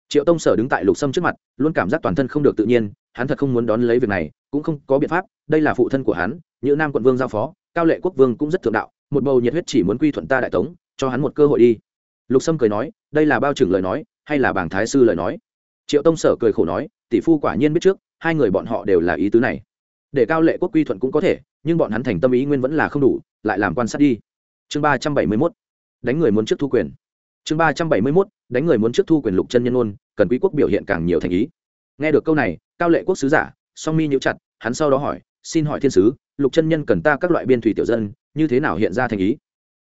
Triệu tông sở đứng tại lục sâm trước mặt, luôn cảm giác toàn thân không được tự nhiên, hắn thật không muốn đón lấy việc này, cũng không có biện pháp, đây là phụ thân của hắn như nam quận vương giao phó, cao lệ quốc vương cũng rất thượng đạo, một bầu nhiệt huyết chỉ muốn quy thuận ta đại tống, cho hắn một cơ hội đi. Lục sâm cười nói, đây là bao trưởng lời nói, hay là bảng thái sư lời nói? Triệu tông sở cười khổ nói, tỷ phu quả nhiên biết trước, hai người bọn họ đều là ý tứ này. Để cao lệ quốc quy thuận cũng có thể, nhưng bọn hắn thành tâm ý nguyên vẫn là không đủ, lại làm quan sát đi chương ba trăm bảy mươi mốt, đánh người muốn trước thu quyền. Chương ba trăm bảy mươi mốt, đánh người muốn trước thu quyền lục chân nhân ôn cần quý quốc biểu hiện càng nhiều thành ý. Nghe được câu này, cao lệ quốc sứ giả, song mi nhíu chặt, hắn sau đó hỏi, xin hỏi thiên sứ, lục chân nhân cần ta các loại biên thủy tiểu dân, như thế nào hiện ra thành ý?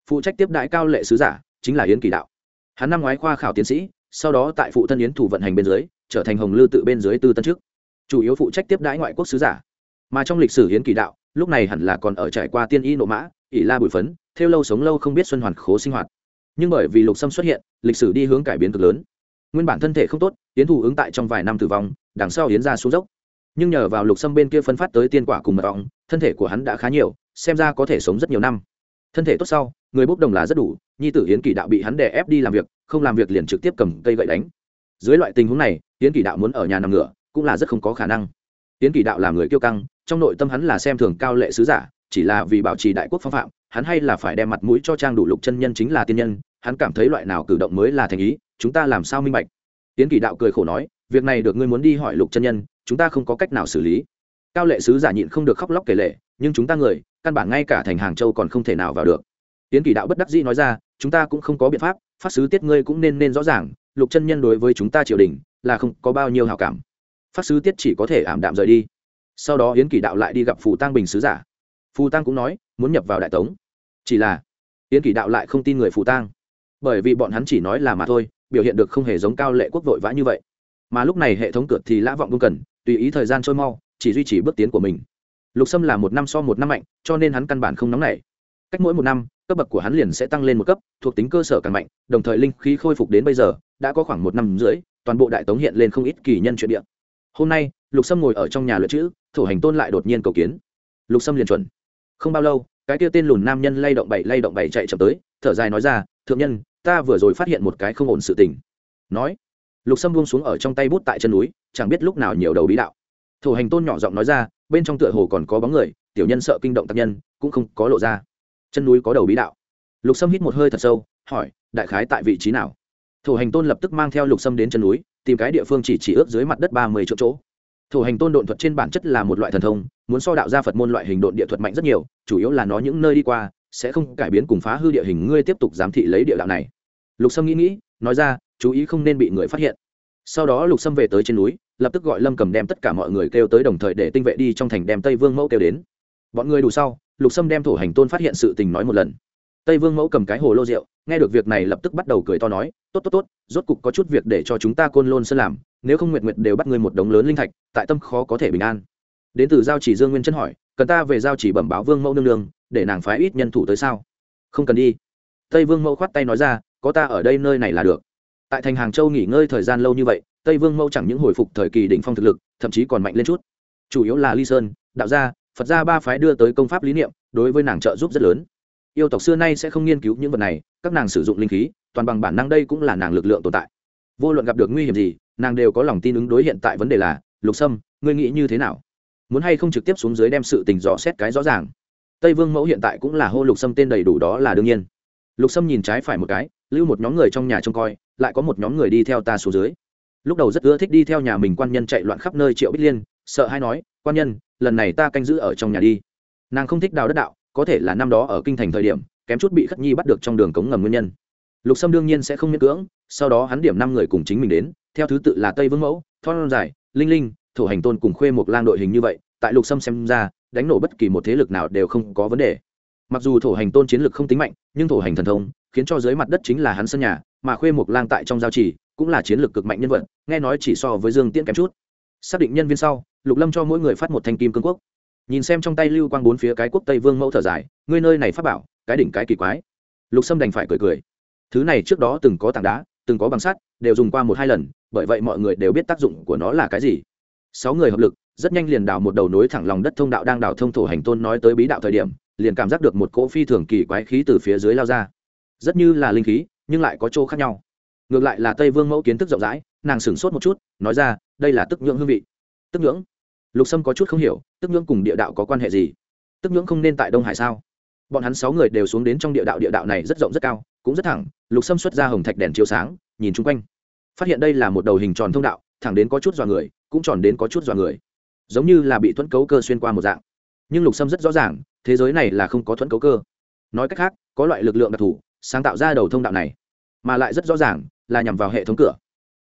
Phụ trách tiếp đại cao lệ sứ giả chính là yến kỳ đạo. Hắn năm ngoái khoa khảo tiến sĩ, sau đó tại phụ thân yến thủ vận hành bên dưới, trở thành hồng lư tự bên dưới tư tân trước chủ yếu phụ trách tiếp đãi ngoại quốc sứ giả. Mà trong lịch sử yến kỳ đạo, lúc này hẳn là còn ở trải qua tiên y nộ mã ỷ la bụi phấn, theo lâu sống lâu không biết xuân hoàn khố sinh hoạt. Nhưng bởi vì lục sâm xuất hiện, lịch sử đi hướng cải biến cực lớn. Nguyên bản thân thể không tốt, yến thủ ứng tại trong vài năm tử vong, đằng sau yến ra xuống dốc. Nhưng nhờ vào lục sâm bên kia phân phát tới tiên quả cùng mật ong, thân thể của hắn đã khá nhiều, xem ra có thể sống rất nhiều năm. Thân thể tốt sau, người bốc đồng là rất đủ, nhi tử yến kỳ đạo bị hắn đè ép đi làm việc, không làm việc liền trực tiếp cầm cây gậy đánh. Dưới loại tình huống này, yến kỳ đạo muốn ở nhà nằm ngửa, cũng là rất không có khả năng. Yến kỳ đạo là người kiêu căng, trong nội tâm hắn là xem thường cao lệ sứ giả chỉ là vì bảo trì đại quốc phong phạm, hắn hay là phải đem mặt mũi cho trang đủ lục chân nhân chính là tiên nhân, hắn cảm thấy loại nào cử động mới là thành ý, chúng ta làm sao minh bạch? Tiến kỳ đạo cười khổ nói, việc này được ngươi muốn đi hỏi lục chân nhân, chúng ta không có cách nào xử lý. Cao lệ sứ giả nhịn không được khóc lóc kể lệ, nhưng chúng ta người, căn bản ngay cả thành hàng châu còn không thể nào vào được. Tiến kỳ đạo bất đắc dĩ nói ra, chúng ta cũng không có biện pháp phát sứ tiết ngươi cũng nên nên rõ ràng, lục chân nhân đối với chúng ta triều đình là không có bao nhiêu hào cảm. Phát sứ tiết chỉ có thể ảm đạm rời đi. Sau đó yến kỳ đạo lại đi gặp phù tăng bình sứ giả phù tăng cũng nói, muốn nhập vào đại tống. Chỉ là, yến kỷ đạo lại không tin người phù tăng bởi vì bọn hắn chỉ nói là mà thôi, biểu hiện được không hề giống cao lệ quốc vội vã như vậy. Mà lúc này hệ thống cược thì lã vọng không cần, tùy ý thời gian trôi mau, chỉ duy trì bước tiến của mình. Lục sâm là một năm so một năm mạnh, cho nên hắn căn bản không nóng nảy. Cách mỗi một năm, cấp bậc của hắn liền sẽ tăng lên một cấp, thuộc tính cơ sở càng mạnh, đồng thời linh khí khôi phục đến bây giờ, đã có khoảng một năm rưỡi, toàn bộ đại tống hiện lên không ít kỳ nhân chuyện địa. Hôm nay, lục sâm ngồi ở trong nhà luyện chữ thủ hành tôn lại đột nhiên cầu kiến. Lục sâm liền chuẩn không bao lâu, cái kia tên lùn nam nhân lay động bảy lay động bảy chạy chậm tới, thở dài nói ra, thượng nhân, ta vừa rồi phát hiện một cái không ổn sự tình. Nói, lục sâm buông xuống ở trong tay bút tại chân núi, chẳng biết lúc nào nhiều đầu bí đạo. Thủ hành tôn nhỏ giọng nói ra, bên trong tựa hồ còn có bóng người, tiểu nhân sợ kinh động tác nhân, cũng không có lộ ra. Chân núi có đầu bí đạo. Lục sâm hít một hơi thật sâu, hỏi, đại khái tại vị trí nào? Thủ hành tôn lập tức mang theo lục sâm đến chân núi, tìm cái địa phương chỉ chỉ ước dưới mặt đất ba mươi chỗ chỗ. Thủ hành tôn độn thuật trên bản chất là một loại thần thông muốn so đạo gia phật môn loại hình độn địa thuật mạnh rất nhiều, chủ yếu là nó những nơi đi qua, sẽ không cải biến cùng phá hư địa hình ngươi tiếp tục giám thị lấy địa đạo này. Lục sâm nghĩ nghĩ, nói ra, chú ý không nên bị người phát hiện. Sau đó lục sâm về tới trên núi, lập tức gọi lâm cầm đem tất cả mọi người kêu tới đồng thời để tinh vệ đi trong thành đem tây vương mẫu kêu đến. Bọn người đủ sau, lục sâm đem thổ hành tôn phát hiện sự tình nói một lần. Tây vương mẫu cầm cái hồ lô rượu, nghe được việc này lập tức bắt đầu cười to nói, tốt tốt tốt, rốt cục có chút việc để cho chúng ta côn lôn sơn làm, nếu không nguyệt nguyệt đều bắt ngươi một đống lớn linh thạch, tại tâm khó có thể bình an đến từ giao chỉ dương nguyên chân hỏi, cần ta về giao chỉ bẩm báo vương mẫu nương nương, để nàng phái ít nhân thủ tới sao? Không cần đi. Tây vương mẫu khoát tay nói ra, có ta ở đây nơi này là được. Tại thành hàng châu nghỉ ngơi thời gian lâu như vậy, tây vương mẫu chẳng những hồi phục thời kỳ đỉnh phong thực lực, thậm chí còn mạnh lên chút. Chủ yếu là ly sơn, đạo gia, phật gia ba phái đưa tới công pháp lý niệm, đối với nàng trợ giúp rất lớn. Yêu tộc xưa nay sẽ không nghiên cứu những vật này, các nàng sử dụng linh khí, toàn bằng bản năng đây cũng là nàng lực lượng tồn tại. Vô luận gặp được nguy hiểm gì, nàng đều có lòng tin ứng đối hiện tại vấn đề là, lục sâm, ngươi nghĩ như thế nào? Muốn hay không trực tiếp xuống dưới đem sự tình dò xét cái rõ ràng. Tây vương mẫu hiện tại cũng là hô lục sâm tên đầy đủ đó là đương nhiên. Lục sâm nhìn trái phải một cái, lưu một nhóm người trong nhà trông coi, lại có một nhóm người đi theo ta xuống dưới. Lúc đầu rất ưa thích đi theo nhà mình quan nhân chạy loạn khắp nơi triệu bích liên, sợ hay nói, quan nhân, lần này ta canh giữ ở trong nhà đi. Nàng không thích đào đất đạo, có thể là năm đó ở kinh thành thời điểm, kém chút bị khất nhi bắt được trong đường cống ngầm nguyên nhân. Lục sâm đương nhiên sẽ không miễn cưỡng, sau đó hắn điểm năm người cùng chính mình đến, theo thứ tự là tây vương mẫu, thon dài, linh linh thủ hành tôn cùng khuê một lang đội hình như vậy, tại lục sâm xem ra, đánh nổ bất kỳ một thế lực nào đều không có vấn đề. Mặc dù thổ hành tôn chiến lực không tính mạnh, nhưng thổ hành thần thông, khiến cho dưới mặt đất chính là hắn sân nhà, mà khuê một lang tại trong giao chỉ, cũng là chiến lược cực mạnh nhân vật, nghe nói chỉ so với dương tiễn kém chút. Xác định nhân viên sau, lục lâm cho mỗi người phát một thanh kim cương quốc. Nhìn xem trong tay lưu quang bốn phía cái quốc tây vương mẫu thở dài, ngươi nơi này phát bảo, cái đỉnh cái kỳ quái. Lục sâm đành phải cười cười. Thứ này trước đó từng có tảng đá, từng có bằng sắt, đều dùng qua một hai lần, bởi vậy mọi người đều biết tác dụng của nó là cái gì sáu người hợp lực, rất nhanh liền đào một đầu nối thẳng lòng đất thông đạo đang đào thông thổ hành tôn nói tới bí đạo thời điểm, liền cảm giác được một cỗ phi thường kỳ quái khí từ phía dưới lao ra. Rất như là linh khí, nhưng lại có chỗ khác nhau. Ngược lại là tây vương mẫu kiến thức rộng rãi, nàng sửng sốt một chút, nói ra, đây là tức nhưỡng hương vị. Tức nhưỡng lục sâm có chút không hiểu, tức nhưỡng cùng địa đạo có quan hệ gì? Tức nhưỡng không nên tại đông hải sao? Bọn hắn sáu người đều xuống đến trong địa đạo địa đạo này rất rộng rất cao, cũng rất thẳng, lục sâm xuất ra hồng thạch đèn chiếu sáng, nhìn chung quanh. Phát hiện đây là một đầu hình tròn thông đạo thẳng đến có chút dọa người, cũng tròn đến có chút dọa người. Giống như là bị thuẫn cấu cơ xuyên qua một dạng. Nhưng lục sâm rất rõ ràng, thế giới này là không có thuẫn cấu cơ. Nói cách khác, có loại lực lượng đặc thù, sáng tạo ra đầu thông đạo này, mà lại rất rõ ràng, là nhằm vào hệ thống cửa.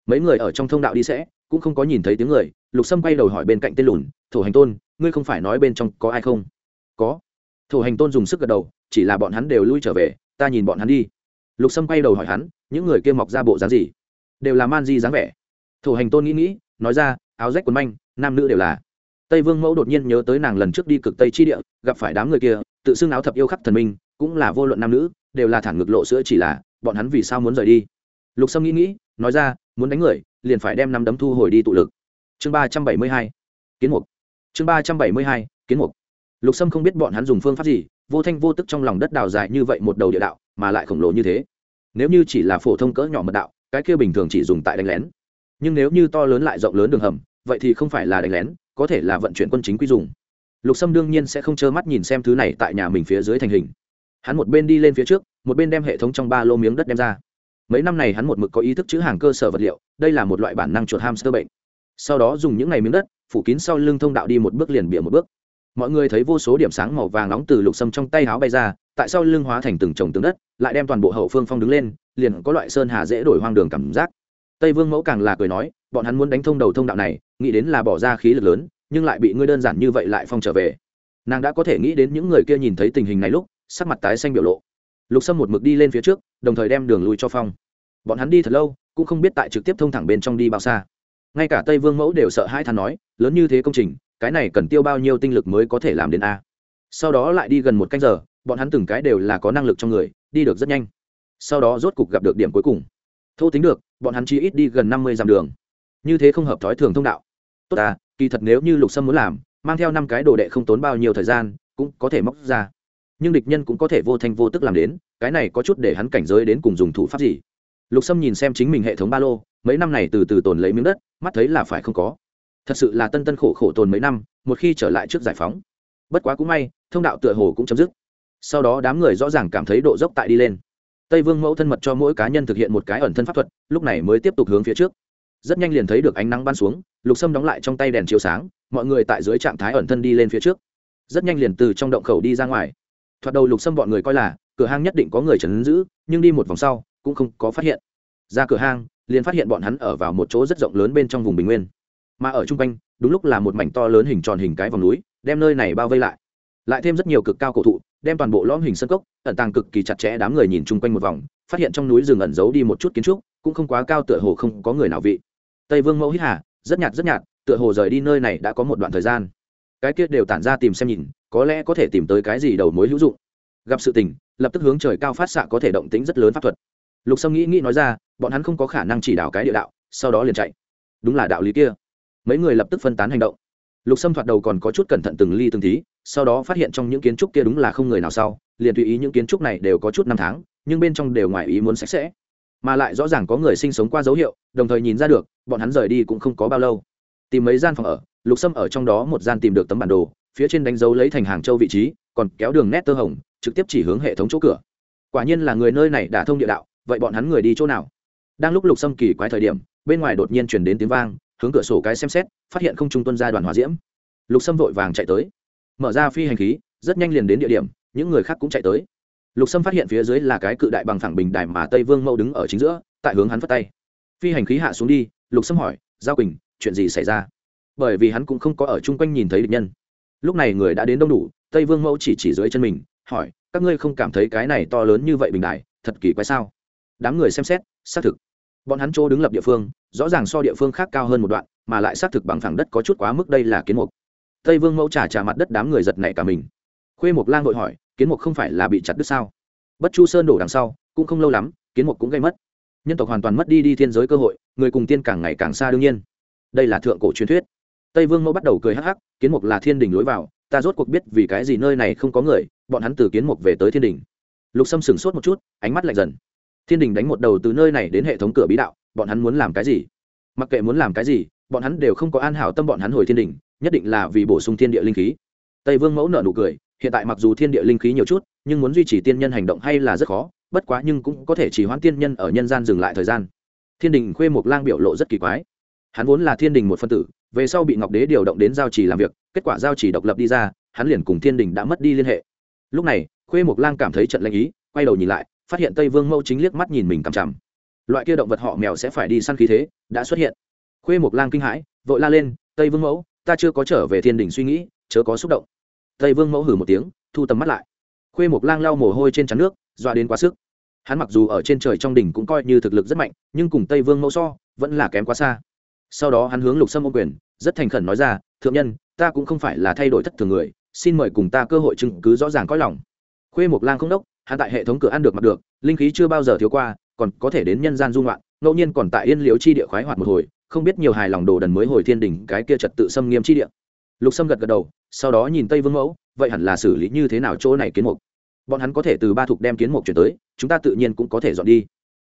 Mấy người ở trong thông đạo đi sẽ, cũng không có nhìn thấy tiếng người, lục sâm bay đầu hỏi bên cạnh tên lùn, thổ hành tôn, ngươi không phải nói bên trong có ai không? Có. Thổ hành tôn dùng sức gật đầu, chỉ là bọn hắn đều lui trở về, ta nhìn bọn hắn đi. Lục sâm quay đầu hỏi hắn, những người kia mọc ra bộ dáng gì? Đều là man di dáng vẻ thổ hành tôn nghĩ nghĩ, nói ra, áo rách quần manh, nam nữ đều là. Tây vương mẫu đột nhiên nhớ tới nàng lần trước đi cực tây chi địa, gặp phải đám người kia, tự xưng áo thập yêu khắc thần minh, cũng là vô luận nam nữ, đều là thản ngực lộ sữa chỉ là, bọn hắn vì sao muốn rời đi? Lục sâm nghĩ nghĩ, nói ra, muốn đánh người, liền phải đem năm đấm thu hồi đi tụ lực. Chương ba trăm bảy mươi hai, kiến mục. Chương ba trăm bảy mươi hai, kiến mục. Lục sâm không biết bọn hắn dùng phương pháp gì, vô thanh vô tức trong lòng đất đào dài như vậy một đầu địa đạo, mà lại khổng lồ như thế. Nếu như chỉ là phổ thông cỡ nhỏ mật đạo, cái kia bình thường chỉ dùng tại đánh lén nhưng nếu như to lớn lại rộng lớn đường hầm, vậy thì không phải là đánh lén, có thể là vận chuyển quân chính quy dùng. Lục sâm đương nhiên sẽ không trơ mắt nhìn xem thứ này tại nhà mình phía dưới thành hình. Hắn một bên đi lên phía trước, một bên đem hệ thống trong ba lô miếng đất đem ra. Mấy năm này hắn một mực có ý thức chữ hàng cơ sở vật liệu, đây là một loại bản năng chuột hamster bệnh. Sau đó dùng những ngày miếng đất, phủ kín sau lưng thông đạo đi một bước liền bịa một bước. Mọi người thấy vô số điểm sáng màu vàng nóng từ lục sâm trong tay áo bay ra, tại sao lưng hóa thành từng trồng tướng đất, lại đem toàn bộ hậu phương phong đứng lên, liền có loại sơn hà dễ đổi hoang đường cảm giác tây vương mẫu càng là cười nói, bọn hắn muốn đánh thông đầu thông đạo này, nghĩ đến là bỏ ra khí lực lớn, nhưng lại bị ngươi đơn giản như vậy lại phong trở về. Nàng đã có thể nghĩ đến những người kia nhìn thấy tình hình này lúc, sắc mặt tái xanh biểu lộ. Lục sâm một mực đi lên phía trước, đồng thời đem đường lui cho phong. Bọn hắn đi thật lâu, cũng không biết tại trực tiếp thông thẳng bên trong đi bao xa. Ngay cả tây vương mẫu đều sợ hai thằng nói, lớn như thế công trình, cái này cần tiêu bao nhiêu tinh lực mới có thể làm đến a. Sau đó lại đi gần một canh giờ, bọn hắn từng cái đều là có năng lực trong người, đi được rất nhanh. Sau đó rốt cục gặp được điểm cuối cùng. Thô tính được bọn hắn chỉ ít đi gần năm mươi dặm đường. Như thế không hợp thói thường thông đạo. Tốt à kỳ thật nếu như lục sâm muốn làm, mang theo năm cái đồ đệ không tốn bao nhiêu thời gian, cũng có thể móc ra. Nhưng địch nhân cũng có thể vô thanh vô tức làm đến, cái này có chút để hắn cảnh giới đến cùng dùng thủ pháp gì. Lục sâm nhìn xem chính mình hệ thống ba lô, mấy năm này từ từ tồn lấy miếng đất, mắt thấy là phải không có. Thật sự là tân tân khổ khổ tồn mấy năm, một khi trở lại trước giải phóng. Bất quá cũng may, thông đạo tựa hồ cũng chấm dứt. Sau đó đám người rõ ràng cảm thấy độ dốc tại đi lên tây vương mẫu thân mật cho mỗi cá nhân thực hiện một cái ẩn thân pháp thuật, lúc này mới tiếp tục hướng phía trước. Rất nhanh liền thấy được ánh nắng ban xuống, lục sâm đóng lại trong tay đèn chiếu sáng, mọi người tại dưới trạng thái ẩn thân đi lên phía trước. Rất nhanh liền từ trong động khẩu đi ra ngoài. Thoạt đầu lục sâm bọn người coi là, cửa hang nhất định có người trấn giữ, nhưng đi một vòng sau, cũng không có phát hiện. Ra cửa hang, liền phát hiện bọn hắn ở vào một chỗ rất rộng lớn bên trong vùng bình nguyên. Mà ở chung quanh, đúng lúc là một mảnh to lớn hình tròn hình cái vòng núi, đem nơi này bao vây lại. Lại thêm rất nhiều cực cao cổ thụ đem toàn bộ lõm hình sân cốc, ẩn tàng cực kỳ chặt chẽ đám người nhìn chung quanh một vòng, phát hiện trong núi rừng ẩn giấu đi một chút kiến trúc, cũng không quá cao tựa hồ không có người nào vị. Tây vương mẫu hít hà, rất nhạt rất nhạt, tựa hồ rời đi nơi này đã có một đoạn thời gian. Cái kia đều tản ra tìm xem nhìn, có lẽ có thể tìm tới cái gì đầu mối hữu dụng. Gặp sự tình, lập tức hướng trời cao phát xạ có thể động tính rất lớn pháp thuật. Lục sâm nghĩ nghĩ nói ra, bọn hắn không có khả năng chỉ đạo cái địa đạo, sau đó liền chạy. Đúng là đạo lý kia. Mấy người lập tức phân tán hành động lục sâm thoạt đầu còn có chút cẩn thận từng ly từng tí, sau đó phát hiện trong những kiến trúc kia đúng là không người nào sau, liền tùy ý những kiến trúc này đều có chút năm tháng, nhưng bên trong đều ngoài ý muốn sạch sẽ. Mà lại rõ ràng có người sinh sống qua dấu hiệu, đồng thời nhìn ra được, bọn hắn rời đi cũng không có bao lâu. Tìm mấy gian phòng ở, lục sâm ở trong đó một gian tìm được tấm bản đồ, phía trên đánh dấu lấy thành hàng châu vị trí, còn kéo đường nét tơ hồng, trực tiếp chỉ hướng hệ thống chỗ cửa. Quả nhiên là người nơi này đã thông địa đạo, vậy bọn hắn người đi chỗ nào? Đang lúc lục sâm kỳ quái thời điểm, bên ngoài đột nhiên chuyển đến tiếng vang hướng cửa sổ cái xem xét, phát hiện không trung tuân ra đoàn hòa diễm. Lục sâm vội vàng chạy tới. Mở ra phi hành khí, rất nhanh liền đến địa điểm, những người khác cũng chạy tới. Lục sâm phát hiện phía dưới là cái cự đại bằng phẳng bình đài mà tây vương mẫu đứng ở chính giữa, tại hướng hắn phất tay. Phi hành khí hạ xuống đi, lục sâm hỏi, giao quỳnh, chuyện gì xảy ra? Bởi vì hắn cũng không có ở chung quanh nhìn thấy địch nhân. Lúc này người đã đến đông đủ, tây vương mẫu chỉ chỉ dưới chân mình, hỏi, các ngươi không cảm thấy cái này to lớn như vậy bình đài, thật kỳ quái sao? Đám người xem xét, xác thực bọn hắn chỗ đứng lập địa phương, rõ ràng so địa phương khác cao hơn một đoạn, mà lại xác thực bằng phẳng đất có chút quá mức đây là kiến mục. Tây vương mẫu trả trả mặt đất đám người giật nảy cả mình. Khuê mục lang vội hỏi, kiến mục không phải là bị chặt đứt sao? Bất chu sơn đổ đằng sau, cũng không lâu lắm, kiến mục cũng gây mất. Nhân tộc hoàn toàn mất đi đi thiên giới cơ hội, người cùng tiên càng ngày càng xa đương nhiên. Đây là thượng cổ truyền thuyết. Tây vương mẫu bắt đầu cười hắc hắc, kiến mục là thiên đình lối vào, ta rốt cuộc biết vì cái gì nơi này không có người, bọn hắn từ kiến mục về tới thiên đình. Lục sâm sửng sốt một chút, ánh mắt lạnh dần thiên đình đánh một đầu từ nơi này đến hệ thống cửa bí đạo, bọn hắn muốn làm cái gì? Mặc kệ muốn làm cái gì, bọn hắn đều không có an hảo tâm bọn hắn hồi thiên đình, nhất định là vì bổ sung thiên địa linh khí. Tây vương mẫu nợ nụ cười, hiện tại mặc dù thiên địa linh khí nhiều chút, nhưng muốn duy trì tiên nhân hành động hay là rất khó, bất quá nhưng cũng có thể chỉ hoãn tiên nhân ở nhân gian dừng lại thời gian. Thiên đình khuê một lang biểu lộ rất kỳ quái. Hắn vốn là thiên đình một phân tử, về sau bị ngọc đế điều động đến giao trì làm việc, kết quả giao trì độc lập đi ra, hắn liền cùng thiên đình đã mất đi liên hệ. Lúc này, khuê một lang cảm thấy trận lanh ý, quay đầu nhìn lại phát hiện tây vương mẫu chính liếc mắt nhìn mình cằm chằm. Loại kia động vật họ mèo sẽ phải đi săn khí thế, đã xuất hiện. Khuê mộc lang kinh hãi, vội la lên, tây vương mẫu, ta chưa có trở về thiên đình suy nghĩ, chớ có xúc động. Tây vương mẫu hử một tiếng, thu tầm mắt lại. Khuê mộc lang lau mồ hôi trên chắn nước doa đến quá sức. Hắn mặc dù ở trên trời trong đỉnh cũng coi như thực lực rất mạnh, nhưng cùng tây vương mẫu so, vẫn là kém quá xa. Sau đó hắn hướng lục sâm ô quyền, rất thành khẩn nói ra, thượng nhân, ta cũng không phải là thay đổi thất thường người, xin mời cùng ta cơ hội chứng cứ rõ ràng có lòng. Khuê mộc lang không đốc hắn tại hệ thống cửa ăn được mặc được, linh khí chưa bao giờ thiếu qua, còn có thể đến nhân gian dung loạn ngẫu nhiên còn tại yên liếu chi địa khoái hoạt một hồi, không biết nhiều hài lòng đồ đần mới hồi thiên đỉnh cái kia trật tự xâm nghiêm chi địa. Lục sâm gật gật đầu, sau đó nhìn tây vương mẫu, vậy hẳn là xử lý như thế nào chỗ này kiến mục? Bọn hắn có thể từ ba thục đem kiến mục chuyển tới, chúng ta tự nhiên cũng có thể dọn đi.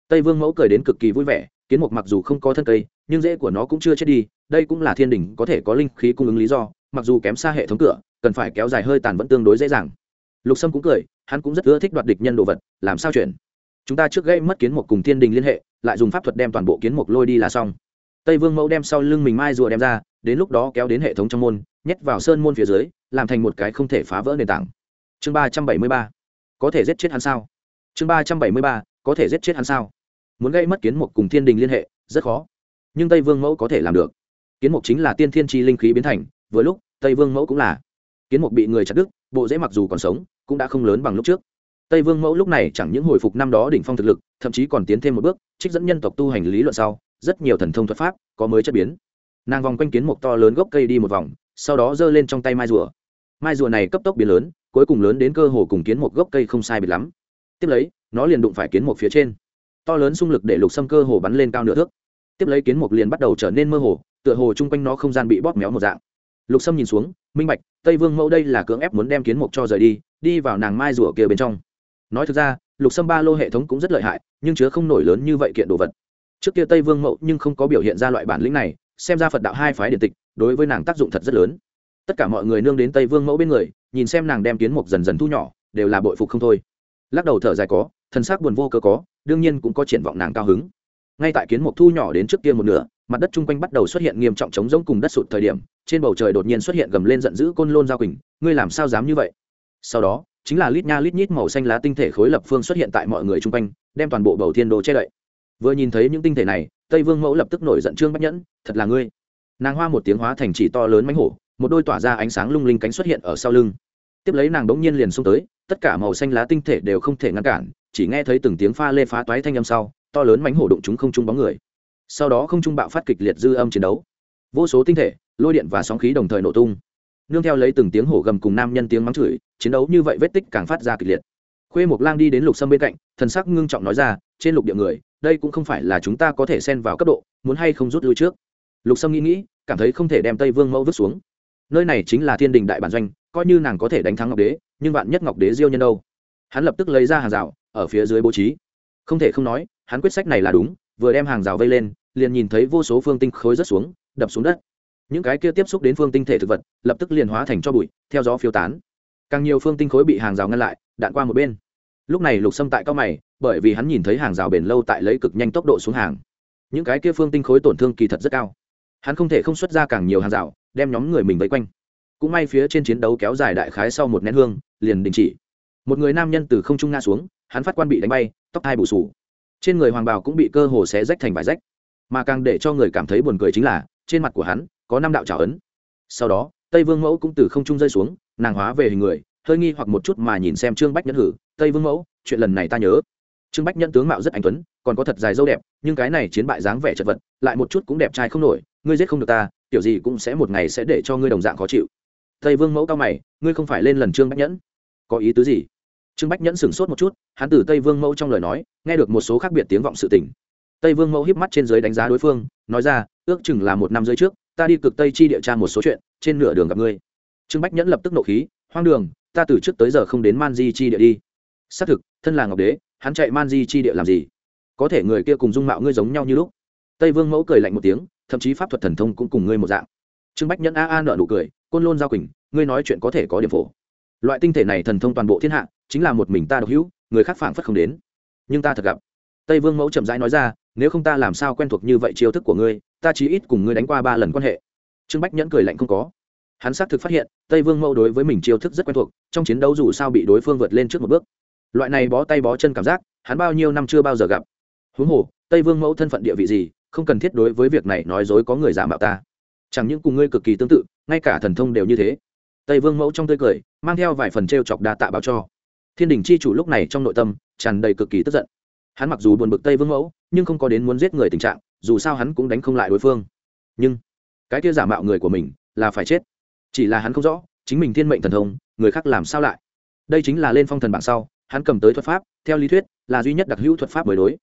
Tây vương mẫu cười đến cực kỳ vui vẻ, kiến mục mặc dù không có thân cây, nhưng rễ của nó cũng chưa chết đi, đây cũng là thiên đỉnh có thể có linh khí cung ứng lý do, mặc dù kém xa hệ thống cửa, cần phải kéo dài hơi tàn vẫn tương đối dễ dàng lục sâm cũng cười, hắn cũng rất ưa thích đoạt địch nhân đồ vật, làm sao chuyển? Chúng ta trước gây mất kiến mục cùng thiên đình liên hệ, lại dùng pháp thuật đem toàn bộ kiến mục lôi đi là xong. Tây vương mẫu đem sau lưng mình mai rùa đem ra, đến lúc đó kéo đến hệ thống trong môn, nhét vào sơn môn phía dưới, làm thành một cái không thể phá vỡ nền tảng. Chương ba trăm bảy mươi ba. Có thể giết chết hắn sao? Chương ba trăm bảy mươi ba, có thể giết chết hắn sao? Muốn gây mất kiến mục cùng thiên đình liên hệ, rất khó. Nhưng tây vương mẫu có thể làm được. Kiến mục chính là tiên thiên tri linh khí biến thành, vừa lúc, tây vương mẫu cũng là. Kiến mục bị người chặt đứt bộ dễ mặc dù còn sống, cũng đã không lớn bằng lúc trước. Tây vương mẫu lúc này chẳng những hồi phục năm đó đỉnh phong thực lực, thậm chí còn tiến thêm một bước, trích dẫn nhân tộc tu hành lý luận sau, rất nhiều thần thông thuật pháp có mới chất biến. Nàng vòng quanh kiến một to lớn gốc cây đi một vòng, sau đó giơ lên trong tay mai rùa. Mai rùa này cấp tốc biến lớn, cuối cùng lớn đến cơ hồ cùng kiến một gốc cây không sai biệt lắm. Tiếp lấy, nó liền đụng phải kiến một phía trên. To lớn xung lực để lục xâm cơ hồ bắn lên cao nửa thước. Tiếp lấy kiến một liền bắt đầu trở nên mơ hồ, tựa hồ chung quanh nó không gian bị bóp méo một dạng lục sâm nhìn xuống, minh bạch, tây vương mẫu đây là cưỡng ép muốn đem kiến mục cho rời đi đi vào nàng mai rùa kia bên trong. Nói thực ra, lục sâm ba lô hệ thống cũng rất lợi hại, nhưng chứa không nổi lớn như vậy kiện đồ vật. Trước kia tây vương mẫu nhưng không có biểu hiện ra loại bản lĩnh này, xem ra phật đạo hai phái điện tịch, đối với nàng tác dụng thật rất lớn. Tất cả mọi người nương đến tây vương mẫu bên người, nhìn xem nàng đem kiến mục dần dần thu nhỏ, đều là bội phục không thôi. Lắc đầu thở dài có thân xác buồn vô cơ có, đương nhiên cũng có triển vọng nàng cao hứng. Ngay tại kiến mục thu nhỏ đến trước kia một nửa, mặt đất chung quanh bắt đầu xuất hiện nghiêm trọng chống giống cùng đất sụt thời điểm trên bầu trời đột nhiên xuất hiện gầm lên giận dữ côn lôn giao quỳnh, ngươi làm sao dám như vậy? Sau đó, chính là lít nha lít nhít màu xanh lá tinh thể khối lập phương xuất hiện tại mọi người chung quanh, đem toàn bộ bầu thiên đồ che đậy. Vừa nhìn thấy những tinh thể này, tây vương mẫu lập tức nổi giận trương bách nhẫn, thật là ngươi. Nàng hoa một tiếng hóa thành chỉ to lớn mánh hổ, một đôi tỏa ra ánh sáng lung linh cánh xuất hiện ở sau lưng. Tiếp lấy nàng đ ỗ n g nhiên liền xông tới, tất cả màu xanh lá tinh thể đều không thể ngăn cản, chỉ nghe thấy từng tiếng pha lê phá toái thanh âm sau, to lớn mánh hổ đụng chúng không chung bóng người. Sau đó không trung bạo phát kịch liệt dư âm chiến đấu. Vô số tinh thể lôi điện và sóng khí đồng thời nổ tung. Nương theo lấy từng tiếng hổ gầm cùng nam nhân tiếng mắng chửi, chiến đấu như vậy vết tích càng phát ra kịch liệt. Khuê mộc lang đi đến lục sâm bên cạnh, thần sắc ngưng trọng nói ra, trên lục địa người, đây cũng không phải là chúng ta có thể xen vào cấp độ, muốn hay không rút lui trước? Lục sâm nghĩ nghĩ, cảm thấy không thể đem tây vương mẫu vứt xuống. Nơi này chính là thiên đình đại bản doanh, coi như nàng có thể đánh thắng ngọc đế, nhưng bạn nhất ngọc đế diêu nhân đâu? Hắn lập tức lấy ra hàng rào, ở phía dưới bố trí. Không thể không nói, hắn quyết sách này là đúng, vừa đem hàng rào vây lên, liền nhìn thấy vô số phương tinh khối rớt xuống, đập xuống đất những cái kia tiếp xúc đến phương tinh thể thực vật, lập tức liền hóa thành cho bụi, theo gió phiêu tán. Càng nhiều phương tinh khối bị hàng rào ngăn lại, đạn qua một bên. Lúc này lục xâm tại cao mày, bởi vì hắn nhìn thấy hàng rào bền lâu tại lấy cực nhanh tốc độ xuống hàng. Những cái kia phương tinh khối tổn thương kỳ thật rất cao. Hắn không thể không xuất ra càng nhiều hàng rào, đem nhóm người mình vây quanh. Cũng may phía trên chiến đấu kéo dài đại khái sau một nén hương, liền đình chỉ. Một người nam nhân từ không trung nga xuống, hắn phát quan bị đánh bay, tóc hai bù sù. Trên người hoàng bào cũng bị cơ hồ xé rách thành vải rách. Mà càng để cho người cảm thấy buồn cười chính là, trên mặt của hắn có năm đạo trào ấn. Sau đó, tây vương mẫu cũng từ không trung rơi xuống, nàng hóa về hình người, hơi nghi hoặc một chút mà nhìn xem trương bách nhẫn hử, tây vương mẫu, chuyện lần này ta nhớ. Trương bách nhẫn tướng mạo rất anh tuấn, còn có thật dài dâu đẹp, nhưng cái này chiến bại dáng vẻ chật vật, lại một chút cũng đẹp trai không nổi, ngươi giết không được ta, kiểu gì cũng sẽ một ngày sẽ để cho ngươi đồng dạng khó chịu. Tây vương mẫu cao mày, ngươi không phải lên lần trương bách nhẫn? Có ý tứ gì? Trương bách nhẫn sửng sốt một chút, hắn từ tây vương mẫu trong lời nói, nghe được một số khác biệt tiếng vọng sự tình. Tây vương mẫu híp mắt trên dưới đánh giá đối phương, nói ra, ước chừng là một năm rưỡi trước ta đi cực tây chi địa tra một số chuyện, trên nửa đường gặp ngươi. Trương bách nhẫn lập tức nộ khí, hoang đường, ta từ trước tới giờ không đến man di chi địa đi. Xác thực, thân là ngọc đế, hắn chạy man di chi địa làm gì? Có thể người kia cùng dung mạo ngươi giống nhau như lúc. Tây vương mẫu cười lạnh một tiếng, thậm chí pháp thuật thần thông cũng cùng ngươi một dạng. Trương bách nhẫn a a nợ nụ cười, côn lôn giao quỳnh, ngươi nói chuyện có thể có điểm phổ. Loại tinh thể này thần thông toàn bộ thiên hạ, chính là một mình ta độc hữu, người khác phảng phất không đến. Nhưng ta thật gặp. Tây vương mẫu chậm rãi nói ra nếu không ta làm sao quen thuộc như vậy chiêu thức của ngươi, ta chỉ ít cùng ngươi đánh qua ba lần quan hệ. Trương bách nhẫn cười lạnh không có. Hắn xác thực phát hiện, tây vương mẫu đối với mình chiêu thức rất quen thuộc, trong chiến đấu dù sao bị đối phương vượt lên trước một bước. Loại này bó tay bó chân cảm giác, hắn bao nhiêu năm chưa bao giờ gặp. Huống hồ, tây vương mẫu thân phận địa vị gì, không cần thiết đối với việc này nói dối có người giả mạo ta. Chẳng những cùng ngươi cực kỳ tương tự, ngay cả thần thông đều như thế. Tây vương mẫu trong tươi cười, mang theo vài phần t r e o chọc đa tạ báo cho. Thiên đình chi chủ lúc này trong nội tâm tràn đầy cực kỳ tức giận hắn mặc dù buồn bực tây vương mẫu, nhưng không có đến muốn giết người tình trạng, dù sao hắn cũng đánh không lại đối phương. Nhưng, cái kia giả mạo người của mình là phải chết. Chỉ là hắn không rõ, chính mình thiên mệnh thần thông, người khác làm sao lại? Đây chính là lên phong thần bảng sau, hắn cầm tới thuật pháp, theo lý thuyết, là duy nhất đặc hữu thuật pháp mới đối.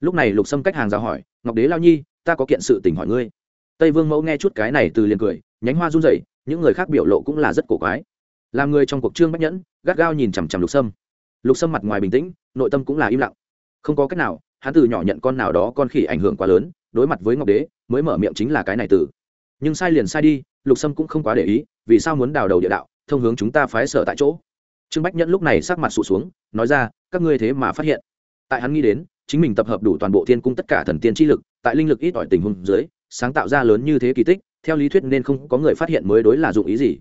Lúc này lục sâm cách hàng rào hỏi, ngọc đế lao nhi, ta có kiện sự tình hỏi ngươi. Tây vương mẫu nghe chút cái này từ liền cười, nhánh hoa run rẩy, những người khác biểu lộ cũng là rất cổ quái. Làm người trong cuộc trương bách nhẫn, gắt gao nhìn chằm chằm lục sâm. Lục sâm mặt ngoài bình tĩnh, nội tâm cũng là im lặng không có cách nào, hắn từ nhỏ nhận con nào đó con khỉ ảnh hưởng quá lớn, đối mặt với ngọc đế, mới mở miệng chính là cái này từ. Nhưng sai liền sai đi, lục sâm cũng không quá để ý, vì sao muốn đào đầu địa đạo, thông hướng chúng ta phái sở tại chỗ. Trương bách nhẫn lúc này sắc mặt sụt xuống, nói ra, các ngươi thế mà phát hiện. Tại hắn nghĩ đến, chính mình tập hợp đủ toàn bộ thiên cung tất cả thần tiên chi lực, tại linh lực ít ỏi tình huống dưới, sáng tạo ra lớn như thế kỳ tích, theo lý thuyết nên không có người phát hiện mới đối là dụng ý gì.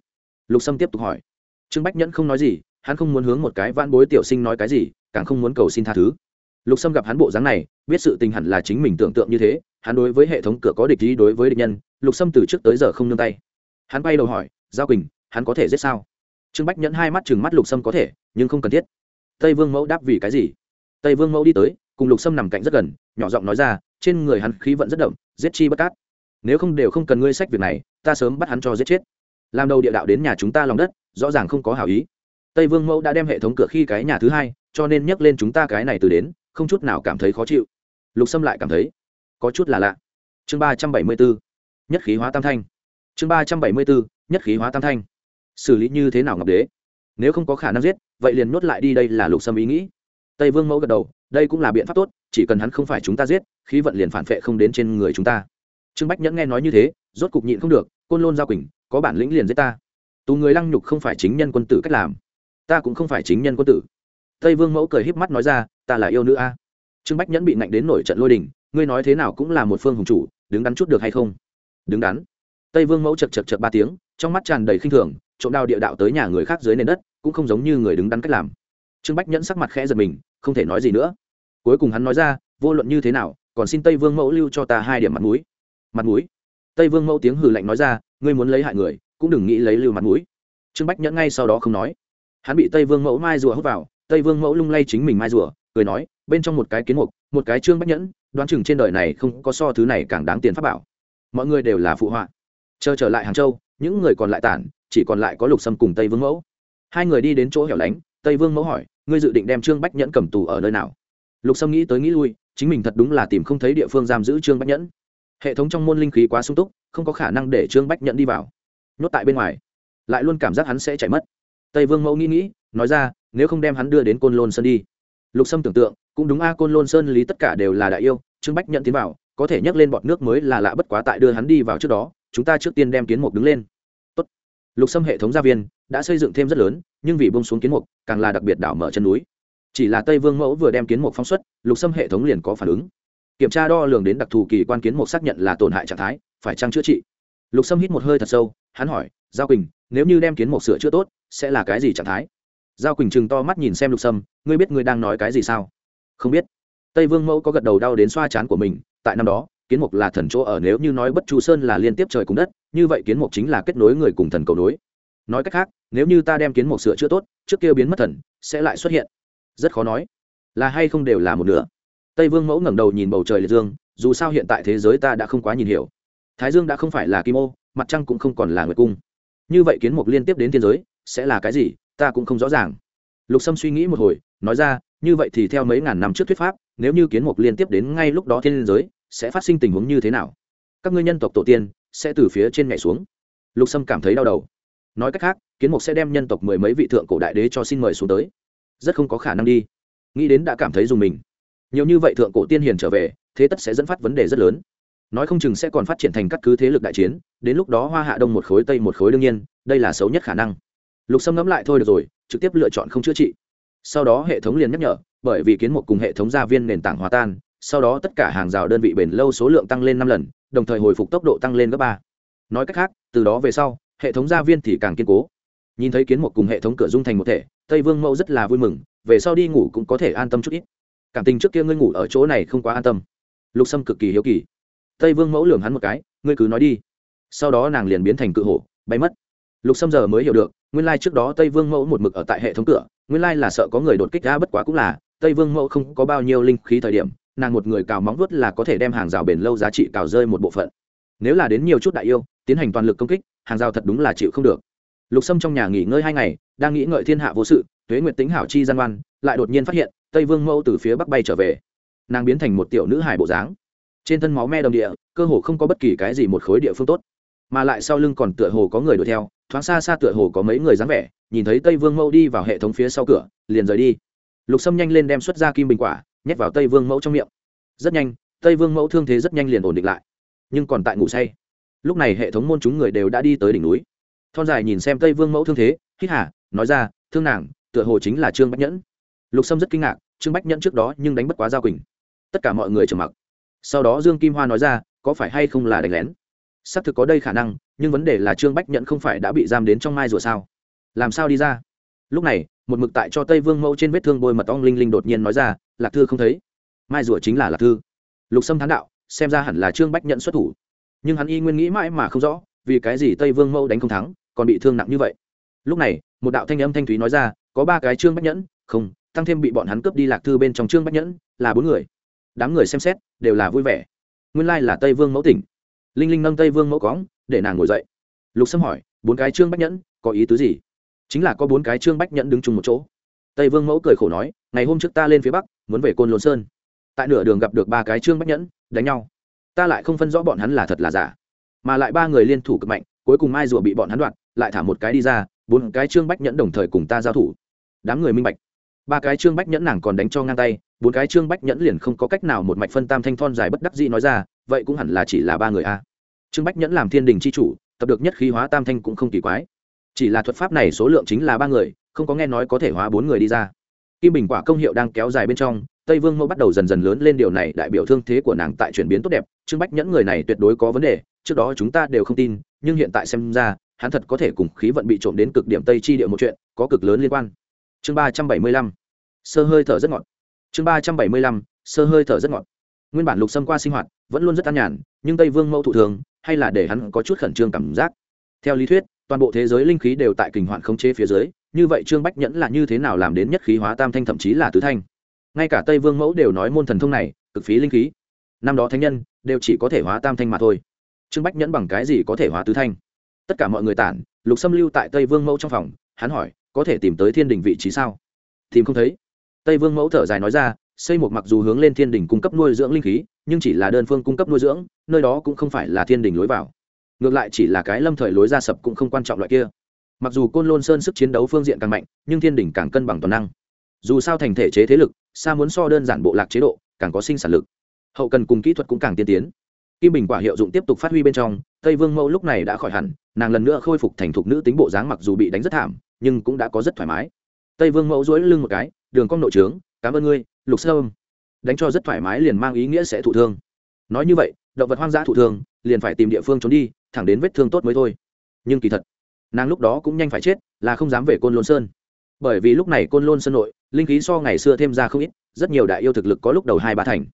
Lục sâm tiếp tục hỏi. Trương bách nhẫn không nói gì, hắn không muốn hướng một cái van bối tiểu sinh nói cái gì, càng không muốn cầu xin tha thứ lục sâm gặp hắn bộ dáng này, biết sự tình hẳn là chính mình tưởng tượng như thế, hắn đối với hệ thống cửa có địch ý đối với địch nhân, lục sâm từ trước tới giờ không nương tay. Hắn bay đầu hỏi, giao quỳnh, hắn có thể giết sao? Trương bách nhẫn hai mắt chừng mắt lục sâm có thể, nhưng không cần thiết. Tây vương mẫu đáp vì cái gì? Tây vương mẫu đi tới, cùng lục sâm nằm cạnh rất gần, nhỏ giọng nói ra, trên người hắn khí vận rất đậm, giết chi bất cát. Nếu không đều không cần ngươi sách việc này, ta sớm bắt hắn cho giết chết. Làm đầu địa đạo đến nhà chúng ta lòng đất, rõ ràng không có hảo ý. Tây vương mẫu đã đem hệ thống cửa khi cái nhà thứ hai, cho nên nhắc lên chúng ta cái này từ đến không chút nào cảm thấy khó chịu. Lục sâm lại cảm thấy có chút là lạ. Chương ba trăm bảy mươi bốn nhất khí hóa tam thanh. Chương ba trăm bảy mươi bốn nhất khí hóa tam thanh. Xử lý như thế nào ngọc đế? Nếu không có khả năng giết, vậy liền nuốt lại đi, đây là lục sâm ý nghĩ. Tây vương mẫu gật đầu, đây cũng là biện pháp tốt, chỉ cần hắn không phải chúng ta giết, khí vận liền phản vệ không đến trên người chúng ta. Trương bách nhẫn nghe nói như thế, rốt cục nhịn không được, côn lôn giao quỳnh, có bản lĩnh liền giết ta. Tù người lăng nhục không phải chính nhân quân tử cách làm. Ta cũng không phải chính nhân quân tử tây vương mẫu cười híp mắt nói ra, ta là yêu nữ a. Trương bách nhẫn bị nạnh đến nổi trận lôi đình, ngươi nói thế nào cũng là một phương hùng chủ, đứng đắn chút được hay không? Đứng đắn. Tây vương mẫu chật chật chật ba tiếng, trong mắt tràn đầy khinh thường, trộm đao địa đạo tới nhà người khác dưới nền đất, cũng không giống như người đứng đắn cách làm. Trương bách nhẫn sắc mặt khẽ giật mình, không thể nói gì nữa. Cuối cùng hắn nói ra, vô luận như thế nào, còn xin tây vương mẫu lưu cho ta hai điểm mặt mũi. Mặt mũi? Tây vương mẫu tiếng hừ lạnh nói ra, ngươi muốn lấy hại người, cũng đừng nghĩ lấy lưu mặt mũi. Trương bách nhẫn ngay sau đó không nói. Hắn bị tây vương mẫu mai rùa hút vào tây vương mẫu lung lay chính mình mai rùa, cười nói, bên trong một cái kiến mục, một cái trương bách nhẫn, đoán chừng trên đời này không có so thứ này càng đáng tiền pháp bảo. Mọi người đều là phụ họa. Chờ trở lại hàng châu, những người còn lại tản, chỉ còn lại có lục sâm cùng tây vương mẫu. Hai người đi đến chỗ hẻo lánh, tây vương mẫu hỏi, ngươi dự định đem trương bách nhẫn cầm tù ở nơi nào? Lục sâm nghĩ tới nghĩ lui, chính mình thật đúng là tìm không thấy địa phương giam giữ trương bách nhẫn. Hệ thống trong môn linh khí quá sung túc, không có khả năng để trương bách nhẫn đi vào. Nhốt tại bên ngoài, lại luôn cảm giác hắn sẽ chạy mất. Tây vương mẫu nghĩ nghĩ nói ra, nếu không đem hắn đưa đến côn lôn sơn đi. Lục sâm tưởng tượng, cũng đúng a, côn lôn sơn lý tất cả đều là đại yêu, trương bách nhận tiến vào, có thể nhắc lên bọn nước mới là lạ bất quá tại đưa hắn đi vào trước đó, chúng ta trước tiên đem kiến mục đứng lên. Tốt. lục sâm hệ thống gia viên đã xây dựng thêm rất lớn, nhưng vì bông xuống kiến mục, càng là đặc biệt đảo mở chân núi. Chỉ là tây vương mẫu vừa đem kiến mục phóng xuất, lục sâm hệ thống liền có phản ứng. Kiểm tra đo lường đến đặc thù kỳ quan kiến mục xác nhận là tổn hại trạng thái, phải chăng chữa trị? Lục sâm hít một hơi thật sâu, hắn hỏi, giao quỳnh, nếu như đem kiến mục sửa chữa tốt, sẽ là cái gì trạng thái? Giao quỳnh chừng to mắt nhìn xem lục sâm, ngươi biết ngươi đang nói cái gì sao? Không biết. Tây vương mẫu có gật đầu đau đến xoa chán của mình, tại năm đó, kiến mục là thần chỗ ở, nếu như nói bất chu sơn là liên tiếp trời cùng đất, như vậy kiến mục chính là kết nối người cùng thần cầu nối. Nói cách khác, nếu như ta đem kiến mục sửa chữa tốt, trước kia biến mất thần, sẽ lại xuất hiện. Rất khó nói. Là hay không đều là một nửa. Tây vương mẫu ngẩng đầu nhìn bầu trời liệt dương, dù sao hiện tại thế giới ta đã không quá nhìn hiểu. Thái dương đã không phải là kim ô, mặt trăng cũng không còn là nguyệt cung. Như vậy kiến mục liên tiếp đến thiên giới, sẽ là cái gì? Ta cũng không rõ ràng. Lục sâm suy nghĩ một hồi, nói ra, như vậy thì theo mấy ngàn năm trước thuyết pháp, nếu như kiến mục liên tiếp đến ngay lúc đó thiên liên giới, sẽ phát sinh tình huống như thế nào? Các ngươi nhân tộc tổ tiên sẽ từ phía trên nhảy xuống. Lục sâm cảm thấy đau đầu. Nói cách khác, kiến mục sẽ đem nhân tộc mười mấy vị thượng cổ đại đế cho xin mời xuống tới. Rất không có khả năng đi. Nghĩ đến đã cảm thấy dùng mình. Nhiều như vậy thượng cổ tiên hiền trở về, thế tất sẽ dẫn phát vấn đề rất lớn. Nói không chừng sẽ còn phát triển thành các cứ thế lực đại chiến, đến lúc đó hoa hạ đông một khối, tây một khối đương nhiên, đây là xấu nhất khả năng lục sâm ngẫm lại thôi được rồi, trực tiếp lựa chọn không chữa trị. Sau đó hệ thống liền nhắc nhở, bởi vì kiến một cùng hệ thống gia viên nền tảng hòa tan, sau đó tất cả hàng rào đơn vị bền lâu số lượng tăng lên năm lần, đồng thời hồi phục tốc độ tăng lên gấp ba. Nói cách khác, từ đó về sau, hệ thống gia viên thì càng kiên cố. Nhìn thấy kiến một cùng hệ thống cửa dung thành một thể, tây vương mẫu rất là vui mừng, về sau đi ngủ cũng có thể an tâm chút ít. Cảm tình trước kia ngươi ngủ ở chỗ này không quá an tâm. Lục sâm cực kỳ hiếu kỳ. Tây vương mẫu lường hắn một cái, ngươi cứ nói đi. Sau đó nàng liền biến thành cự hổ, bay mất. Lục sâm giờ mới hiểu được nguyên lai trước đó tây vương mẫu một mực ở tại hệ thống cửa, nguyên lai là sợ có người đột kích ra bất quá cũng là, tây vương mẫu không có bao nhiêu linh khí thời điểm, nàng một người cào móng vuốt là có thể đem hàng rào bền lâu giá trị cào rơi một bộ phận. Nếu là đến nhiều chút đại yêu, tiến hành toàn lực công kích, hàng rào thật đúng là chịu không được. Lục sâm trong nhà nghỉ ngơi hai ngày, đang nghĩ ngợi thiên hạ vô sự, tuế nguyệt tính hảo chi gian ngoan, lại đột nhiên phát hiện, tây vương mẫu từ phía bắc bay trở về. Nàng biến thành một tiểu nữ hài bộ dáng. Trên thân máu me đồng địa, cơ hồ không có bất kỳ cái gì một khối địa phương tốt. Mà lại sau lưng còn tựa hồ có người đuổi theo thoáng xa xa tựa hồ có mấy người dáng vẻ, nhìn thấy tây vương mẫu đi vào hệ thống phía sau cửa, liền rời đi. Lục sâm nhanh lên đem xuất ra kim bình quả, nhét vào tây vương mẫu trong miệng. Rất nhanh, tây vương mẫu thương thế rất nhanh liền ổn định lại. Nhưng còn tại ngủ say. Lúc này hệ thống môn chúng người đều đã đi tới đỉnh núi. Thon dài nhìn xem tây vương mẫu thương thế, hít hả nói ra, thương nàng, tựa hồ chính là trương bách nhẫn. Lục sâm rất kinh ngạc, trương bách nhẫn trước đó nhưng đánh bất quá giao quỳnh. Tất cả mọi người trầm mặc. Sau đó dương kim hoa nói ra, có phải hay không là đánh lén? Xác thực có đây khả năng, nhưng vấn đề là trương bách nhẫn không phải đã bị giam đến trong mai rùa sao? Làm sao đi ra? Lúc này, một mực tại cho tây vương mẫu trên vết thương bôi mật ong linh linh đột nhiên nói ra, lạc thư không thấy. Mai rùa chính là lạc thư. Lục sâm thán đạo, xem ra hẳn là trương bách nhận xuất thủ. Nhưng hắn y nguyên nghĩ mãi mà không rõ, vì cái gì tây vương mẫu đánh không thắng, còn bị thương nặng như vậy. Lúc này, một đạo thanh âm thanh thúy nói ra, có ba cái trương bách nhẫn, không, tăng thêm bị bọn hắn cướp đi lạc thư bên trong trương bách nhẫn, là bốn người. Đám người xem xét, đều là vui vẻ. Nguyên lai là tây vương mẫu tỉnh linh linh nâng tây vương mẫu cóng để nàng ngồi dậy. Lục sâm hỏi, bốn cái trương bách nhẫn, có ý tứ gì? Chính là có bốn cái trương bách nhẫn đứng chung một chỗ. Tây vương mẫu cười khổ nói, ngày hôm trước ta lên phía bắc, muốn về côn lôn sơn. Tại nửa đường gặp được ba cái trương bách nhẫn, đánh nhau. Ta lại không phân rõ bọn hắn là thật là giả. Mà lại ba người liên thủ cực mạnh, cuối cùng mai rùa bị bọn hắn đoạt, lại thả một cái đi ra, bốn cái trương bách nhẫn đồng thời cùng ta giao thủ. Đám người minh bạch. Ba cái trương bách nhẫn nàng còn đánh cho ngang tay, bốn cái trương bách nhẫn liền không có cách nào một mạch phân tam thanh thon dài bất đắc dĩ nói ra vậy cũng hẳn là chỉ là ba người a. Trương bách nhẫn làm thiên đình c h i chủ, tập được nhất khí hóa tam thanh cũng không kỳ quái. Chỉ là thuật pháp này số lượng chính là ba người, không có nghe nói có thể hóa bốn người đi ra. Kim bình quả công hiệu đang kéo dài bên trong, tây vương mẫu bắt đầu dần dần lớn lên điều này đại biểu thương thế của nàng tại chuyển biến tốt đẹp, trương bách nhẫn người này tuyệt đối có vấn đề, trước đó chúng ta đều không tin, nhưng hiện tại xem ra, hắn thật có thể cùng khí vận bị trộm đến cực điểm tây chi địa một chuyện, có cực lớn liên quan. Chương ba trăm bảy mươi lăm. Sơ hơi thở rất ngọt. Chương ba trăm bảy mươi lăm, sơ hơi thở rất ngọt nguyên bản lục xâm qua sinh hoạt, vẫn luôn rất an nhàn, nhưng tây vương mẫu thụ thường, hay là để hắn có chút khẩn trương cảm giác. Theo lý thuyết, toàn bộ thế giới linh khí đều tại kình hoạn khống chế phía dưới, như vậy trương bách nhẫn là như thế nào làm đến nhất khí hóa tam thanh thậm chí là tứ thanh? Ngay cả tây vương mẫu đều nói môn thần thông này, cực phí linh khí. Năm đó thánh nhân, đều chỉ có thể hóa tam thanh mà thôi. Trương bách nhẫn bằng cái gì có thể hóa tứ thanh? Tất cả mọi người tản, lục xâm lưu tại tây vương mẫu trong phòng, hắn hỏi, có thể tìm tới thiên đình vị trí sao? Tìm không thấy. Tây vương mẫu thở dài nói ra xây một mặc dù hướng lên thiên đình cung cấp nuôi dưỡng linh khí, nhưng chỉ là đơn phương cung cấp nuôi dưỡng, nơi đó cũng không phải là thiên đình lối vào. Ngược lại chỉ là cái lâm thời lối ra sập cũng không quan trọng loại kia. Mặc dù côn lôn sơn sức chiến đấu phương diện càng mạnh, nhưng thiên đình càng cân bằng toàn năng. Dù sao thành thể chế thế lực, xa muốn so đơn giản bộ lạc chế độ, càng có sinh sản lực. Hậu cần cùng kỹ thuật cũng càng tiên tiến. Kim bình quả hiệu dụng tiếp tục phát huy bên trong, tây vương mẫu lúc này đã khỏi hẳn, nàng lần nữa khôi phục thành thục nữ tính bộ dáng mặc dù bị đánh rất thảm, nhưng cũng đã có rất thoải mái. Tây vương mẫu dối lưng một cái, đường cong nội trướng, cảm ơn ngươi lục sơ âm. Đánh cho rất thoải mái liền mang ý nghĩa sẽ thụ thương. Nói như vậy, động vật hoang dã thụ thương, liền phải tìm địa phương trốn đi, thẳng đến vết thương tốt mới thôi. Nhưng kỳ thật, nàng lúc đó cũng nhanh phải chết, là không dám về côn lôn sơn. Bởi vì lúc này côn lôn sơn nội, linh khí so ngày xưa thêm ra không ít, rất nhiều đại yêu thực lực có lúc đầu hai ba thành.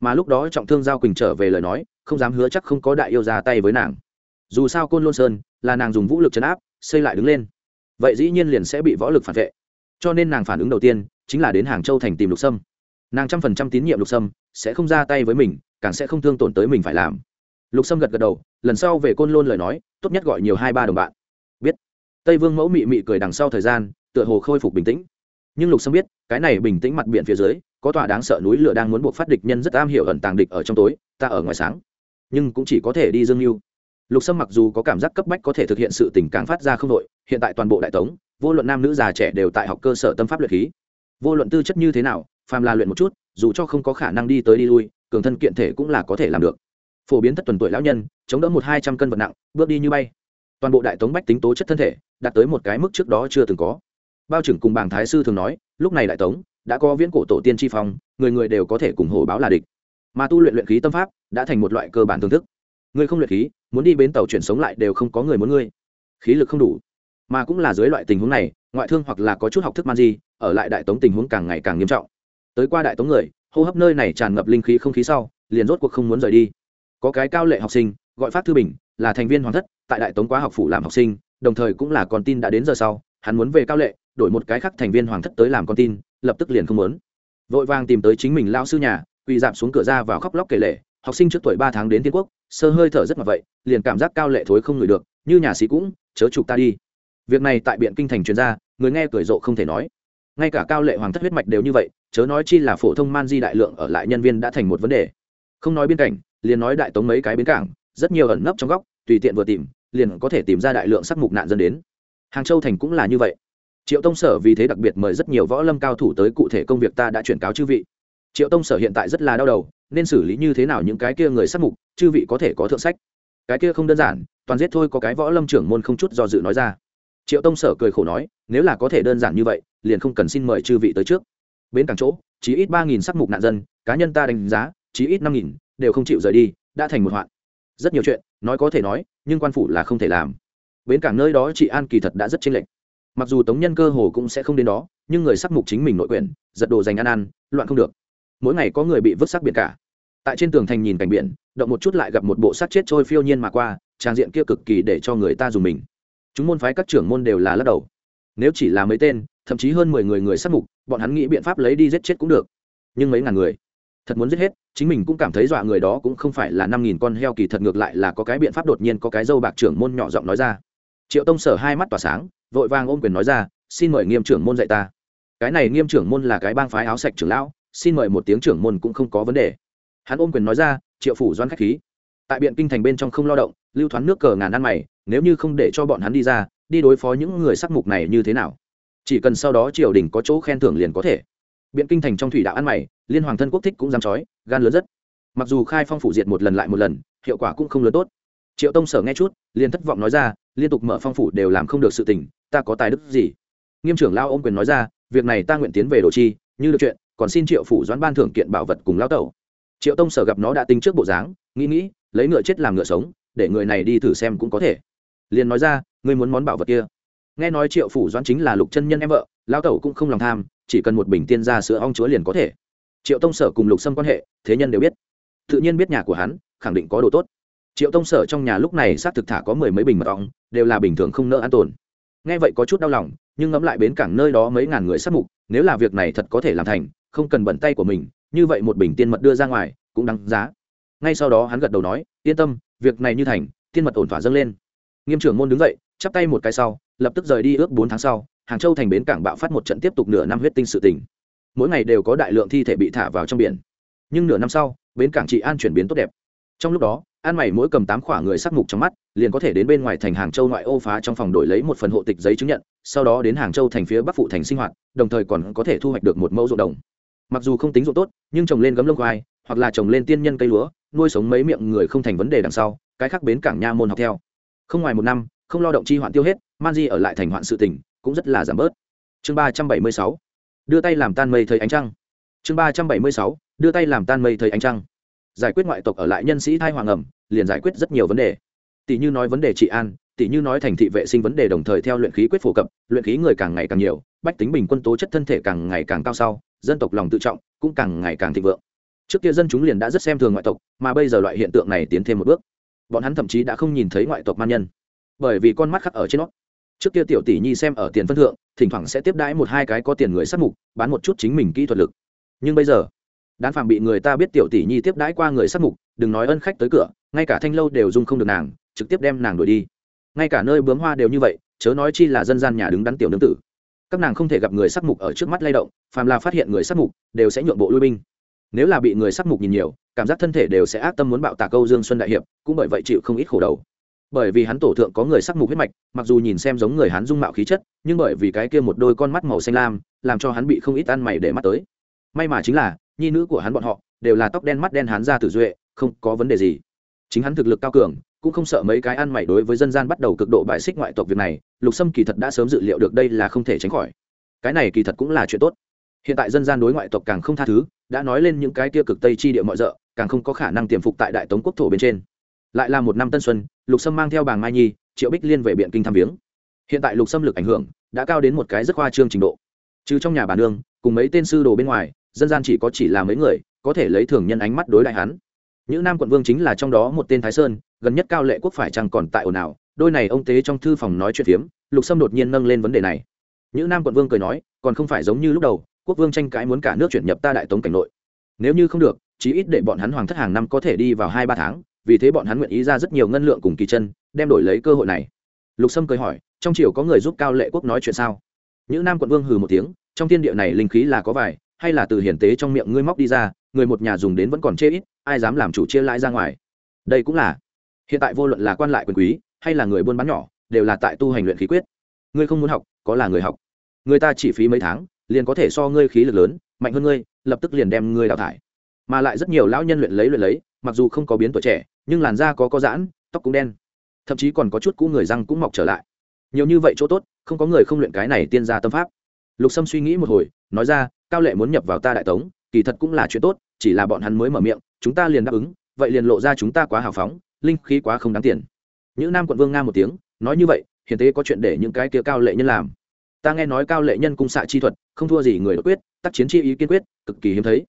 Mà lúc đó trọng thương giao quỳnh trở về lời nói, không dám hứa chắc không có đại yêu ra tay với nàng. Dù sao côn lôn sơn là nàng dùng vũ lực chấn áp, xây lại đứng lên. Vậy dĩ nhiên liền sẽ bị võ lực phản vệ. Cho nên nàng phản ứng đầu tiên chính là đến hàng châu thành tìm lục sâm nàng trăm phần trăm tín nhiệm lục sâm, sẽ không ra tay với mình, càng sẽ không thương tổn tới mình phải làm. Lục sâm gật gật đầu, lần sau về côn lôn lời nói, tốt nhất gọi nhiều hai ba đồng bạn. Biết. Tây vương mẫu mị mị cười đằng sau thời gian, tựa hồ khôi phục bình tĩnh. Nhưng lục sâm biết, cái này bình tĩnh mặt biển phía dưới, có tòa đáng sợ núi lửa đang muốn buộc phát địch nhân rất am hiểu ẩn tàng địch ở trong tối, ta ở ngoài sáng. Nhưng cũng chỉ có thể đi dương mưu. Lục sâm mặc dù có cảm giác cấp bách có thể thực hiện sự tình càng phát ra không đội, hiện tại toàn bộ đại tống, vô luận nam nữ già trẻ đều tại học cơ sở tâm pháp luyện khí vô luận tư chất như thế nào, phàm là luyện một chút, dù cho không có khả năng đi tới đi lui, cường thân kiện thể cũng là có thể làm được. Phổ biến thất tuần tuổi lão nhân, chống đỡ một hai trăm cân vật nặng, bước đi như bay. Toàn bộ đại tống bách tính tố chất thân thể, đạt tới một cái mức trước đó chưa từng có. Bao trưởng cùng bàng thái sư thường nói, lúc này đại tống, đã có viễn cổ tổ tiên tri phong, người người đều có thể cùng hổ báo là địch. Mà tu luyện luyện khí tâm pháp, đã thành một loại cơ bản thưởng thức. Người không luyện khí, muốn đi bến tàu chuyển sống lại đều không có người muốn ngươi. Khí lực không đủ. Mà cũng là dưới loại tình huống này ngoại thương hoặc là có chút học thức man di, ở lại đại tống tình huống càng ngày càng nghiêm trọng. Tới qua đại tống người, hô hấp nơi này tràn ngập linh khí không khí sau, liền rốt cuộc không muốn rời đi. Có cái cao lệ học sinh, gọi phát thư bình, là thành viên hoàng thất, tại đại tống quá học phủ làm học sinh, đồng thời cũng là con tin đã đến giờ sau, hắn muốn về cao lệ, đổi một cái khác thành viên hoàng thất tới làm con tin, lập tức liền không muốn. Vội vàng tìm tới chính mình lao sư nhà, quỳ dạp xuống cửa ra vào khóc lóc kể lệ. Học sinh trước tuổi ba tháng đến thiên quốc, sơ hơi thở rất mà vậy, liền cảm giác cao lệ thối không ngửi được, như nhà sĩ cũng, chớ chụp ta đi việc này tại biện kinh thành chuyên gia người nghe cười rộ không thể nói. Ngay cả cao lệ hoàng thất huyết mạch đều như vậy, chớ nói chi là phổ thông man di đại lượng ở lại nhân viên đã thành một vấn đề. Không nói biên cảnh, liền nói đại tống mấy cái bến cảng, rất nhiều ẩn nấp trong góc, tùy tiện vừa tìm, liền có thể tìm ra đại lượng sắc mục nạn dân đến. Hàng châu thành cũng là như vậy. Triệu tông sở vì thế đặc biệt mời rất nhiều võ lâm cao thủ tới cụ thể công việc ta đã chuyển cáo chư vị. Triệu tông sở hiện tại rất là đau đầu, nên xử lý như thế nào những cái kia người sắc mục, chư vị có thể có thượng sách. Cái kia không đơn giản, toàn giết thôi có cái võ lâm trưởng môn không chút do dự nói ra triệu tông sở cười khổ nói, nếu là có thể đơn giản như vậy, liền không cần xin mời chư vị tới trước. Bến cảng chỗ chỉ ít ba nghìn sắc mục nạn dân, cá nhân ta đánh giá chỉ ít năm nghìn, đều không chịu rời đi, đã thành một hoạn. Rất nhiều chuyện, nói có thể nói, nhưng quan phủ là không thể làm. Bến cảng nơi đó chị an kỳ thật đã rất chênh lệch. Mặc dù tống nhân cơ hồ cũng sẽ không đến đó, nhưng người sắc mục chính mình nội quyền, giật đồ dành ăn ăn, loạn không được. Mỗi ngày có người bị vứt sắc biển cả. Tại trên tường thành nhìn cảnh biển, động một chút lại gặp một bộ sắc chết trôi phiêu nhiên mà qua, trang diện kia cực kỳ để cho người ta dùng mình chúng môn phái các trưởng môn đều là lắc đầu. Nếu chỉ là mấy tên, thậm chí hơn mười người người sát mục, bọn hắn nghĩ biện pháp lấy đi giết chết cũng được. Nhưng mấy ngàn người, thật muốn giết hết, chính mình cũng cảm thấy dọa người đó cũng không phải là năm nghìn con heo, kỳ thật ngược lại là có cái biện pháp đột nhiên có cái dâu bạc trưởng môn nhỏ giọng nói ra. Triệu tông sở hai mắt tỏa sáng, vội vàng ôm quyền nói ra, xin mời nghiêm trưởng môn dạy ta. Cái này nghiêm trưởng môn là cái bang phái áo sạch trưởng lão, xin mời một tiếng trưởng môn cũng không có vấn đề. Hắn ôm quyền nói ra, triệu phủ doan khách khí tại biện kinh thành bên trong không lao động, lưu thoáng nước cờ ngàn ăn mày, nếu như không để cho bọn hắn đi ra, đi đối phó những người sắc mục này như thế nào? Chỉ cần sau đó triều đình có chỗ khen thưởng liền có thể. Biện kinh thành trong thủy đạo ăn mày, liên hoàng thân quốc thích cũng dám chói gan lớn rất. Mặc dù khai phong phủ diệt một lần lại một lần, hiệu quả cũng không lớn tốt. Triệu tông sở nghe chút, liền thất vọng nói ra, liên tục mở phong phủ đều làm không được sự tình, ta có tài đức gì? Nghiêm trưởng lao ô m quyền nói ra, việc này ta nguyện tiến về đồ chi, như được chuyện, còn xin triệu phủ doãn ban thưởng kiện bảo vật cùng lao tẩu. Triệu tông sở gặp nó đã tính trước bộ dáng, nghĩ nghĩ lấy ngựa chết làm ngựa sống, để người này đi thử xem cũng có thể. Liền nói ra, ngươi muốn món bảo vật kia? Nghe nói triệu phủ doãn chính là lục chân nhân em vợ lao tẩu cũng không lòng tham, chỉ cần một bình tiên ra sữa ong chúa liền có thể. Triệu tông sở cùng lục xâm quan hệ, thế nhân đều biết. Tự nhiên biết nhà của hắn, khẳng định có đồ tốt. Triệu tông sở trong nhà lúc này xác thực thả có mười mấy bình mật ong, đều là bình thường không nỡ an tồn. Nghe vậy có chút đau lòng, nhưng ngẫm lại bến cảng nơi đó mấy ngàn người sát mục, nếu là việc này thật có thể làm thành, không cần bận tay của mình, như vậy một bình tiên mật đưa ra ngoài, cũng đáng giá ngay sau đó hắn gật đầu nói, yên tâm, việc này như thành, tiên mật ổn thỏa dâng lên. Nghiêm trưởng môn đứng dậy, chắp tay một cái sau, lập tức rời đi ước bốn tháng sau, hàng châu thành bến cảng bạo phát một trận tiếp tục nửa năm huyết tinh sự tình. Mỗi ngày đều có đại lượng thi thể bị thả vào trong biển. Nhưng nửa năm sau, bến cảng trị an chuyển biến tốt đẹp. Trong lúc đó, an mày mỗi cầm tám khỏa người sắc mục trong mắt, liền có thể đến bên ngoài thành hàng châu ngoại ô phá trong phòng đổi lấy một phần hộ tịch giấy chứng nhận, sau đó đến hàng châu thành phía bắc phụ thành sinh hoạt, đồng thời còn có thể thu hoạch được một mẫu ruộng đồng. Mặc dù không tính ruộng tốt, nhưng trồng lên gấm lông khoai hoặc là trồng lên tiên nhân cây lúa, nuôi sống mấy miệng người không thành vấn đề đằng sau, cái khác bến cảng nha môn học theo. Không ngoài một năm, không lo động chi hoạn tiêu hết, man di ở lại thành hoạn sự tỉnh, cũng rất là giảm bớt. Chương ba trăm bảy mươi sáu, đưa tay làm tan mây thấy ánh trăng. Chương ba trăm bảy mươi sáu, đưa tay làm tan mây thấy ánh trăng. Giải quyết ngoại tộc ở lại nhân sĩ thai hoàng ẩm, liền giải quyết rất nhiều vấn đề. Tỷ như nói vấn đề trị an, tỷ như nói thành thị vệ sinh vấn đề đồng thời theo luyện khí quyết phổ cập, luyện khí người càng ngày càng nhiều, bách tính bình quân tố chất thân thể càng ngày càng cao sau, dân tộc lòng tự trọng cũng càng ngày càng thịnh vượng trước kia dân chúng liền đã rất xem thường ngoại tộc, mà bây giờ loại hiện tượng này tiến thêm một bước. Bọn hắn thậm chí đã không nhìn thấy ngoại tộc man nhân. Bởi vì con mắt khắc ở trên nó. Trước kia tiểu tỷ nhi xem ở tiền phân thượng, thỉnh thoảng sẽ tiếp đãi một hai cái có tiền người sát mục, bán một chút chính mình kỹ thuật lực. Nhưng bây giờ đán phàm bị người ta biết tiểu tỷ nhi tiếp đãi qua người sát mục, đừng nói ân khách tới cửa, ngay cả thanh lâu đều dung không được nàng, trực tiếp đem nàng đuổi đi. Ngay cả nơi bướm hoa đều như vậy, chớ nói chi là dân gian nhà đứng đắn tiểu nương tử. Các nàng không thể gặp người sắc mục ở trước mắt lay động, phàm là phát hiện người sắc mục, đều sẽ nhượng bộ lui binh nếu là bị người sắc mục nhìn nhiều, cảm giác thân thể đều sẽ ác tâm muốn bạo tạc câu dương xuân đại hiệp, cũng bởi vậy chịu không ít khổ đầu. Bởi vì hắn tổ thượng có người sắc mục huyết mạch, mặc dù nhìn xem giống người hắn dung mạo khí chất, nhưng bởi vì cái kia một đôi con mắt màu xanh lam, làm cho hắn bị không ít ăn mày để mắt tới. May mà chính là, nhi nữ của hắn bọn họ, đều là tóc đen mắt đen hắn ra tử duệ, không có vấn đề gì. Chính hắn thực lực cao cường, cũng không sợ mấy cái ăn mày đối với dân gian bắt đầu cực độ bài xích ngoại tộc việc này, lục sâm kỳ thật đã sớm dự liệu được đây là không thể tránh khỏi. Cái này kỳ thật cũng là chuyện tốt hiện tại dân gian đối ngoại tộc càng không tha thứ, đã nói lên những cái tia cực tây chi địa mọi rợ, càng không có khả năng tiềm phục tại đại tống quốc thổ bên trên. Lại là một năm tân xuân, lục sâm mang theo bàng mai nhi, triệu bích liên về biện kinh thăm viếng. Hiện tại lục sâm lực ảnh hưởng đã cao đến một cái rất khoa trương trình độ. Trừ trong nhà bà nương, cùng mấy tên sư đồ bên ngoài, dân gian chỉ có chỉ là mấy người, có thể lấy thường nhân ánh mắt đối đại hắn. Những nam quận vương chính là trong đó một tên thái sơn, gần nhất cao lệ quốc phải chăng còn tại ồn ào, đôi này ông tế trong thư phòng nói chuyện phiếm, lục sâm đột nhiên nâng lên vấn đề này. Những nam quận vương cười nói, còn không phải giống như lúc đầu quốc vương tranh cãi muốn cả nước chuyển nhập ta đại tống cảnh nội. Nếu như không được, chí ít để bọn hắn hoàng thất hàng năm có thể đi vào hai ba tháng, vì thế bọn hắn nguyện ý ra rất nhiều ngân lượng cùng kỳ chân, đem đổi lấy cơ hội này. Lục sâm cười hỏi, trong triều có người giúp cao lệ quốc nói chuyện sao? Những nam quận vương hừ một tiếng, trong thiên địa này linh khí là có vài, hay là từ hiển tế trong miệng ngươi móc đi ra, người một nhà dùng đến vẫn còn chê ít, ai dám làm chủ chia lãi ra ngoài? Đây cũng là, hiện tại vô luận là quan lại quyền quý, hay là người buôn bán nhỏ, đều là tại tu hành luyện khí quyết. Ngươi không muốn học, có là người học. Người ta chỉ phí mấy tháng liền có thể so ngươi khí lực lớn, mạnh hơn ngươi, lập tức liền đem ngươi đào thải. Mà lại rất nhiều lão nhân luyện lấy luyện lấy, mặc dù không có biến tuổi trẻ, nhưng làn da có có giãn, tóc cũng đen. Thậm chí còn có chút cũ người răng cũng mọc trở lại. Nhiều như vậy chỗ tốt, không có người không luyện cái này tiên gia tâm pháp. Lục sâm suy nghĩ một hồi, nói ra, cao lệ muốn nhập vào ta đại tống, kỳ thật cũng là chuyện tốt, chỉ là bọn hắn mới mở miệng, chúng ta liền đáp ứng, vậy liền lộ ra chúng ta quá hào phóng, linh khí quá không đáng tiền. Những nam quận vương nga một tiếng, nói như vậy hiền tế có chuyện để những cái kia cao lệ nhân làm ta nghe nói cao lệ nhân cung xạ chi thuật, không thua gì người đột quyết, tác chiến chi ý kiên quyết, cực kỳ hiếm thấy.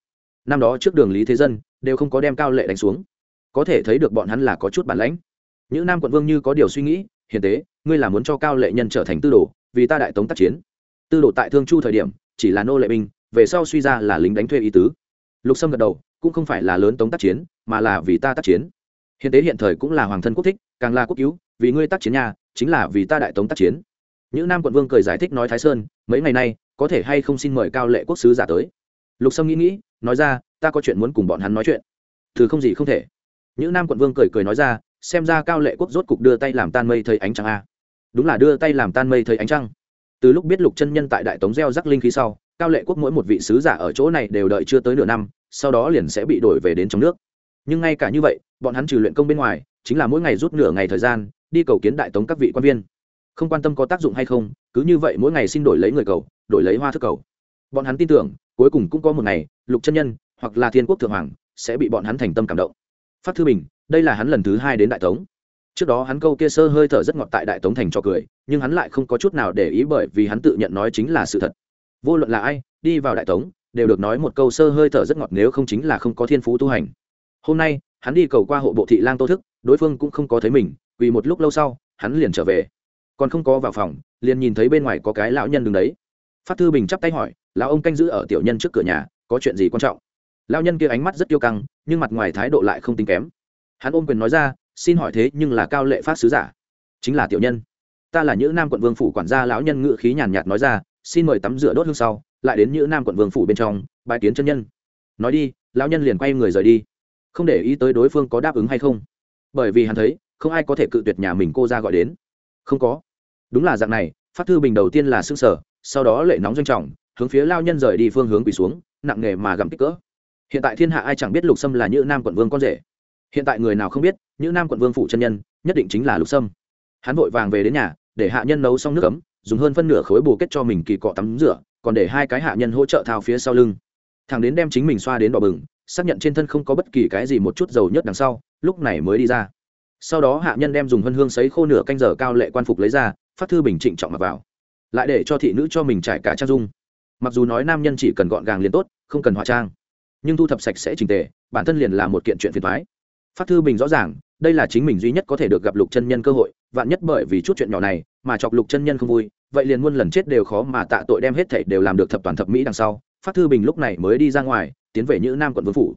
Năm đó trước đường lý thế dân, đều không có đem cao lệ đánh xuống. Có thể thấy được bọn hắn là có chút bản lãnh. Những nam quận vương như có điều suy nghĩ, hiền tế, ngươi là muốn cho cao lệ nhân trở thành tư đồ, vì ta đại tống tác chiến. Tư đồ tại thương chu thời điểm, chỉ là nô lệ binh, về sau suy ra là lính đánh thuê ý tứ. Lục sâm gật đầu, cũng không phải là lớn tống tác chiến, mà là vì ta tác chiến. Hiền tế hiện thời cũng là hoàng thân quốc thích, càng là quốc cứu, vì ngươi tác chiến nhà chính là vì ta đại tống tác chiến những nam quận vương cười giải thích nói thái sơn, mấy ngày nay, có thể hay không xin mời cao lệ quốc sứ giả tới. Lục sâm nghĩ nghĩ, nói ra, ta có chuyện muốn cùng bọn hắn nói chuyện. Thứ không gì không thể. Những nam quận vương cười cười nói ra, xem ra cao lệ quốc rốt cục đưa tay làm tan mây thấy ánh trăng a. Đúng là đưa tay làm tan mây thấy ánh trăng. Từ lúc biết lục chân nhân tại đại tống gieo rắc linh khí sau, cao lệ quốc mỗi một vị sứ giả ở chỗ này đều đợi chưa tới nửa năm, sau đó liền sẽ bị đổi về đến trong nước. Nhưng ngay cả như vậy, bọn hắn trừ luyện công bên ngoài, chính là mỗi ngày rút nửa ngày thời gian, đi cầu kiến đại tống các vị quan viên không quan tâm có tác dụng hay không, cứ như vậy mỗi ngày xin đổi lấy người cầu, đổi lấy hoa thức cầu. Bọn hắn tin tưởng, cuối cùng cũng có một ngày, lục chân nhân, hoặc là thiên quốc thượng hoàng, sẽ bị bọn hắn thành tâm cảm động. Phát thư bình, đây là hắn lần thứ hai đến đại tống. Trước đó hắn câu kia sơ hơi thở rất ngọt tại đại tống thành cho cười, nhưng hắn lại không có chút nào để ý bởi vì hắn tự nhận nói chính là sự thật. Vô luận là ai, đi vào đại tống, đều được nói một câu sơ hơi thở rất ngọt nếu không chính là không có thiên phú tu hành. Hôm nay, hắn đi cầu qua hộ bộ thị lang tô thức, đối phương cũng không có thấy mình, vì một lúc lâu sau, hắn liền trở về còn không có vào phòng, liền nhìn thấy bên ngoài có cái lão nhân đứng đấy. Phát thư bình chắp tay hỏi, lão ông canh giữ ở tiểu nhân trước cửa nhà, có chuyện gì quan trọng? Lão nhân kia ánh mắt rất kiêu căng, nhưng mặt ngoài thái độ lại không tính kém. Hắn ôm quyền nói ra, xin hỏi thế nhưng là cao lệ phát sứ giả. Chính là tiểu nhân. Ta là nhữ nam quận vương phủ quản gia lão nhân ngự khí nhàn nhạt nói ra, xin mời tắm rửa đốt hương sau, lại đến nhữ nam quận vương phủ bên trong bài kiến chân nhân. Nói đi. Lão nhân liền quay người rời đi. Không để ý tới đối phương có đáp ứng hay không. Bởi vì hắn thấy, không ai có thể cự tuyệt nhà mình cô ra gọi đến. Không có đúng là dạng này, phát thư bình đầu tiên là xương sở sau đó lệ nóng doanh trọng, hướng phía lao nhân rời đi phương hướng quỳ xuống, nặng nghề mà gặm kích cỡ. Hiện tại thiên hạ ai chẳng biết lục sâm là như nam quận vương con rể. Hiện tại người nào không biết như nam quận vương phụ chân nhân, nhất định chính là lục sâm. Hắn vội vàng về đến nhà, để hạ nhân nấu xong nước ấm, dùng hơn phân nửa khối bù kết cho mình kỳ cọ tắm rửa, còn để hai cái hạ nhân hỗ trợ thao phía sau lưng. Thằng đến đem chính mình xoa đến đỏ bừng, xác nhận trên thân không có bất kỳ cái gì một chút dầu nhất đằng sau, lúc này mới đi ra. Sau đó hạ nhân đem dùng hân hương sấy khô nửa canh giờ cao lệ quan phục lấy ra phát thư bình trịnh trọng mặc vào. Lại để cho thị nữ cho mình trải cả trang dung. Mặc dù nói nam nhân chỉ cần gọn gàng liền tốt, không cần hóa trang. Nhưng thu thập sạch sẽ trình tề, bản thân liền là một kiện chuyện phiền thoái phát thư bình rõ ràng, đây là chính mình duy nhất có thể được gặp lục chân nhân cơ hội, vạn nhất bởi vì chút chuyện nhỏ này mà chọc lục chân nhân không vui, vậy liền muôn lần chết đều khó mà tạ tội đem hết thảy đều làm được thập toàn thập mỹ đằng sau. Phát thư bình lúc này mới đi ra ngoài, tiến về nữ nam quận vương phủ.